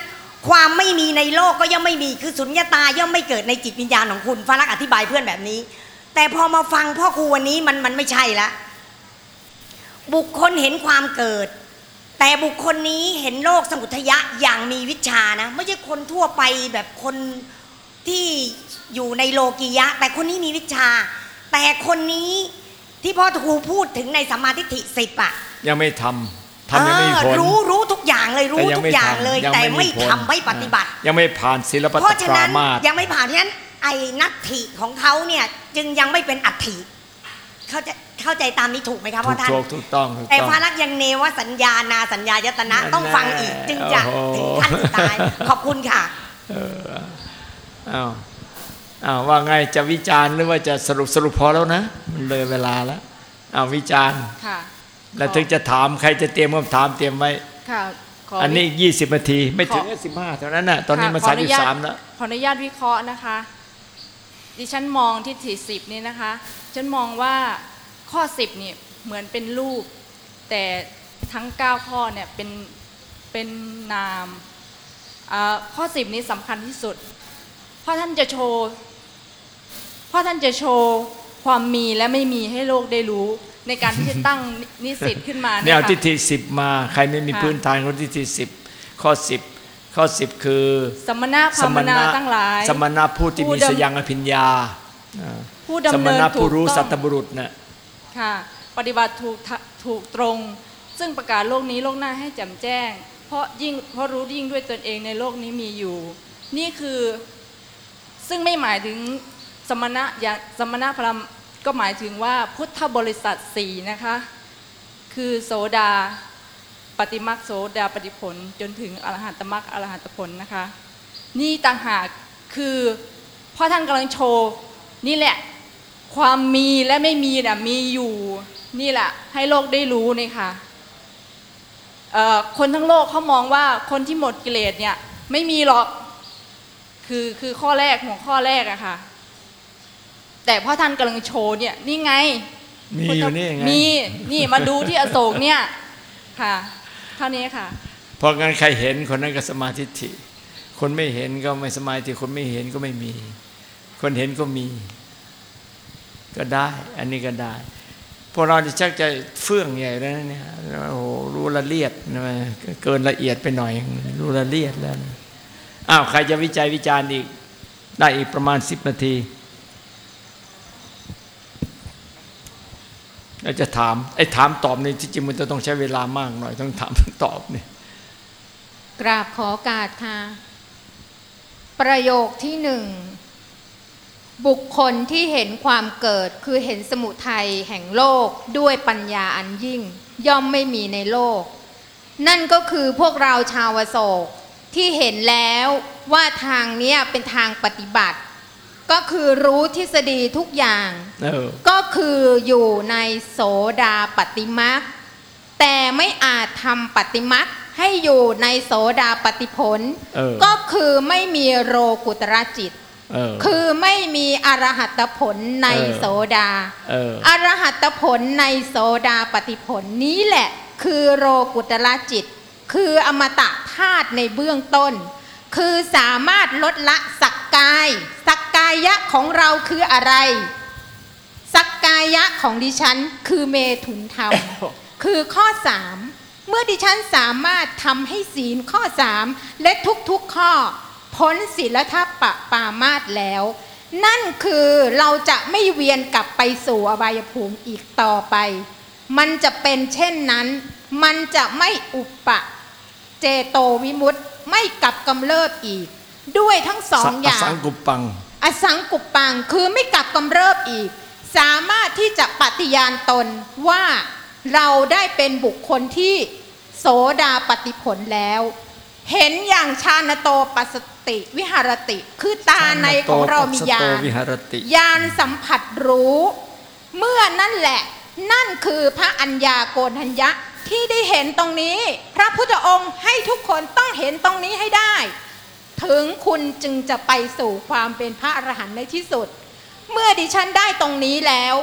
S4: ความไม่มีในโลกก็ย่อมไม่มีคือสุญญตาย่อมไม่เกิดในจิตวิญญาณของคุณฟารักอธิบายเพื่อนแบบนี้ แต่พอมาฟังพ่อครูวันนี้มันมันไม่ใช่ละบุคคลเห็นความเกิด แต่บุคคลนี้เห็นโลกสมุทยะอย่างมีวิชานะไม่ใช่คนทั่วไปแบบคนที่อยู่ในโลกียะ แต่คนนี้มีวิชา แต่คนนี้ที่พ่อครูพูดถึงในสัมมาทิฏฐิสิบอะ
S1: ยังไม่ทำ ทำยังไม่มีผล
S4: เออรู้รู้ทุกอย่างเลยรู้
S1: แต่ยั
S4: ทุ
S1: ง
S4: ก
S1: ไม่
S4: อย่าง
S1: ทำ
S4: เลย
S1: ยัง
S4: แต่
S1: ไม่มี
S4: ไม่
S1: ผล
S4: ทำไม่ปฏิบัติ
S1: ยังไม่ผ่านศิลปะ
S4: เพราะฉะ
S1: ปรา
S4: นั้น
S1: มาส
S4: ยังไม่ผ่านเพราะฉะนั้นไอ้นัตถิของเขาเนี่ยจึงยังไม่เป็นอัตถิเข้าใจเข้าใจตามนี้ถูกไหมครับ
S1: ถู
S4: พ่อกท่าน
S1: ถูกถูกต้องถูก
S4: แต่
S1: ต้อง
S4: พระรักษ์ยังเนวสัญญานาสัญญายตนะ
S1: นั่น
S4: ต้องฟังอีก
S1: แน่
S4: จึงจะ
S1: โอ้โห
S4: ถึงขั้นสุดท้ายขอบคุณค่ะ
S1: เอออ้าวอ้าวว่าไงจะวิจารณ์หรือว่าจะสรุปสรุปพอแล้วนะ มันเลยเวลาแล้วอ้าววิจารณ์
S5: ค่ะ
S1: แล้วถึงจะถามใครจะเตรียมคำถามเตรียมไว้
S5: ค่ะข
S1: อันนี้ยี่สิบนาทีไม่ถึง
S5: ขอ
S1: สิบห้าเท่านั้นน่ะตอนนี้มัน
S5: ค่ะข
S1: สา
S5: อ
S1: ม
S5: อ
S1: สิ
S5: นุ
S1: บ
S5: ญาต
S1: สามแล้ว
S5: ขออนุญาตวิเคราะห์นะคะ ดิฉันมองที่ที่สิบนี่นะคะฉันมองว่าข้อสิบนี่เหมือนเป็นรูป แต่ทั้ง9ข้อเนี่ยเป็นเป็นนามอ่าข้อสิบนี้สำคัญที่สุด เพราะท่านจะโชว์เพราะท่านจะโชว์ความมีและไม่มีให้โลกได้รู้ ในการที่จะตั้งนิสิตขึ้นมา
S1: เนี่
S5: เนี่ยย
S1: เอา
S5: ค่ะ
S1: ทิฏฐิสิบมาใครไม่มี
S5: ค่ะ
S1: พื้นฐานของทิฏฐิสิบข้อสิบข้อสิบคือ
S5: สมณะพรามนาตั้งหลาย
S1: สมณะผู้ที่
S5: ผู้
S1: มี
S5: ดำ
S1: สยังอภิญญาอ่า
S5: ผู้
S1: ส
S5: ดำ
S1: ม
S5: เนิน
S1: ณะ
S5: ถู
S1: ผู้
S5: ก
S1: รู้
S5: ต้
S1: สั
S5: อง
S1: ตบุรุษน่ะ
S5: ค่ะปฏิบัติถูกทะถูกตรง ซึ่งประกาศโลกนี้โลกหน้าให้แจ่มแจ้ง เพราะยิ่งเพราะรู้ยิ่งด้วยตนเองในโลกนี้มีอยู่ นี่คือซึ่งไม่หมายถึงสมณะอย่างสมณะพราหมณ์ ก็หมายถึงว่าพุทธบริษัทสี่นะคะ คือโสดาปฏิมักโสดาปฏิผล จนถึงอรหัตมักอรหัตผลนะคะ นี่ต่างหากคือพ่อท่านกำลังโชว์นี่แหละความมีและไม่มีน่ะมีอยู่นี่แหละให้โลกได้รู้นี่ค่ะคนทั้งโลกเขามองว่าคนที่หมดกิเลสเนี่ยไม่มีหรอกคือคือข้อแรกหัวข้อแรกอะค่ะ แต่พ่อท่านกำลังโชว์เนี่ยนี่ไง
S1: มีอยู่นี่ไง
S5: มีนี่มาดูที่อโศกเนี่ยค่ะเท่านี้ค่ะ
S1: เพราะงั้นใครเห็นคนนั้นก็สมาธิิคนไม่เห็นก็ไม่สมาธิคนไม่เห็นก็ไม่มี คนเห็นก็มี ก็ได้ อันนี้ก็ได้พวกเราจะชักจะเฟื่องใหญ่แล้วนะเนี่ยโอ้โหรู้ละเอียดนะเกินละเอียดไปหน่อย รู้ละเอียดแล้วนะอ้าวใครจะวิจัยวิจารณ์อีก ได้อีกประมาณสิบนาที เราจะถามไอ้ถามตอบในที่จริงมันจะต้องใช้เวลามากหน่อยต้องถามตอบนี่
S6: กราบขอโกาสค่ะ ประโยคที่หนึ่งบุคคลที่เห็นความเกิดคือเห็นสมุทัยแห่งโลกด้วยปัญญาอันยิ่ง ย่อมไม่มีในโลก นั่นก็คือพวกเราชาวโศกที่เห็นแล้วว่าทางนี้เป็นทางปฏิบัติ ก็คือรู้ทฤษฎีทุกอย่าง
S1: เออ
S6: ก็คืออยู่ในโสดาปฏิมักแต่ไม่อาจทำปฏิมักให้อยู่ในโสดาปฏิผล
S1: เออ
S6: ก็คือไม่มีโรกุตรจิต
S1: เออ
S6: คือไม่มีอรหัตผลใน
S1: เออ
S6: โสดา
S1: เออ
S6: อรหัตผลในโสดาปฏิผลนี้แหละ คือโรกุตรจิต คืออมตะธาตุในเบื้องต้น คือสามารถลดละสักกาย สักกายะของเราคืออะไร สักกายะของดิฉันคือเมถุนธรรม คือข้อสามเมื่อดิฉันสามารถทำให้ศีลข้อสามและทุกๆข้อ พ้นศีลทัปปะปามาตแล้ว นั่นคือเราจะไม่เวียนกลับไปสู่อบายภูมิอีกต่อไป มันจะเป็นเช่นนั้น มันจะไม่อุปปะ เจโตวิมุตติ ไม่กลับกำเริบอีก ด้วยทั้งสองอย่าง
S1: สังกุปปัง
S6: อสังกุปปังคือไม่กลับกำเริบอีก สามารถที่จะปฏิญาณตนว่าเราได้เป็นบุคคลที่โสดาปฏิผลแล้ว เห็นอย่างชาณโตปัสสติวิหารติ คือตาในของเรามีญา
S1: โต
S6: ณ
S1: วิหารติ
S6: ญาณสัมผัสรู้ เมื่อนั่นแหละ นั่นคือพระอัญญาโกณทัญญะ ที่ได้เห็นตรงนี้ พระพุทธองค์ให้ทุกคนต้องเห็นตรงนี้ให้ได้ ถึงคุณจึงจะไปสู่ความเป็นพระอรหันต์ในที่สุด เมื่อดิฉันได้ตรงนี้แล้ว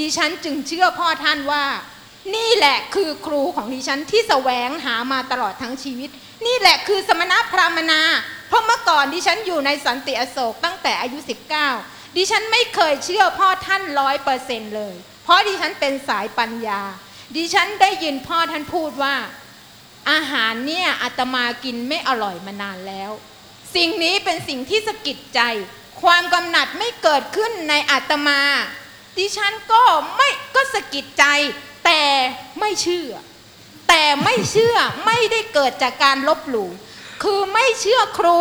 S6: ดิฉันจึงเชื่อพ่อท่านว่า นี่แหละคือครูของดิฉันที่แสวงหามาตลอดทั้งชีวิต นี่แหละคือสมณพราหมณาเพราะเมื่อก่อนดิฉันอยู่ในสันติอโศกตั้งแต่อายุ 19 ดิฉันไม่เคยเชื่อพ่อท่านร้อยเปอร์เซนเลย เพราะดิฉันเป็นสายปัญญา ดิฉันได้ยินพ่อท่านพูดว่า อาหารเนี่ยอาตมากินไม่อร่อยมานานแล้ว สิ่งนี้เป็นสิ่งที่สะกิดใจ ความกำหนัดไม่เกิดขึ้นในอาตมา ดิฉันก็ไม่ก็สะกิดใจ แต่ไม่เชื่อ แต่ไม่เชื่อไม่ได้เกิดจากการลบหลู่คือไม่เชื่อครู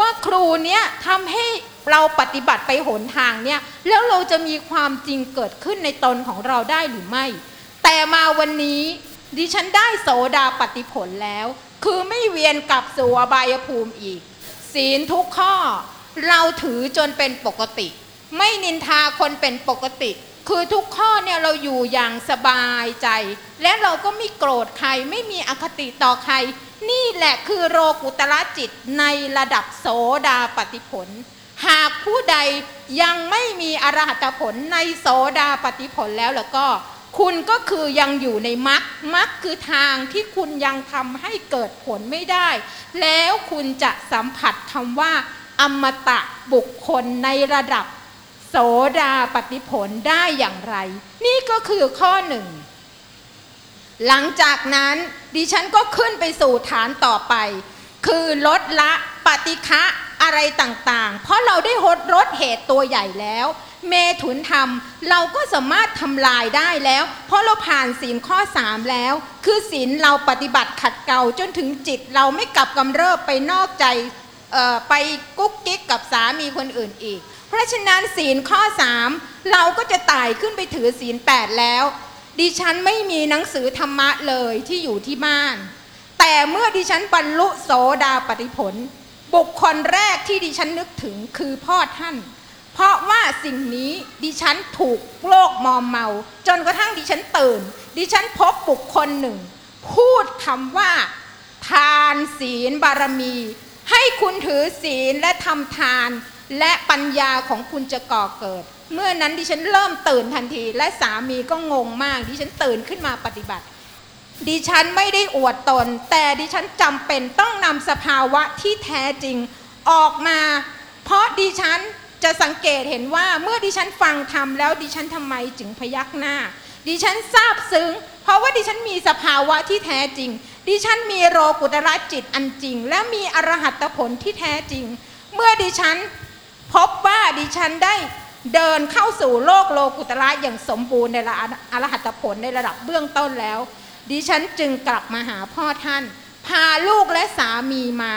S6: ว่าครูเนี้ยทำให้เราปฏิบัติไปหนทางเนี่ยแล้วเราจะมีความจริงเกิดขึ้นในตนของเราได้หรือไม่ แต่มาวันนี้ดิฉันได้โสดาปฏิผลแล้ว คือไม่เวียนกลับสู่อบายภูมิอีก ศีลทุกข้อ เราถือจนเป็นปกติ ไม่นินทาคนเป็นปกติ คือทุกข้อเนี่ยเราอยู่อย่างสบายใจ และเราก็ไม่โกรธใครไม่มีอคติต่อใคร นี่แหละคือโรกุตระจิตในระดับโสดาปฏิผล หากผู้ใดยังไม่มีอรหัตผลในโสดาปฏิผลแล้วแล้วก็ คุณก็คือยังอยู่ในมรรคมรรคคือทางที่คุณยังทำให้เกิดผลไม่ได้ แล้วคุณจะสัมผัสคำว่า อมตะบุคคลในระดับ โสดาปฏิผลได้อย่างไร นี่ก็คือข้อหนึ่ง หลังจากนั้นดิฉันก็ขึ้นไปสู่ฐานต่อไป คือลดละปฏิฆะอะไรต่างๆ เพราะเราได้หดลดเหตุตัวใหญ่แล้ว เมถุนธรรม เราก็สามารถทำลายได้แล้ว เพราะเราผ่านศีลข้อ 3 แล้ว คือศีลเราปฏิบัติขัดเกลาจนถึงจิตเราไม่กลับกำเริบไปนอกใจไปกุ๊กกิ๊กกับสามีคนอื่นอีก เพราะฉะนั้นศีลข้อ 3 เราก็จะไต่ขึ้นไปถือศีล 8 แล้ว ดิฉันไม่มีหนังสือธรรมะเลยที่อยู่ที่บ้าน แต่เมื่อดิฉันบรรลุโสดาปฏิผล บุคคลแรกที่ดิฉันนึกถึงคือพ่อท่าน เพราะว่าสิ่งนี้ดิฉันถูกโลกมอมเมา จนกระทั่งดิฉันตื่น ดิฉันพบบุคคลหนึ่ง พูดคำว่า ทานศีลบารมี ให้คุณถือศีลและทำทาน และปัญญาของคุณจะก่อเกิด เมื่อนั้นดิฉันเริ่มตื่นทันที และสามีก็งงมาก ดิฉันตื่นขึ้นมาปฏิบัติดิฉันไม่ได้อวดตน แต่ดิฉันจำเป็นต้องนำสภาวะที่แท้จริงออกมา เพราะดิฉัน จะสังเกตเห็นว่าเมื่อดิฉันฟังธรรมแล้วดิฉันทำไมจึงพยักหน้า ดิฉันซาบซึ้ง เพราะว่าดิฉันมีสภาวะที่แท้จริง ดิฉันมีโรกุตระจิตอันจริง และมีอรหัตผลที่แท้จริง เมื่อดิฉันพบว่าดิฉันได้เดินเข้าสู่โลกโลกุตระอย่างสมบูรณ์ในระดับอรหัตผลในระดับเบื้องต้นแล้ว ดิฉันจึงกลับมาหาพ่อท่าน พาลูกและสามีมา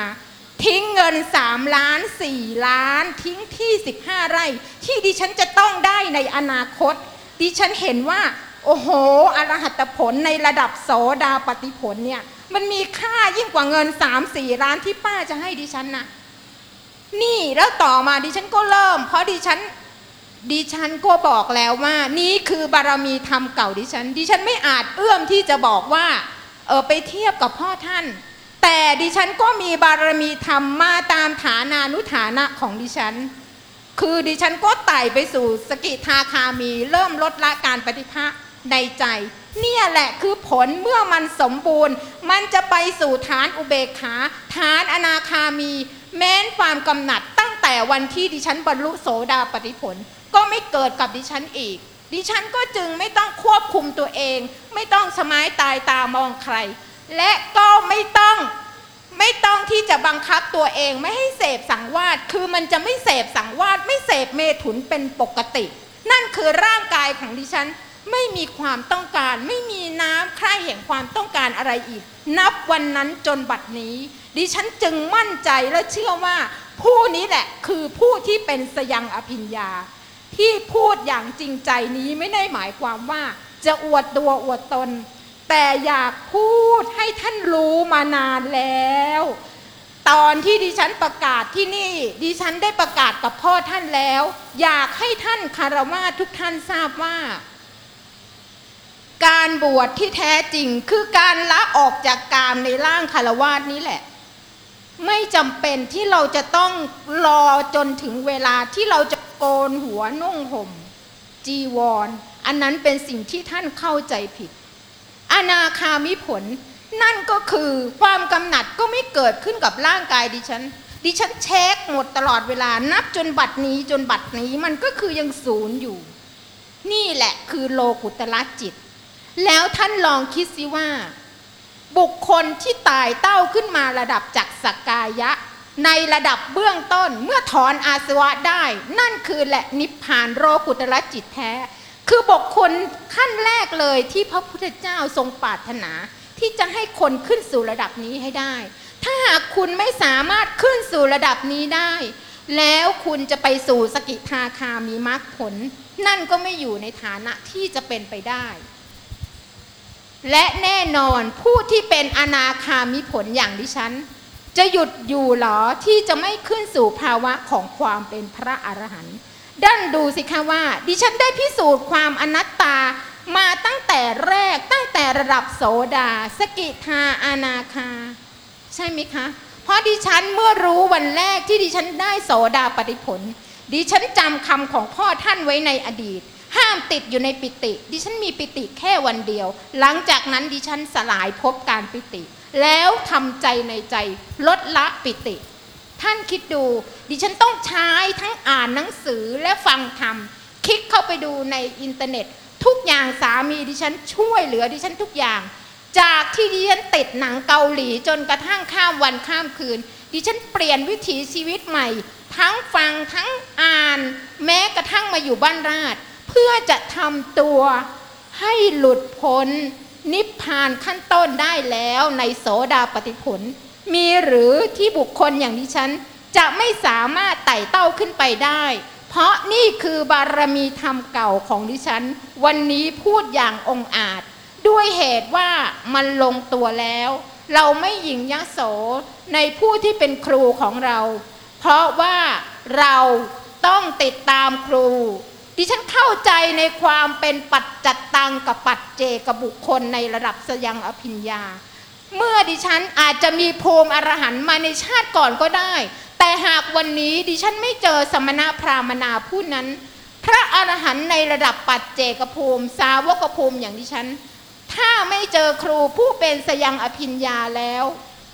S6: ทิ้งเงิน 3 ล้าน 4 ล้าน ทิ้งที่ 15 ไร่ ที่ดิฉันจะต้องได้ในอนาคต ดิฉันเห็นว่า โอ้โห อรหัตผลในระดับโสดาปฏิผลเนี่ย มันมีค่ายิ่งกว่าเงิน 3-4 ล้านที่ป้าจะให้ดิฉันนะนี่แล้วต่อมาดิฉันก็เริ่ม เพราะดิฉันดิฉันก็บอกแล้วว่า นี่คือบารมีธรรมเก่าดิฉัน ดิฉันไม่อาจเอื้อมที่จะบอกว่า เออไปเทียบกับพ่อท่าน แต่ดิฉันก็มีบารมีธรรมมาตามฐานานุฐานะของดิฉัน คือดิฉันก็ไต่ไปสู่สกิทาคามี เริ่มลดละการปฏิภะในใจ เนี่ยแหละคือผลเมื่อมันสมบูรณ์ มันจะไปสู่ฐานอุเบกขา ฐานอนาคามี แม้นความกำหนัดตั้งแต่วันที่ดิฉันบรรลุโสดาปฏิผล ก็ไม่เกิดกับดิฉันอีก ดิฉันก็จึงไม่ต้องควบคุมตัวเอง ไม่ต้องสมายตายตามองใคร และก็ไม่ต้องไม่ต้องที่จะบังคับตัวเองไม่ให้เสพสังวาสคือมันจะไม่เสพสังวาสไม่เสพเมถุนเป็นปกติ นั่นคือร่างกายของดิฉันไม่มีความต้องการ ไม่มีน้ำใคร่แห่งความต้องการอะไรอีก นับวันนั้นจนบัดนี้ ดิฉันจึงมั่นใจและเชื่อว่า ผู้นี้แหละคือผู้ที่เป็นสยังอภิญญา ที่พูดอย่างจริงใจนี้ไม่ได้หมายความว่าจะอวดตัวอวดตน แต่อยากพูดให้ท่านรู้มานานแล้ว ตอนที่ดิฉันประกาศที่นี่ ดิฉันได้ประกาศกับพ่อท่านแล้ว อยากให้ท่านคารวะทุกท่านทราบว่า การบวชที่แท้จริงคือการละออกจากกามในร่างคารวาสนี้แหละ ไม่จำเป็นที่เราจะต้องรอจนถึงเวลาที่เราจะโกนหัวนุ่งห่มจีวรออันนั้นเป็นสิ่งที่ท่านเข้าใจผิด อนาคามิผล นั่นก็คือความกำหนัดก็ไม่เกิดขึ้นกับร่างกายดิฉัน ดิฉันเช็คหมดตลอดเวลานับจนบัดนี้จนบัดนี้มันก็คือยังศูนย์อยู่ นี่แหละคือโลกุตละจิต แล้วท่านลองคิดสิว่า บุคคลที่ตายเต้าขึ้นมาระดับจากสกกายะ ในระดับเบื้องต้นเมื่อถอนอาสวะได้ นั่นคือแหละนิพพานโรกุตละจิตแท้ คือบุคคลขั้นแรกเลยที่พระพุทธเจ้าทรงปรารถนา ที่จะให้คนขึ้นสู่ระดับนี้ให้ได้ ถ้าหากคุณไม่สามารถขึ้นสู่ระดับนี้ได้ แล้วคุณจะไปสู่สกิทาคามีมรรคผล นั่นก็ไม่อยู่ในฐานะที่จะเป็นไปได้ และแน่นอนผู้ที่เป็นอนาคามิผลอย่างดิฉัน จะหยุดอยู่หรอที่จะไม่ขึ้นสู่ภาวะของความเป็นพระอรหันต์ ดันดูสิคะว่า ดิฉันได้พิสูจน์ความอนัตตามาตั้งแต่แรกตั้งแต่ระดับโสดา สกิทาอานาคา ใช่ไหมคะ เพราะดิฉันเมื่อรู้วันแรกที่ดิฉันได้โสดาปฏิผล ดิฉันจำคำของพ่อท่านไว้ในอดีต ห้ามติดอยู่ในปิติ ดิฉันมีปิติแค่วันเดียว หลังจากนั้นดิฉันสลายภพการปิติ แล้วทำใจในใจลดละปิติ ท่านคิดดู ดิฉันต้องใช้ทั้งอ่านหนังสือและฟังธรรม คลิกเข้าไปดูในอินเทอร์เน็ต ทุกอย่างสามีดิฉันช่วยเหลือดิฉันทุกอย่าง จากที่ดิฉันติดหนังเกาหลีจนกระทั่งข้ามวันข้ามคืน ดิฉันเปลี่ยนวิถีชีวิตใหม่ ทั้งฟังทั้งอ่าน แม้กระทั่งมาอยู่บ้านราช เพื่อจะทำตัวให้หลุดพ้นนิพพานขั้นต้นได้แล้วในโสดาปฏิผล มีหรือที่บุคคลอย่างดิฉัน จะไม่สามารถไต่เต้าขึ้นไปได้ เพราะนี่คือบารมีธรรมเก่าของดิฉัน วันนี้พูดอย่างองอาจ ด้วยเหตุว่ามันลงตัวแล้ว เราไม่หยิงยโสในผู้ที่เป็นครูของเรา เพราะว่าเราต้องติดตามครู ดิฉันเข้าใจในความเป็นปัจจัตตังกับปัจเจกบุคคลในระดับสยังอภิญญาเมื่อดิฉันอาจจะมีภูมิอรหันต์มาในชาติก่อนก็ได้ แต่หากวันนี้ดิฉันไม่เจอสมณะพราหมณาผู้นั้น พระอรหันต์ในระดับปัจเจกภูมิ สาวกภูมิอย่างดิฉัน ถ้าไม่เจอครูผู้เป็นสยังอภิญญาแล้ว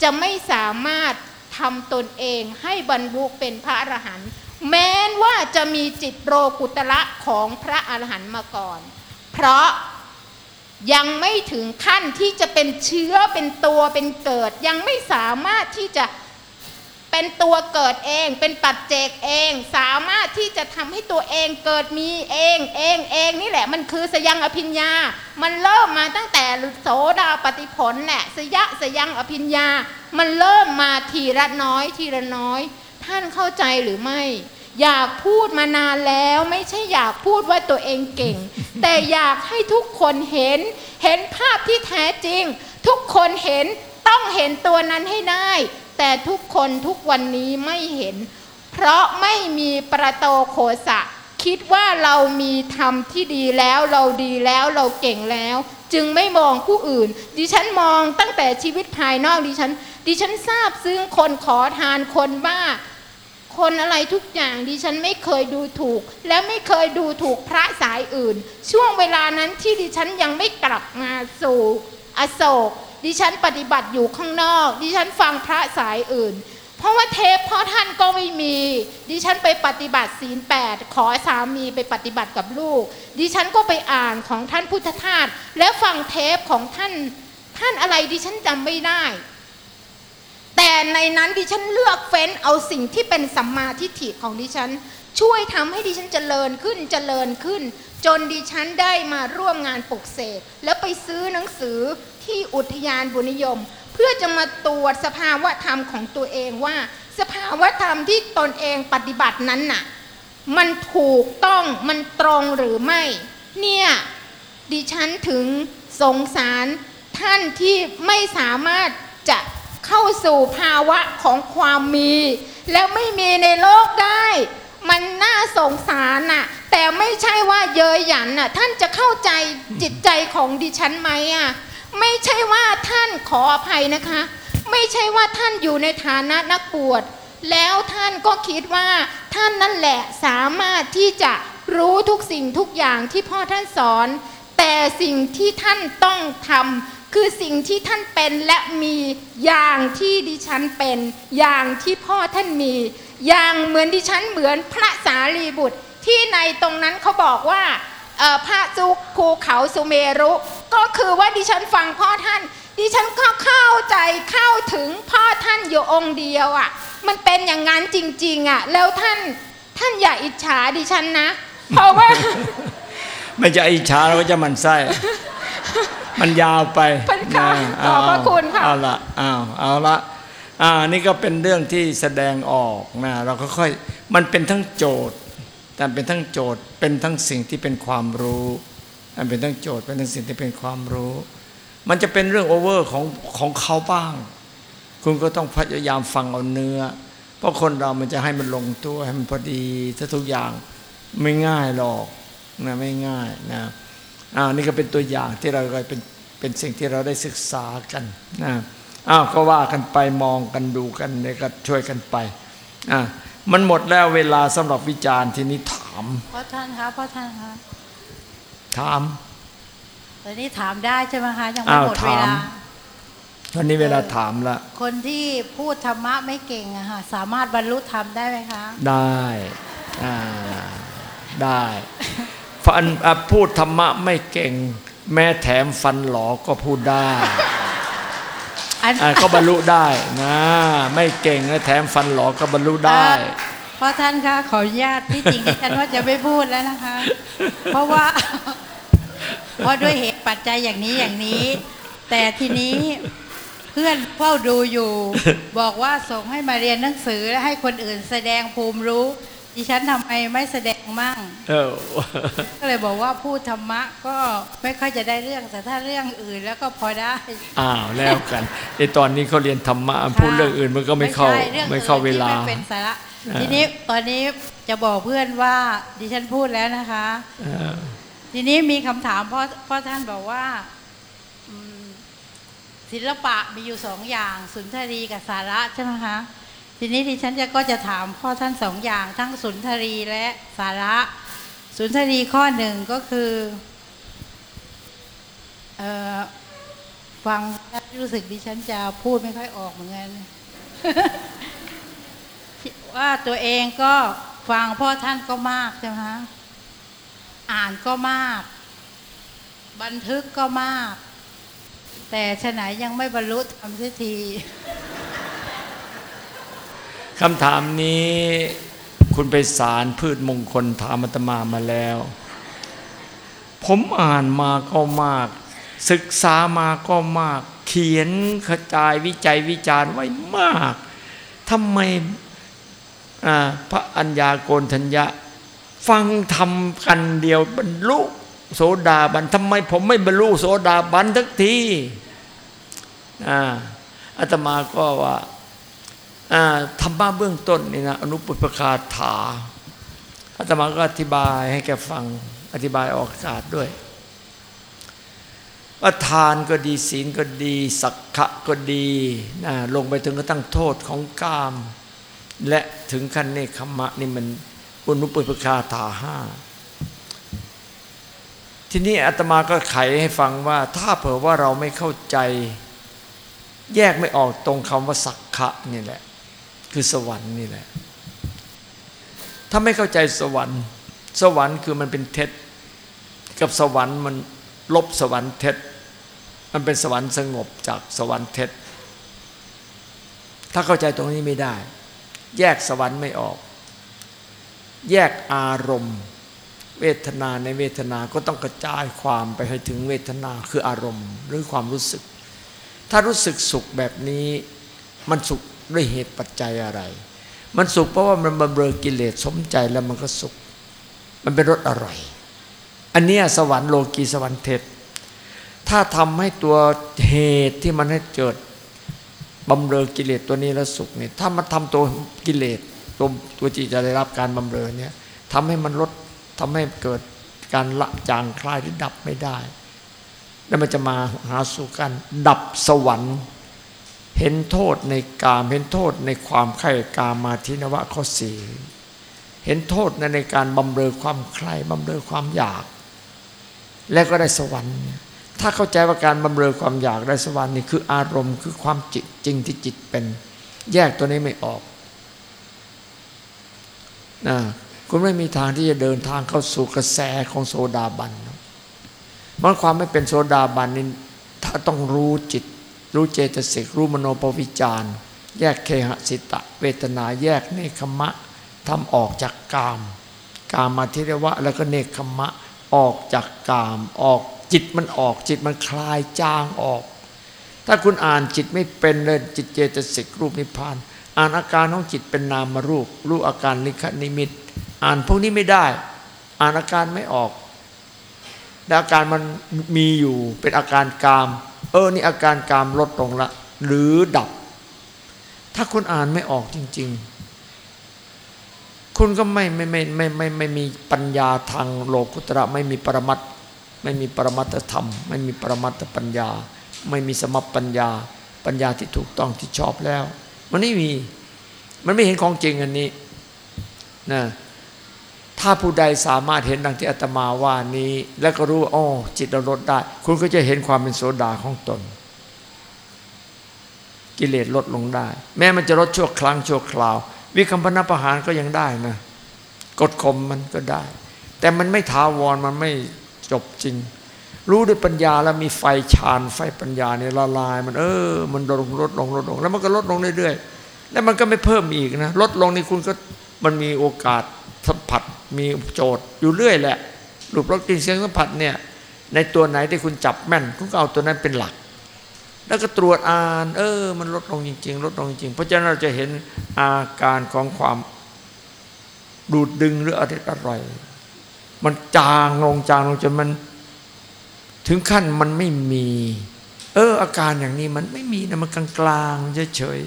S6: จะไม่สามารถทำตนเองให้บรรลุเป็นพระอรหันต์แม้นว่าจะมีจิตโรกุตระของพระอรหันต์มาก่อน เพราะยังไม่ถึงขั้นที่จะเป็นเชื้อเป็นตัวเป็นเกิด ยังไม่สามารถที่จะ เป็นตัวเกิดเอง เป็นปัจเจกเอง สามารถที่จะทำให้ตัวเองเกิดมีเองเองเองนี่แหละมันคือสยังอภิญญา มันเริ่มมาตั้งแต่โสดาปฏิผลแหละสยะสยังอภิญญา มันเริ่มมาทีละน้อยทีละน้อย ท่านเข้าใจหรือไม่ อยากพูดมานานแล้วไม่ใช่อยากพูดว่าตัวเองเก่ง แต่อยากให้ทุกคนเห็น เห็นภาพที่แท้จริง ทุกคนเห็นต้องเห็นตัวนั้นให้ได้ แต่ทุกคนทุกวันนี้ไม่เห็น เพราะไม่มีประโตโคสะ คิดว่าเรามีธรรมที่ดีแล้วเราดีแล้วเราเก่งแล้ว จึงไม่มองผู้อื่น ดิฉันมองตั้งแต่ชีวิตภายนอกดิฉัน ดิฉันทราบซึ้งคนขอทานคนบ้าคนอะไรทุกอย่างดิฉันไม่เคยดูถูก และไม่เคยดูถูกพระสายอื่น ช่วงเวลานั้นที่ดิฉันยังไม่กลับมาสู่ อโศก ดิฉันปฏิบัติอยู่ข้างนอก ดิฉันฟังพระสายอื่น เพราะว่าเทปพ่อท่านก็ไม่มี ดิฉันไปปฏิบัติศีลแปดขอสามีไปปฏิบัติกับลูก ดิฉันก็ไปอ่านของท่านพุทธทาสและฟังเทปของท่านท่านอะไรดิฉันจำไม่ได้ แต่ในนั้นดิฉันเลือกเฟ้นเอาสิ่งที่เป็นสัมมาทิฏฐิของดิฉัน ช่วยทำให้ดิฉันเจริญขึ้นเจริญขึ้น จนดิฉันได้มาร่วมงานปลุกเสกแล้วไปซื้อหนังสือ ที่อุทยานบุญนิยม เพื่อจะมาตรวจสภาวะธรรมของตัวเองว่า สภาวะธรรมที่ตนเองปฏิบัตินั้นน่ะมันถูกต้องมันตรงหรือไม่ เนี่ยดิฉันถึงสงสารท่านที่ไม่สามารถจะเข้าสู่ภาวะของความมี แล้วไม่มีในโลกได้ มันน่าสงสารน่ะ แต่ไม่ใช่ว่าเยยหยันน่ะ ท่านจะเข้าใจจิตใจของดิฉันไหมอะ ไม่ใช่ว่าท่านขออภัยนะคะ ไม่ใช่ว่าท่านอยู่ในฐานะนักบวชแล้วท่านก็คิดว่าท่านนั่นแหละสามารถที่จะรู้ทุกสิ่งทุกอย่างที่พ่อท่านสอน แต่สิ่งที่ท่านต้องทำคือสิ่งที่ท่านเป็นและมีอย่างที่ดิฉันเป็น อย่างที่พ่อท่านมี อย่างเหมือนดิฉันเหมือนพระสารีบุตรที่ในตรงนั้นเขาบอกว่าพระจุภูเขาสุเมรุ ก็คือว่าดิฉันฟังพ่อท่าน ดิฉันก็เข้าใจเข้าถึงพ่อท่านอยู่องค์เดียวอะ่ะ มันเป็นอย่างนั้นจริง ๆอะ่ะ แล้วท่านท่านอย่าอิจฉาดิฉันนะ เพราะว่า
S1: ไม่จะอิจฉาเราก็จะหมันไส้มันยาวไป
S6: เป็นค่ะ
S1: น
S6: ขอบพระคุณค่ะ
S1: เอาละเอาเอาละอ่านี่ก็เป็นเรื่องที่แสดงออกนะเราก็ค่อยมันเป็นทั้งโจทย์แต่เป็นทั้งโจทย์เป็นทั้งสิ่งที่เป็นความรู้ มันเป็นทั้งโจทย์เป็นทั้งสิ่งที่เป็นความรู้ มันจะเป็นเรื่องโอเวอร์ของของเขาบ้าง คุณก็ต้องพยายามฟังเอาเนื้อ เพราะคนเรามันจะให้มันลงตัวให้มันพอดีถ้าทุกอย่างไม่ง่ายหรอกนะไม่ง่ายนะอ่านี่ก็เป็นตัวอย่างที่เราก็เป็นเป็นสิ่งที่เราได้ศึกษากันนะอ้าวก็ว่ากันไปมองกันดูกันเนี่ยก็ช่วยกันไปอ่ามันหมดแล้วเวลาสำหรับวิจารณ์ทีนี้ถาม
S7: พ่อท่านคะพ่อท่านคะ
S1: ถาม
S7: ตอนนี้ถามได้ใช่ไหมคะยังไม่
S1: อ้าว
S7: หมดเว
S1: ถาม
S7: ลา
S1: วันนี้เวลาถามละ
S7: คนที่พูดธรรมะไม่เก่งอะค่ะสามารถบรรลุธรรมได้ไหมคะ
S1: ได้อ่าได้ฟันอะพูดธรรมะไม่เก่ง แม้แถมฟันหลอก็พูดได้
S7: อัน
S1: อะก็บรรลุได้นะ ไม่เก่งและแถมฟันหลอก็บรรลุได้
S7: พ่อท่านคะขออนุญาตที่จริงดิฉันว่าจะไม่พูดแล้วนะคะ เพราะว่า เพราะด้วยเหตุปัจจัยอย่างนี้อย่างนี้ แต่ทีนี้เพื่อนเฝ้าดูอยู่ บอกว่าส่งให้มาเรียนหนังสือและให้คนอื่นแสดงภูมิรู้ ดิฉันทำไมไม่แสดงมั่ง
S1: เออ
S7: ก็เลยบอกว่าพูดธรรมะก็ไม่ค่อยจะได้เรื่องแต่ถ้าเรื่องอื่นแล้วก็พอได้
S1: อ้าวแล้วกันไอตอนนี้เขาเรียนธรรมะพูดเรื่องอื่นมันก็ไม่เข้า
S7: ใช่รื่อง
S1: ไม่เข้าเวลา
S7: ที่ไม่เป็นสาระ
S1: อ่า
S7: ทีนี้ตอนนี้จะบอกเพื่อนว่าดิฉันพูดแล้วนะคะ
S1: เออ
S7: ทีนี้มีคำถามพ่อพ่อท่านบอกว่าอืมศิลปะมีอยู่สองอย่าง สุนทรีกับสาระใช่ไหมคะทีนี้ดิฉันจะก็จะถามพ่อท่านสองอย่าง ทั้งสุนทรีและสาระ สุนทรีข้อหนึ่งก็คือเออฟังแล้วรู้สึกดิฉันจะพูดไม่ค่อยออกเหมือนกัน ว่าตัวเองก็ฟังพ่อท่านก็มากใช่ไหมอ่านก็มาก บันทึกก็มาก แต่ฉะไหนยังไม่บรรลุธรรมสักที
S1: คำถามนี้คุณไปสารพืชมงคลถามอาตมามาแล้ว ผมอ่านมาก็มาก ศึกษามาก็มาก เขียนกระจายวิจัยวิจารณ์ไว้มากทำไม พระอัญญาโกณทัญญะ ฟังทำกันเดียวบรรลุโสดาบันทำไมผมไม่บรรลุโสดาบันทักทีอาอาตมาก็ว่าธรรมะเบื้องต้นนี่นะอนุปปคาถาอาตมาก็อธิบายให้แกฟังอธิบายออกอากาศด้วยว่าทานก็ดีศีลก็ดี สักขะก็ดีนะลงไปถึงกระทั่งโทษของกาม และถึงขั้นเนคขมะนี่มันอนุปปคาถาห้าทีนี้อาตมาก็ไขให้ฟังว่า ถ้าเผื่อว่าเราไม่เข้าใจ แยกไม่ออกตรงคำว่าสักขะนี่แหละ คือสวรรค์นี่แหละ ถ้าไม่เข้าใจสวรรค์ สวรรค์คือมันเป็นเท็จ กับสวรรค์มันลบสวรรค์เท็จ มันเป็นสวรรค์สงบจากสวรรค์เท็จ ถ้าเข้าใจตรงนี้ไม่ได้ แยกสวรรค์ไม่ออก แยกอารมณ์ เวทนาในเวทนาก็ต้องกระจายความไปให้ถึงเวทนาคืออารมณ์หรือความรู้สึก ถ้ารู้สึกสุขแบบนี้มันสุขด้วยเหตุปัจจัยอะไร มันสุขเพราะว่ามันบำเรอกิเลสสมใจแล้วมันก็สุข มันเป็นรสอร่อย อันนี้สวรรค์โลกีสวรรค์เทศถ้าทำให้ตัวเหตุที่มันให้เกิด บำเรอกิเลสตัวนี้แล้วสุขเนี่ยถ้ามันทำตัวกิเลสตัวตัวจิตจะได้รับการบำเรอเนี่ยทำให้มันลดทำให้เกิดการละจางคลายหรือดับไม่ได้ แล้วมันจะมาหาสู่กัน ดับสวรรค์ เห็นโทษในกาม เห็นโทษในความใคร่กามมาทินวะข้อสี่เห็นโทษในในการบำเรอความใคร่บำเรอความอยาก และก็ได้สวรรค์ ถ้าเข้าใจว่าการบำเรอความอยากได้สวรรค์นี่คืออารมณ์คือความจิตจริงที่จิตเป็น แยกตัวนี้ไม่ออกนะคุณไม่มีทางที่จะเดินทางเข้าสู่กระแสของโซดาบันมันความไม่เป็นโซดาบันนี่ถ้าต้องรู้จิต รู้เจตสิกรู้มโนปวิจารแยกเคหสิตะ เวทนาแยกเนคขมะทำออกจากกาม กามาทิเรวะ แล้วก็เนคขมะออกจากกามออก จิตมันออก จิตมันคลายจางออก ถ้าคุณอ่านจิตไม่เป็นเลยจิตเจตสิกรูปนิพพาน อ่านอาการของจิตเป็นนามรูป รูปอาการนิคนิมิต อ่านพวกนี้ไม่ได้ อ่านอาการไม่ออกแต่อาการมันมีอยู่เป็นอาการกาม เออนี่อาการกามลดลงละ หรือดับ ถ้าคุณอ่านไม่ออกจริง ๆ คุณก็ไม่ไม่ไม่ไม่ไม่ไม่มีปัญญาทางโลกุตระไม่มีปรมัตถ ไม่มีปรมัตธรรม ไม่มีปรมัตปัญญา ไม่มีสมปัญญา ปัญญาที่ถูกต้องที่ชอบแล้ว มันไม่มีมันไม่เห็นของจริงอันนี้นะถ้าผู้ใดสามารถเห็นดังที่อาตมาว่านี้ แล้วก็รู้ว่าอ๋อจิตเราลดได้ คุณก็จะเห็นความเป็นโสดาของตน กิเลสลดลงได้ แม้มันจะลดชั่วครั้งชั่วคราว วิคัมพนประหารก็ยังได้นะกดข่มมันก็ได้ แต่มันไม่ถาวรมันไม่ จบจริง รู้ด้วยปัญญาแล้วมีไฟฌานไฟปัญญาเนี่ยละลาย มันเออ มันลดลดลงลดลง แล้วมันก็ลดลงเรื่อยๆแล้วมันก็ไม่เพิ่มอีกนะลดลงนี่คุณก็มันมีโอกาสสัมผัสมีโจทย์อยู่เรื่อยแหละรูปรสกลิ่นเสียงสัมผัสเนี่ยในตัวไหนที่คุณจับแม่น คุณก็เอาตัวนั้นเป็นหลัก แล้วก็ตรวจอ่าน เออ มันลดลงจริง ๆ ลดลงจริง เพราะฉะนั้นเราจะเห็นอาการของความดูดดึงหรืออะไรอร่อย มันจางลงจางลงจนมัน ถึงขั้นมันไม่มี เออ อาการอย่างนี้มันไม่มีนะมันกลางๆเฉย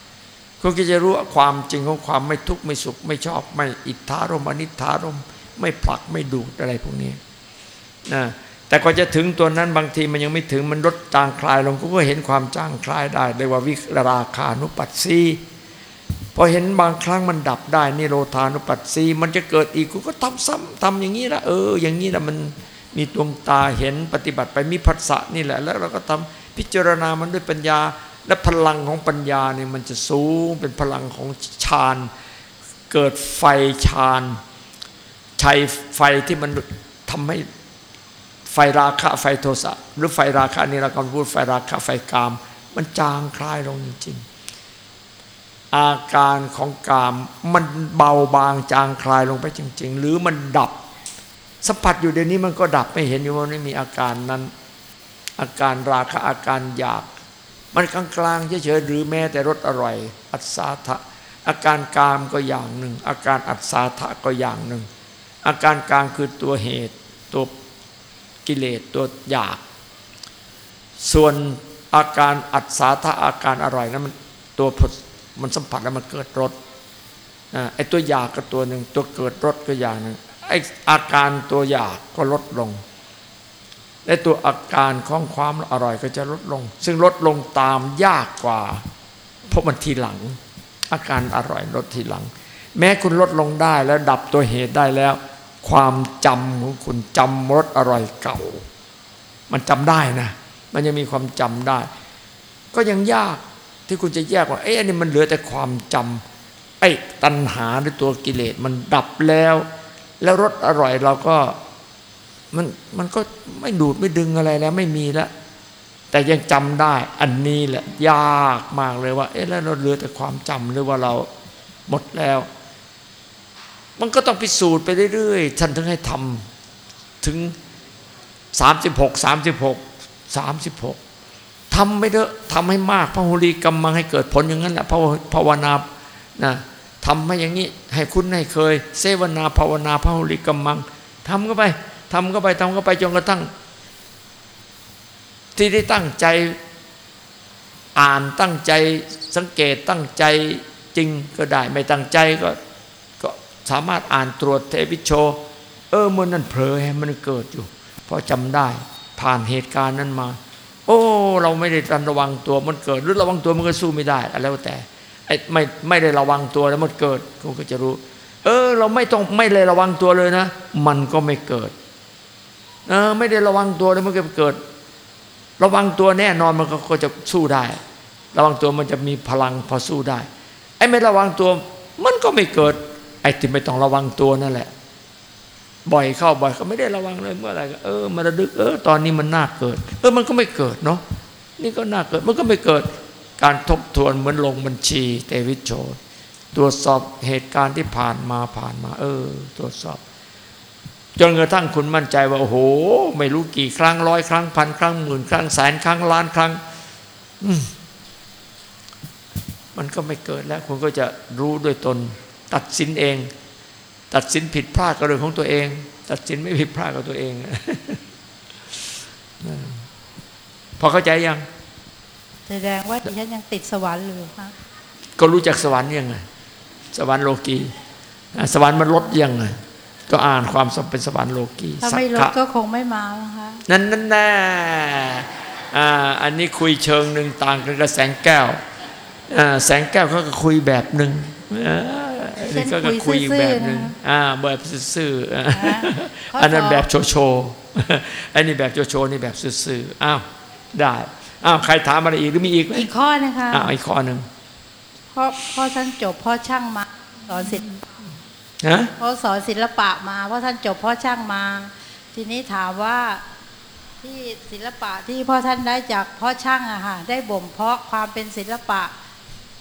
S1: ๆคุณก็จะรู้ความจริงของความไม่ทุกข์ไม่สุข ไม่ชอบไม่อิทธารมอนิธารม ไม่ผลักไม่ดูดอะไรพวกนี้นะแต่กว่าจะถึงตัวนั้นบางทีมันยังไม่ถึงมันลดจางคลายลงก็เห็นความจางคลายได้เรียกว่าวิราคานุปัสสี พอเห็นบางครั้งมันดับได้นิโรธานุปัสสีมันจะเกิดอีกกูก็ทำซ้ำทำอย่างนี้ละเออ อย่างนี้ละมันมีดวงตาเห็นปฏิบัติไปมีผัสสะนี่แหละ แล้วเราก็ทำพิจารณามันด้วยปัญญา และพลังของปัญญาเนี่ยมันจะสูงเป็นพลังของฌานเกิดไฟฌานชัยไฟที่มันทำให้ไฟราคะไฟโทสะหรือไฟราคะนี่เรากำลังพูดไฟราคะไฟกาม มันจางคลายลงจริง อาการของกามมันเบาบางจางคลายลงไปจริง ๆ หรือมันดับสัมผัสอยู่เดี๋ยวนี้มันก็ดับไม่เห็นอยู่ว่าไม่มีอาการนั้น อาการราคะอาการอยาก มันกลางๆเฉยๆหรือแม้แต่รสอร่อย อัศาทะอาการกามก็อย่างหนึ่ง อาการอัศาทะก็อย่างหนึ่ง อาการกลางคือตัวเหตุ ตัวกิเลสตัวอยาก ส่วนอาการอัศาทะอาการอร่อยนั้นมันตัวผล มันสัมผัสแล้วมันเกิดรสไอ้ตัวอยากก็ตัวหนึ่งตัวเกิดรสก็อย่างหนึ่งไอ้อาการตัวอยากก็ลดลงและตัวอาการของความอร่อยก็จะลดลง ซึ่งลดลงตามยากกว่า เพราะมันทีหลัง อาการอร่อยลดทีหลัง แม้คุณลดลงได้แล้วดับตัวเหตุได้แล้ว ความจำของคุณจำรสอร่อยเก่า มันจำได้นะ มันยังมีความจำได้ ก็ยังยาก ที่คุณจะแยกว่าเอ้อันนี้มันเหลือแต่ความจำไอ้ตัณหาหรือตัวกิเลสมันดับแล้ว แล้วรสอร่อยเราก็มันมันก็ไม่ดูดไม่ดึงอะไรแล้วไม่มีแล้วแต่ยังจำได้อันนี้แหละยากมากเลยว่า เอ๊ะแล้วเราเหลือแต่ความจำหรือว่าเราหมดแล้ว มันก็ต้องพิสูจน์ไปเรื่อยๆท่านถึงให้ทำถึงสามสิบหกสามสิบหกสามสิบหก ทำไม่เถอะทำให้มากพระหุลีกรรมมังให้เกิดผลอย่างนั้นแหละภาวนานะทำให้อย่างนี้ให้คุณให้เคย เสวนาภาวนาพระหุลีกรรมมังทำก็ไปทำก็ไปทำก็ไปจนกระทั่ง ที่ได้ตั้งใจอ่านตั้งใจสังเกตตั้งใจจริงก็ได้ไม่ตั้งใจก็ก็สามารถอ่านตรวจเทวิโช เออมันนั่นเผลอให้มันเกิดอยู่พอจำได้ผ่านเหตุการณ์นั้นมา โอ้ เราไม่ได้ระวังตัวมันเกิด หรือระวังตัวมันก็สู้ไม่ได้แล้วแต่ไอ้ไม่ไม่ได้ระวังตัวแล้วมันเกิดคุณก็จะรู้ เออ เราไม่ต้องไม่เลยระวังตัวเลยนะ มันก็ไม่เกิดเออไม่ได้ระวังตัวแล้วมันก็เกิด ระวังตัวแน่นอนมันก็จะสู้ได้ ระวังตัวมันจะมีพลังพอสู้ได้ไอ้ไม่ระวังตัว มันก็ไม่เกิด ไอ้ที่ไม่ต้องระวังตัวนั่นแหละ บ่อยเข้าบ่อยเขาไม่ได้ระวังเลยเมื่อไหร่เออมันระลึกเออตอนนี้มันน่าเกิด เออมันก็ไม่เกิดเนาะนี่ก็น่าเกิดมันก็ไม่เกิดการทบทวนเหมือนลงบัญชีเตวิโชตรวจสอบเหตุการณ์ที่ผ่านมาผ่านมา เออ ตรวจสอบ จนกระทั่งคุณมั่นใจว่าโอ้โห ไม่รู้กี่ครั้งร้อยครั้งพันครั้งหมื่นครั้งแสนครั้งล้านครั้งอืมมันก็ไม่เกิดแล้ว คุณก็จะรู้ด้วยตนตัดสินเอง ตัดสินผิดพลาดก็เรื่องของตัวเอง ตัดสินไม่ผิดพลาดกับตัวเองพอเข้าใจยัง
S7: แสดงว่าดิฉันยังติดสวรรค์อยู่ค่ะ
S1: ก็รู้จักสวรรค์ยังไงสวรรค์โลกีอะสวรรค์มันลดยังไงก็อ่านความสัมเป็นสวรรค์โลกี
S7: ถ้า
S1: สัก
S7: ไม่ลด
S1: ขะ
S7: ก็คงไม่มานะคะ
S1: นั่นนั่นแน่อ่าอันนี้คุยเชิงหนึ่งต่างกันกับแสงแก้วอ่าแสงแก้วเขาก็คุยแบบหนึ่งอ่าอั นนี้ก็ก็คุยอีกแบบหนึ่งอ่าแบบซื่อๆอ่าอันนั้นแบบโชว์โชว์อันนี้แบบโชว์โชว์นี่แบบซื่อๆอ้าวได้อ้าวใครถามอะไรอีกหรือมีอีกไหม
S7: อีกข้อนะคะ
S1: อ้าวอีกข้อหนึ่ง
S7: พ่อพ่อท่านจบพ่อช่างมาสอนศิลป์
S1: ฮะ
S7: พ่อสอนศิลปะมาพ่อท่านจบพ่อช่างมา ทีนี้ถามว่าที่ศิลปะที่พ่อท่านได้จากพ่อช่างอะค่ะได้บ่มเพาะความเป็นศิลปะ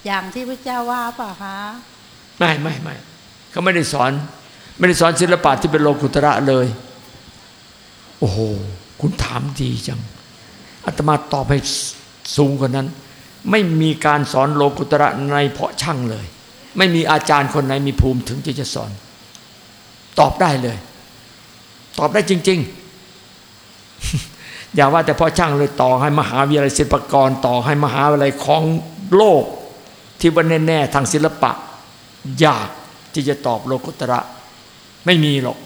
S7: อย่างที่พระเจ้าว่าเปล่ะคะ
S1: ไม่ไม่ไม่เขาไม่ได้สอน ไม่ได้สอนศิลปะที่เป็นโลกุตระเลย โอ้โห คุณถามดีจังอาตมาตอบให้สูงกว่านั้น ไม่มีการสอนโลกุตระในเพาะช่างเลย ไม่มีอาจารย์คนไหนมีภูมิถึงที่จะสอน ตอบได้เลย ตอบได้จริง ๆ อย่าว่าแต่เพาะช่างเลยต่อให้มหาวิทยาลัยศิลปากร ต่อให้มหาวิทยาลัยของโลกที่ว่าแน่ๆทางศิลปะ ยากที่จะตอบโลกุตระ ไม่มีหรอก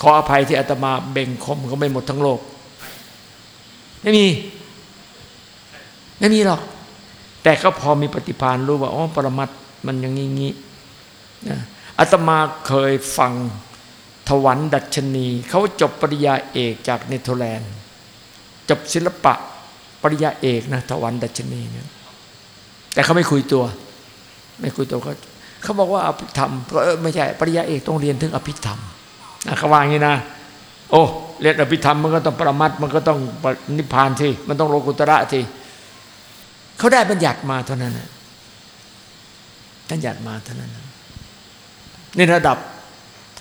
S1: ขออภัยที่อาตมาเบ่งคมเขาไม่หมดทั้งโลก ไม่มี ไม่มีหรอก แต่เขาพอมีปฏิภาณรู้ว่าอ๋อปรมัตมันอย่างนี้งี้นะอาตมาเคยฟังถวันดัชนี เขาจบปริญญาเอกจากเนเธอร์แลนด์ จบศิลปะปริญญาเอกนะถวันดัชนีเนี่ยแต่เขาไม่คุยตัว ไม่คุยตัวเขาเขาบอกว่าอภิธรรมก็ไม่ใช่ปริญญาเอกต้องเรียนถึงอภิธรรมนะเขาว่าอย่างนี้นะโอ้เรียนอภิธรรมมันก็ต้องประมัดมันก็ต้องนิพพานที่มันต้องโลกุตระที่เขาได้บัญญัติมาเท่านั้นนะบัญญัติมาเท่านั้นนะในระดับ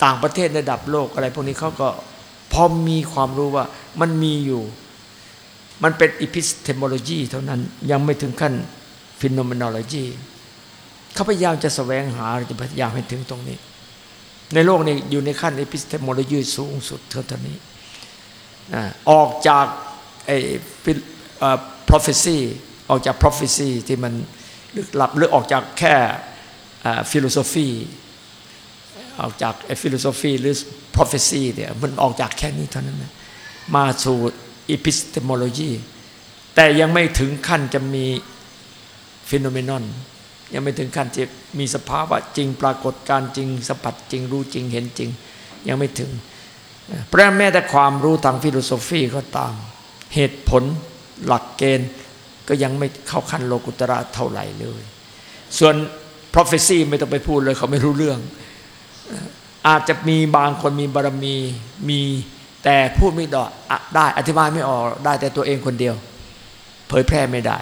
S1: ต่างประเทศระดับโลกอะไรพวกนี้เขาก็พอมีความรู้ว่ามันมีอยู่ มันเป็น epistemology เท่านั้นยังไม่ถึงขั้น phenomenology เขาพยายามจะแสวงหาจะพยายามให้ถึงตรงนี้ ในโลกนี้อยู่ในขั้น epistemology สูงสุดเท่านี้ออกจากไอ้ prophecy ออกจาก prophecy ที่มันลึกลับหรือออกจากแค่ philosophy ออกจากไอ้ philosophy หรือ prophecy เนี่ยมันออกจากแค่นี้เท่านั้นนะมาสู่ epistemology แต่ยังไม่ถึงขั้นจะมี phenomenon ยังไม่ถึงขั้นที่มีสภาวะจริงปรากฏการจริงสัมผัสจริงรู้จริงเห็นจริง ยังไม่ถึงเพราะแม้แต่ความรู้ทางฟิโลโซฟีก็ตาม เหตุผลหลักเกณฑ์ก็ยังไม่เข้าขั้นโลกุตระเท่าไหร่เลย ส่วน prophecy ไม่ต้องไปพูดเลยเขาไม่รู้เรื่อง อาจจะมีบางคนมีบารมีมีแต่พูดไม่ได้ได้อธิบายไม่ออกได้แต่ตัวเองคนเดียว เผยแพร่ไม่ได้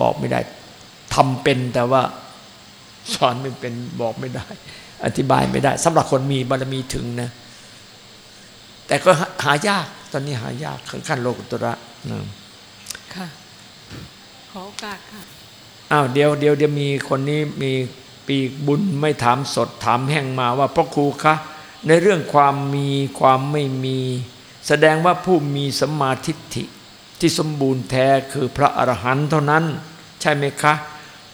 S1: บอกไม่ได้ทำเป็นแต่ว่า สอนไม่เป็นบอกไม่ได้ อธิบายไม่ได้สำหรับคนมีบารมีถึงนะ แต่ก็หายาก ตอนนี้หายากขั้นโลกุตระนะ
S2: ค่ะขอโอกาสค่ะ
S1: อ้าวเดี๋ยวเดี๋ยวเดี๋ยวมีคนนี้มีปีกบุญไม่ถามสดถามแห้งมาว่าพระครูคะในเรื่องความมีความไม่มี แสดงว่าผู้มีสัมมาทิฏฐิที่สมบูรณ์แท้คือพระอรหันต์เท่านั้น ใช่ไหมคะ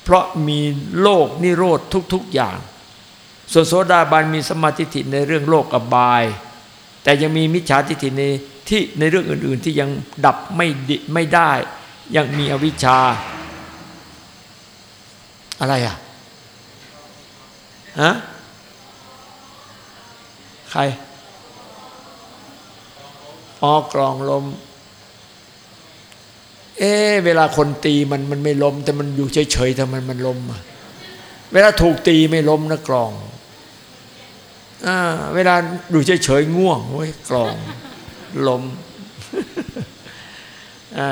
S1: เพราะมีโลกนิโรธทุกๆอย่าง ส่วนโสดาบันมีสมาทิฏฐิในเรื่องโลกอบาย แต่ยังมีมิจฉาทิฏฐิในที่ในเรื่องอื่น ๆ ที่ยังดับไม่ไม่ได้ ยังมีอวิชชา อะไรอะฮะใครอ๋อกรองลม เอ๊เวลาคนตีมันมันไม่ล้ม แต่มันอยู่เฉยๆทำไมมันล้มอะเวลาถูกตีไม่ล้มนะกรองอ่าเวลาอยู่เฉยๆง่วงเว้ยกรองล้มอ่า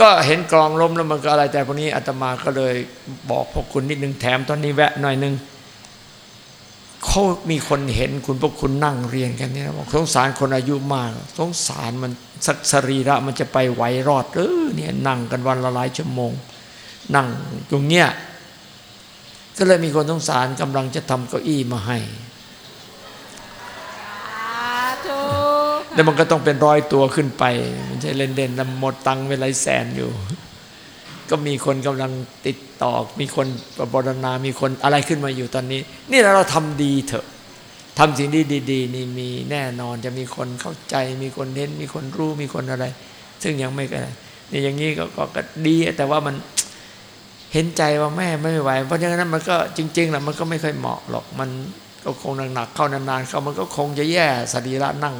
S1: ก็เห็นกรองล้มแล้วมันก็อะไรแต่พวกนี้อาตมาก็เลยบอกพวกคุณนิดนึงแถมตอนนี้แวะหน่อยนึง เขามีคนเห็นคุณพวกคุณนั่งเรียนกันเนี่ยบอกสงสารคนอายุมากสงสารมันสักสรีระมันจะไปไหวรอดเออเนี่ยนั่งกันวันละหลายชั่วโมง นั่งตรงเนี้ยก็เลยมีคนสงสารกำลังจะทำเก้าอี้มาให้แล้วมันก็ต้องเป็นร้อยตัวขึ้นไป มันใช่เล่นเด่นๆหมดตังค์ไปหลายแสนอยู่ ก็มีคนกำลังติดต่อ มีคนประบรณา มีคนอะไรขึ้นมาอยู่ตอนนี้ นี่เราทำดีเถอะทำสิ่งดีดีๆนี่มีแน่นอนจะมีคนเข้าใจ มีคนเห็น มีคนรู้ มีคนอะไร ซึ่งยังไม่กันนี่อย่างนี้ก็ก็ดีแต่ว่ามันเห็นใจว่าแม่ไม่ไหว เพราะฉะนั้นมันก็จริงๆแหละมันก็ไม่ค่อยเหมาะหรอก มันก็คงหนักๆเข้านานๆเข้ามันก็คงจะแย่สรีระนั่ง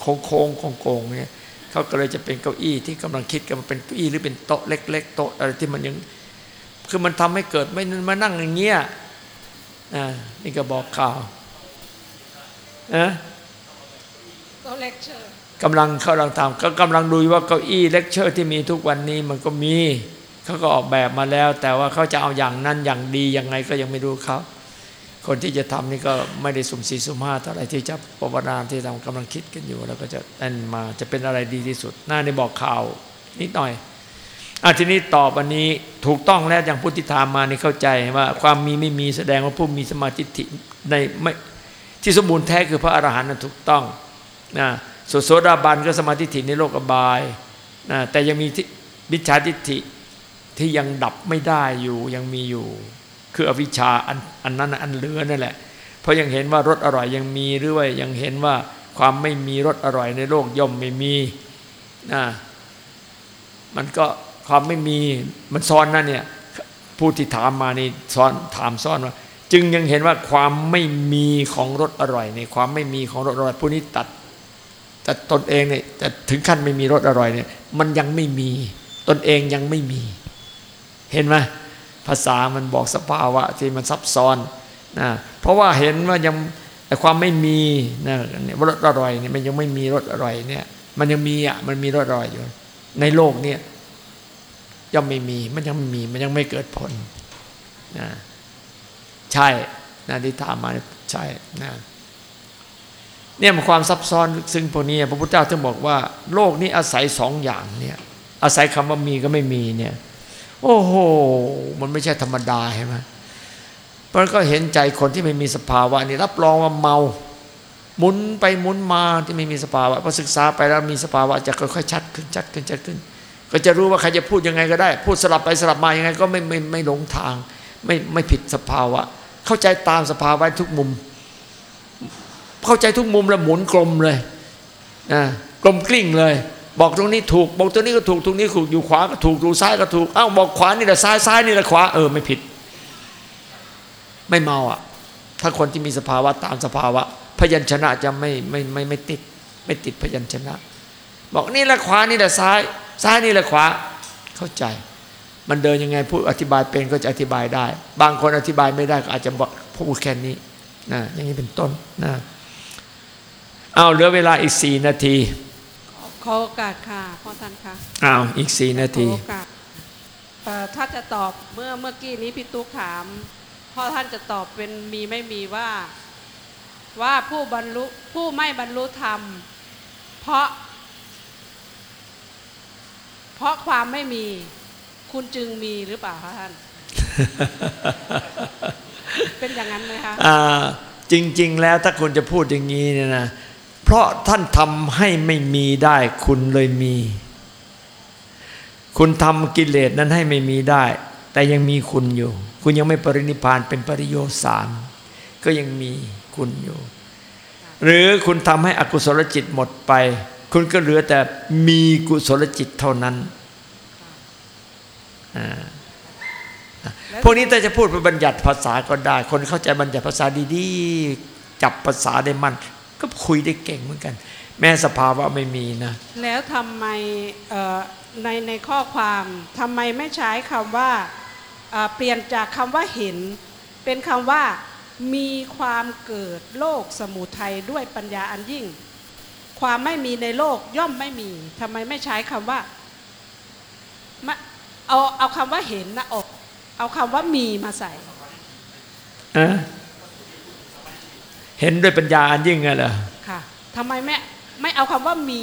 S1: โค้งโค้งๆโกงๆเนี่ย เขาก็เลยจะเป็นเก้าอี้ที่กำลังคิดกันว่าเป็นเก้าอี้หรือเป็นโต๊ะเล็ก ๆ โต๊ะอะไรที่มันยังคือมันทำให้เกิดไม่มานั่งอย่างเงี้ยอ่านี่ก็บอกข่าวนะ
S6: ก็เลคเชอร์
S1: กำลังเขากำลังทำก็กำลังดูว่าเก้าอี้เลคเชอร์ที่มีทุกวันนี้มันก็มีเขาก็ออกแบบมาแล้ว แต่ว่าเขาจะเอาอย่างนั้นอย่างดียังไงก็ยังไม่รู้เขา คนที่จะทำนี่ก็ไม่ได้สุ่มสี่สุ่มห้าเท่าไรที่จะปรนาที่ทำกำลังคิดกันอยู่ แล้วก็จะนั่นมาจะเป็นอะไรดีที่สุด หน้าในบอกข่าวนิดหน่อยอะทีนี้ตอบอันนี้ถูกต้องแล้วอย่างพุทธิธามมานี่เข้าใจว่า ความมีไม่มีแสดงว่าผู้มีสมาธิในไม่ที่สมบูรณ์แท้คือพระอรหันต์นั้นถูกต้องนะส่วนโสดาบันก็สมาธิิในโลกอบายนะแต่ยังมีมิจฉาทิฏฐิที่ยังดับไม่ได้อยู่ยังมีอยู่ คืออวิชชาอันอันนั้นอันเหลือนั่นแหละ เพราะยังเห็นว่ารสอร่อยยังมีหรือว่ายังเห็นว่าความไม่มีรสอร่อยในโลกย่อมไม่มีนะมันก็ความไม่มีมันซ้อนนั่นเนี่ยผู้ที่ถามมานี่ซ้อนถามซ้อนว่า จึงยังเห็นว่าความไม่มีของรสอร่อยในความไม่มีของรสอร่อยผู้นี้ตัดแต่ตนเองเนี่ยแต่ถึงขั้นไม่มีรสอร่อยเนี่ย มันยังไม่มี ตนเองยังไม่มี เห็นไหม ภาษามันบอกสภาวะที่มันซับซ้อนนะเพราะว่าเห็นว่ายังความไม่มีนะรสอร่อยเนี่ยมันยังไม่มีรสอร่อยเนี่ย มันยังมีอะมันมีรสอร่อยอยู่ ในโลกเนี่ยยังไม่มีมันยังไม่มีมันยังไม่เกิดผลนะใช่นะที่ถามมาใช่นะเนี่ยมันความซับซ้อนซึ่งพวกนี้พระพุทธเจ้าจึงบอกว่า โลกนี้อาศัยสองอย่างเนี่ยอาศัยคำว่ามีก็ไม่มีเนี่ย โอ้โห มันไม่ใช่ธรรมดาใช่ไหมมันก็เห็นใจคนที่ไม่มีสภาวะนี่รับรองว่าเมา หมุนไปหมุนมาที่ไม่มีสภาวะพอศึกษาไปแล้วมีสภาวะจะค่อยๆชัดขึ้นชัดขึ้นชัดขึ้น ก็จะรู้ว่าใครจะพูดยังไงก็ได้ พูดสลับไปสลับมายังไง ก็ไม่ไม่ไม่หลงทาง ไม่ไม่ผิดสภาวะ เข้าใจตามสภาวะทุกมุม เข้าใจทุกมุมแล้วหมุนกลมเลยนะกลมกลิ้งเลย บอกตรงนี้ถูก บอกตรงนี้ก็ถูกตรงนี้ถูกอยู่ขวาก็ถูกดูซ้ายก็ถูกอ้าวบอกขวานี่แหละซ้ายซ้ายนี่แหละขวาเออไม่ผิด ไม่เมาอะ ถ้าคนที่มีสภาวะตามสภาวะ พยัญชนะจะไม่ไม่ไม่ไม่ติด ไม่ติดพยัญชนะ บอกนี่แหละขวานี่แหละซ้าย ซ้ายนี่แหละขวา เข้าใจ มันเดินยังไงพูดอธิบายเป็นก็จะอธิบายได้ บางคนอธิบายไม่ได้ก็อาจจะบอกพูดแค่นี้นะอย่างนี้เป็นต้นนะเอาเหลือเวลาอีกสี่นาที
S8: อโอกาสค่ะพ่อท่านคะ
S1: อ้าวอีกสี่นา
S8: ขอ
S1: ที
S8: โอกาสเอ่อถ้าจะตอบเมื่อเมื่อกี้นี้พี่ตุ๊กถามพ่อท่านจะตอบเป็นมีไม่มีว่า ว่าผู้บรรลุผู้ไม่บรรลุธรรม เพราะ เพราะความไม่มี คุณจึงมีหรือเปล่าคะท่าน เป็นอย่างนั้นไหมคะ
S1: อ่าจริง ๆ แล้วถ้าคุณจะพูดอย่างนี้เนี่ยนะ เพราะท่านทำให้ไม่มีได้คุณเลยมี คุณทำกิเลสนั้นให้ไม่มีได้ แต่ยังมีคุณอยู่ คุณยังไม่ปรินิพานเป็นปริโยสารก็ยังมีคุณอยู่ หรือคุณทำให้อกุศลจิตหมดไป คุณก็เหลือแต่มีกุศลจิตเท่านั้นอ่าพวกนี้แต่จะพูดเป็นบัญญัติภาษาก็ได้ คนเข้าใจบัญญัติภาษาดีๆ จับภาษาได้มั่น ก็คุยได้เก่งเหมือนกัน แม้สภาวะไม่มีนะ
S8: แล้วทำไมเอ่อในในข้อความทำไมไม่ใช้คำว่าเอ่อเปลี่ยนจากคำว่าเห็น เป็นคำว่ามีความเกิดโลกสมุทัยด้วยปัญญาอันยิ่ง ความไม่มีในโลกย่อมไม่มีทำไมไม่ใช้คำว่ามาเอาเอาคำว่าเห็นนะออกเอาคำว่ามีมาใส่
S1: อะ เห็นด้วยปัญญาอันยิ่งไงเหรอ
S8: ค่ะทำไมไม่ไม่เอาคำว่ามี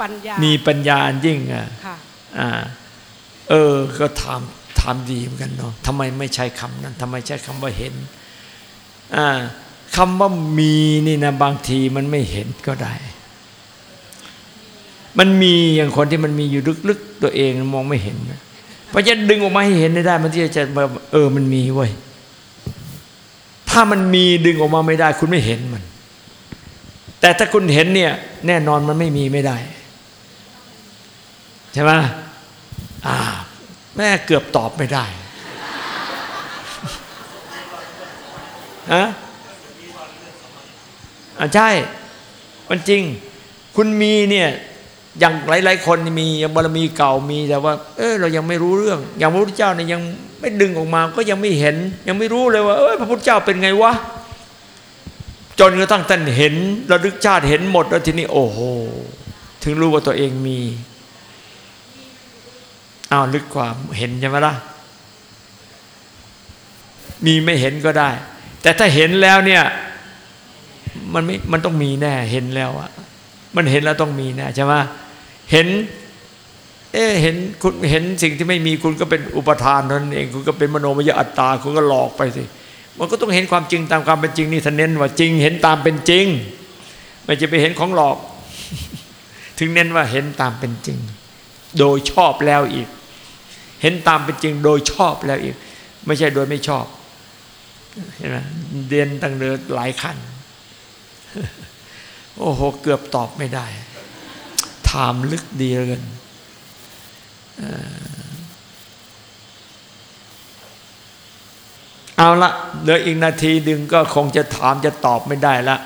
S8: ปัญญา
S1: มีปัญญาอันยิ่งอะ
S8: ค่ะ
S1: อ่าเออก็ถามถามดีเหมือนกันเนาะทำไมไม่ใช้คำนั้นทำไมใช้คำว่าเห็นอ่าคำว่ามีนี่นะบางทีมันไม่เห็นก็ได้ มันมีอย่างคนที่มันมีอยู่ลึกๆ ตัวเองมองไม่เห็นนะเพราะจะดึงออกมาให้เห็นได้ มันที่จะแบบเออมันมีเว้ย ถ้ามันมีดึงออกมาไม่ได้ คุณไม่เห็นมัน แต่ถ้าคุณเห็นเนี่ยแน่นอนมันไม่มีไม่ได้ ใช่ไหมอ่า แม่เกือบตอบไม่ได้ฮะอ่าใช่ มันจริง คุณมีเนี่ย อย่างหลาย ๆ คนมีย่างบารมีเก่ามีแต่ว่า เออเรายังไม่รู้เรื่อง อย่างพระพุทธเจ้าเนี่ยยังไม่ดึงออกมาก็ยังไม่เห็น ยังไม่รู้เลยว่า เออพระพุทธเจ้าเป็นไงวะจนกระทั่งท่านเห็นระลึกชาติเห็นหมดแล้วทีนี้โอ้โหถึงรู้ว่าตัวเองมีอ้าวลึกกว่าเห็นใช่ไหมล่ะมีไม่เห็นก็ได้ แต่ถ้าเห็นแล้วเนี่ยมันไม่มันต้องมีแน่เห็นแล้วอะมันเห็นแล้วต้องมีแน่ใช่ไหม เห็น เอ๊เห็นคุณเห็นสิ่งที่ไม่มีคุณก็เป็นอุปทานนั้นเอง คุณก็เป็นมโนมยอัตตา คุณก็หลอกไปสิมันก็ต้องเห็นความจริงตามความเป็นจริงนี่ท่านเน้นว่าจริง เห็นตามเป็นจริง ไม่จะไปเห็นของหลอก ถึงเน้นว่าเห็นตามเป็นจริง โดยชอบแล้วอีก เห็นตามเป็นจริง โดยชอบแล้วอีก ไม่ใช่โดยไม่ชอบเห็นไหมเรียนตั้งเนินหลายขั้นโอ้โห เกือบตอบไม่ได้ ถามลึกดีเลือเกินเอาละเหลืออีกนาทีดึงก็คงจะถามจะตอบไม่ได้ละ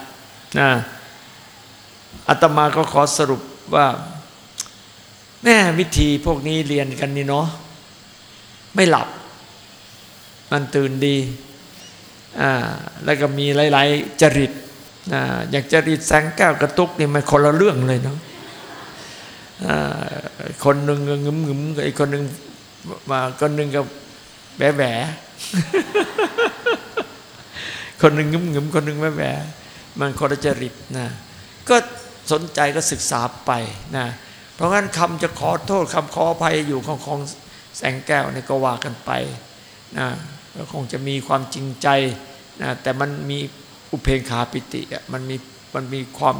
S1: นะอาตมาก็ขอสรุปว่าแม่วิธีพวกนี้เรียนกันนี่เนาะไม่หลับ มันตื่นดีอ่าแล้วก็มีหลาย ๆ จริตอ่าอย่างจริตแสงแก้วกระตุกนี่มันคนละเรื่องเลยเนาะ คนหนึ่งก็งึมงึมๆอีกคนหนึ่งมาคนหนึ่งก็แบะแบะคนหนึ่งงึมงึมๆคนหนึ่งแบะแบะมันคนละจริตนะก็สนใจก็ศึกษาไปนะเพราะงั้นคำจะขอโทษคำขออภัยอยู่ของของแสงแก้วเนี่ยก็ว่ากันไปนะก็คงจะมีความจริงใจนะแต่มันมีอุเพงคาปิติอะมันมีมันมีความ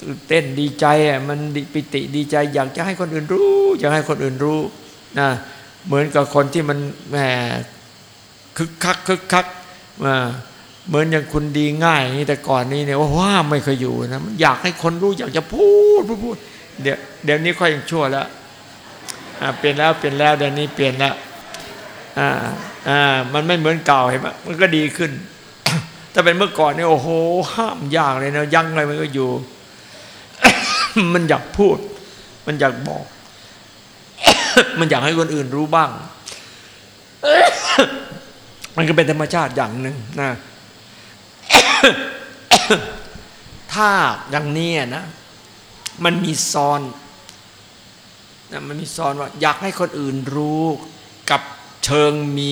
S1: ตื่นเต้นดีใจอะมันปิติดีใจ อยากจะให้คนอื่นรู้ อยากให้คนอื่นรู้นะเหมือนกับคนที่มันแหมคึกคักคึกคักอ่าเหมือนอย่างคุณดีง่ายนี้แต่ก่อนนี้เนี่ยว่าไม่เคยอยู่นะมันอยากให้คนรู้อยากจะพูดพูดพูดเดี๋ยวเดี๋ยวนี้ค่อยยังชั่วแล้วอ่าเปลี่ยนแล้วเปลี่ยนแล้วเดี๋ยวนี้เปลี่ยนแล้วอ่าอ่ามันไม่เหมือนเก่าเห็นไหมมันก็ดีขึ้น ถ้าเป็นเมื่อก่อนเนี่ยโอ้โห ห้ามยากเลยนะยังอะไรมันก็อยู่ มันอยากพูด มันอยากบอก มันอยากให้คนอื่นรู้บ้าง มันก็เป็นธรรมชาติอย่างหนึ่งนะ ถ้าอย่างนี้นะ มันมีซ้อนนะมันมีซ้อนว่า อยากให้คนอื่นรู้กับเชิงมี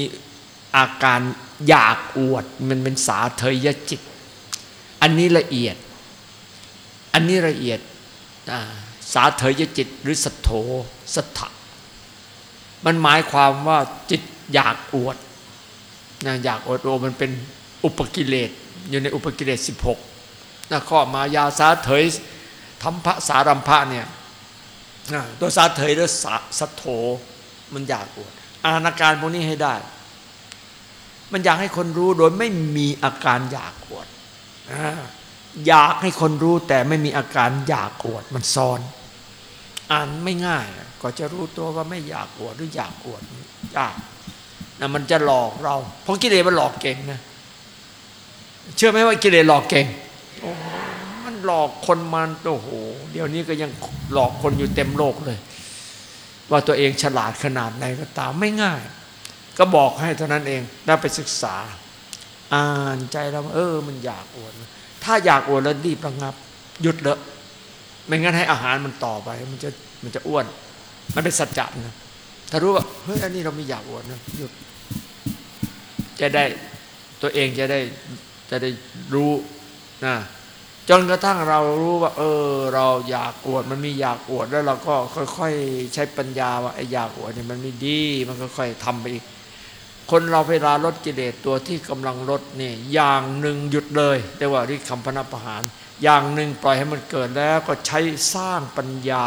S1: อาการอยากอวด มันเป็นสาเทยจิต อันนี้ละเอียด อันนี้ละเอียด สาเทยจิตหรือสัทโธสัทธะมันหมายความว่าจิตอยากอวดนะอยากอวดโอมันเป็นอุปกิเลสอยู่ในอุปกิเลส 16นะข้อมายาสาเถยธรรมพระสารัมภะเนี่ยนะตัวสาเถยหรือสาสัทโธมันอยากอวดอาณาการพวกนี้ให้ได้ มันอยากให้คนรู้โดยไม่มีอาการอยากอวดอ่า อยากให้คนรู้แต่ไม่มีอาการอยากอวดมันซ้อน อ่านไม่ง่ายก็จะรู้ตัวว่าไม่อยากอวดหรืออยากอวดยากนะมันจะหลอกเรา เพราะกิเลสมันหลอกเก่งนะเชื่อไหมว่ากิเลสหลอกเก่งโอ้มันหลอกคนมันโอ้โหเดี๋ยวนี้ก็ยังหลอกคนอยู่เต็มโลกเลย ว่าตัวเองฉลาดขนาดไหนก็ตามไม่ง่าย ก็บอกให้เท่านั้นเองได้ไปศึกษา อ่านใจแล้วเออ มันอยากอวด ถ้าอยากอวดแล้วรีบระงับ หยุดเลยไม่งั้นให้อาหารมันต่อไป มันจะมันจะอ้วน มันเป็นสัจจะนะถ้ารู้ว่าเฮ้ยอันนี้เราไม่อยากอวดนะหยุด จะได้ตัวเองจะได้จะได้รู้นะจนกระทั่งเรารู้ว่า เออ เราอยากอวดมันมีอยากอวดแล้วเราก็ค่อย ๆ ใช้ปัญญาว่าไอ้อยากอวดเนี่ยมันไม่ดี มันก็ค่อยทำไปอีก คนเราเวลาลดกิเลสตัวที่กำลังลดนี่อย่างหนึ่งหยุดเลยเรียกว่าที่คำพนับประหาร อย่างหนึ่งปล่อยให้มันเกิดแล้วก็ใช้สร้างปัญญา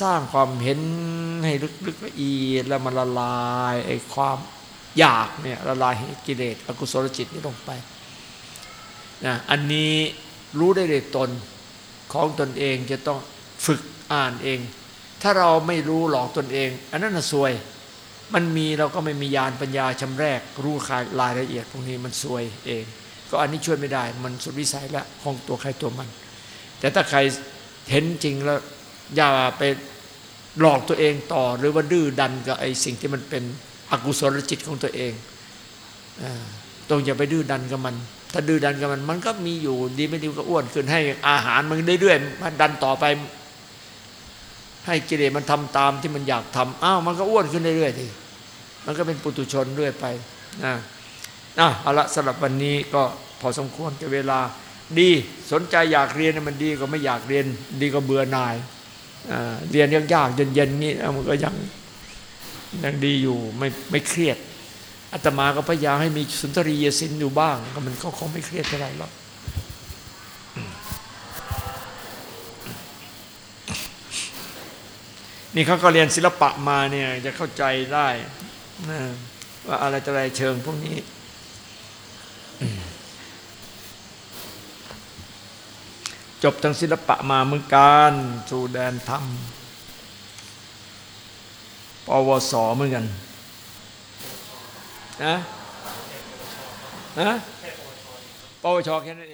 S1: สร้างความเห็นให้ลึกๆละเอียดแล้วมันละลายไอ้ความอยากเนี่ยละลายกิเลสอกุศลจิตนี่ลงไปนะอันนี้รู้ได้เลยตนของตนเองจะต้องฝึกอ่านเอง ถ้าเราไม่รู้หลอกตนเอง อันนั้นน่ะซวย มันมีเราก็ไม่มียานปัญญาชำแรก รู้รายละเอียดพวกนี้มันซวยเอง ก็อันนี้ช่วยไม่ได้ มันสุดวิสัยละของตัวใครตัวมัน แต่ถ้าใครเห็นจริงแล้วอย่าไปหลอกตัวเองต่อ หรือว่าดื้อดันกับไอ้สิ่งที่มันเป็นอกุศลจิตของตัวเองอต้องอย่าไปดื้อดันกับมัน ถ้าดื้อดันกับมัน มันก็มีอยู่ดีไม่ดีก็อ้วนขึ้นให้อาหารมันเรื่อยๆมันดันต่อไป ให้กิเลสมันทำตามที่มันอยากทำอ้าวมันก็อ้วนขึ้นเรื่อยๆที มันก็เป็นปุตุชนเรื่อยไปนะอะเอาละสำหรับวันนี้ก็พอสมควรกับเวลา ดีสนใจอยากเรียนมันดีก็ไม่อยากเรียน ดีก็เบื่อหน่ายเรียนยากๆเย็นๆนี่มันก็ยังยังดีอยู่ไม่ไม่เครียดอาตมาก็พยายามให้มีสุนทรียศิลป์อยู่บ้าง ก็มันก็คงไม่เครียดเท่าไหร่หรอกนี่เขาก็เรียนศิลปะมาเนี่ยจะเข้าใจได้ ว่าอะไรจะอะไรเชิงพวกนี้ จบทางศิลปะมาเหมือนกันสู่แดนธรรมปวสเหมือนกันนะนะปวชแค่นั้นเองเหร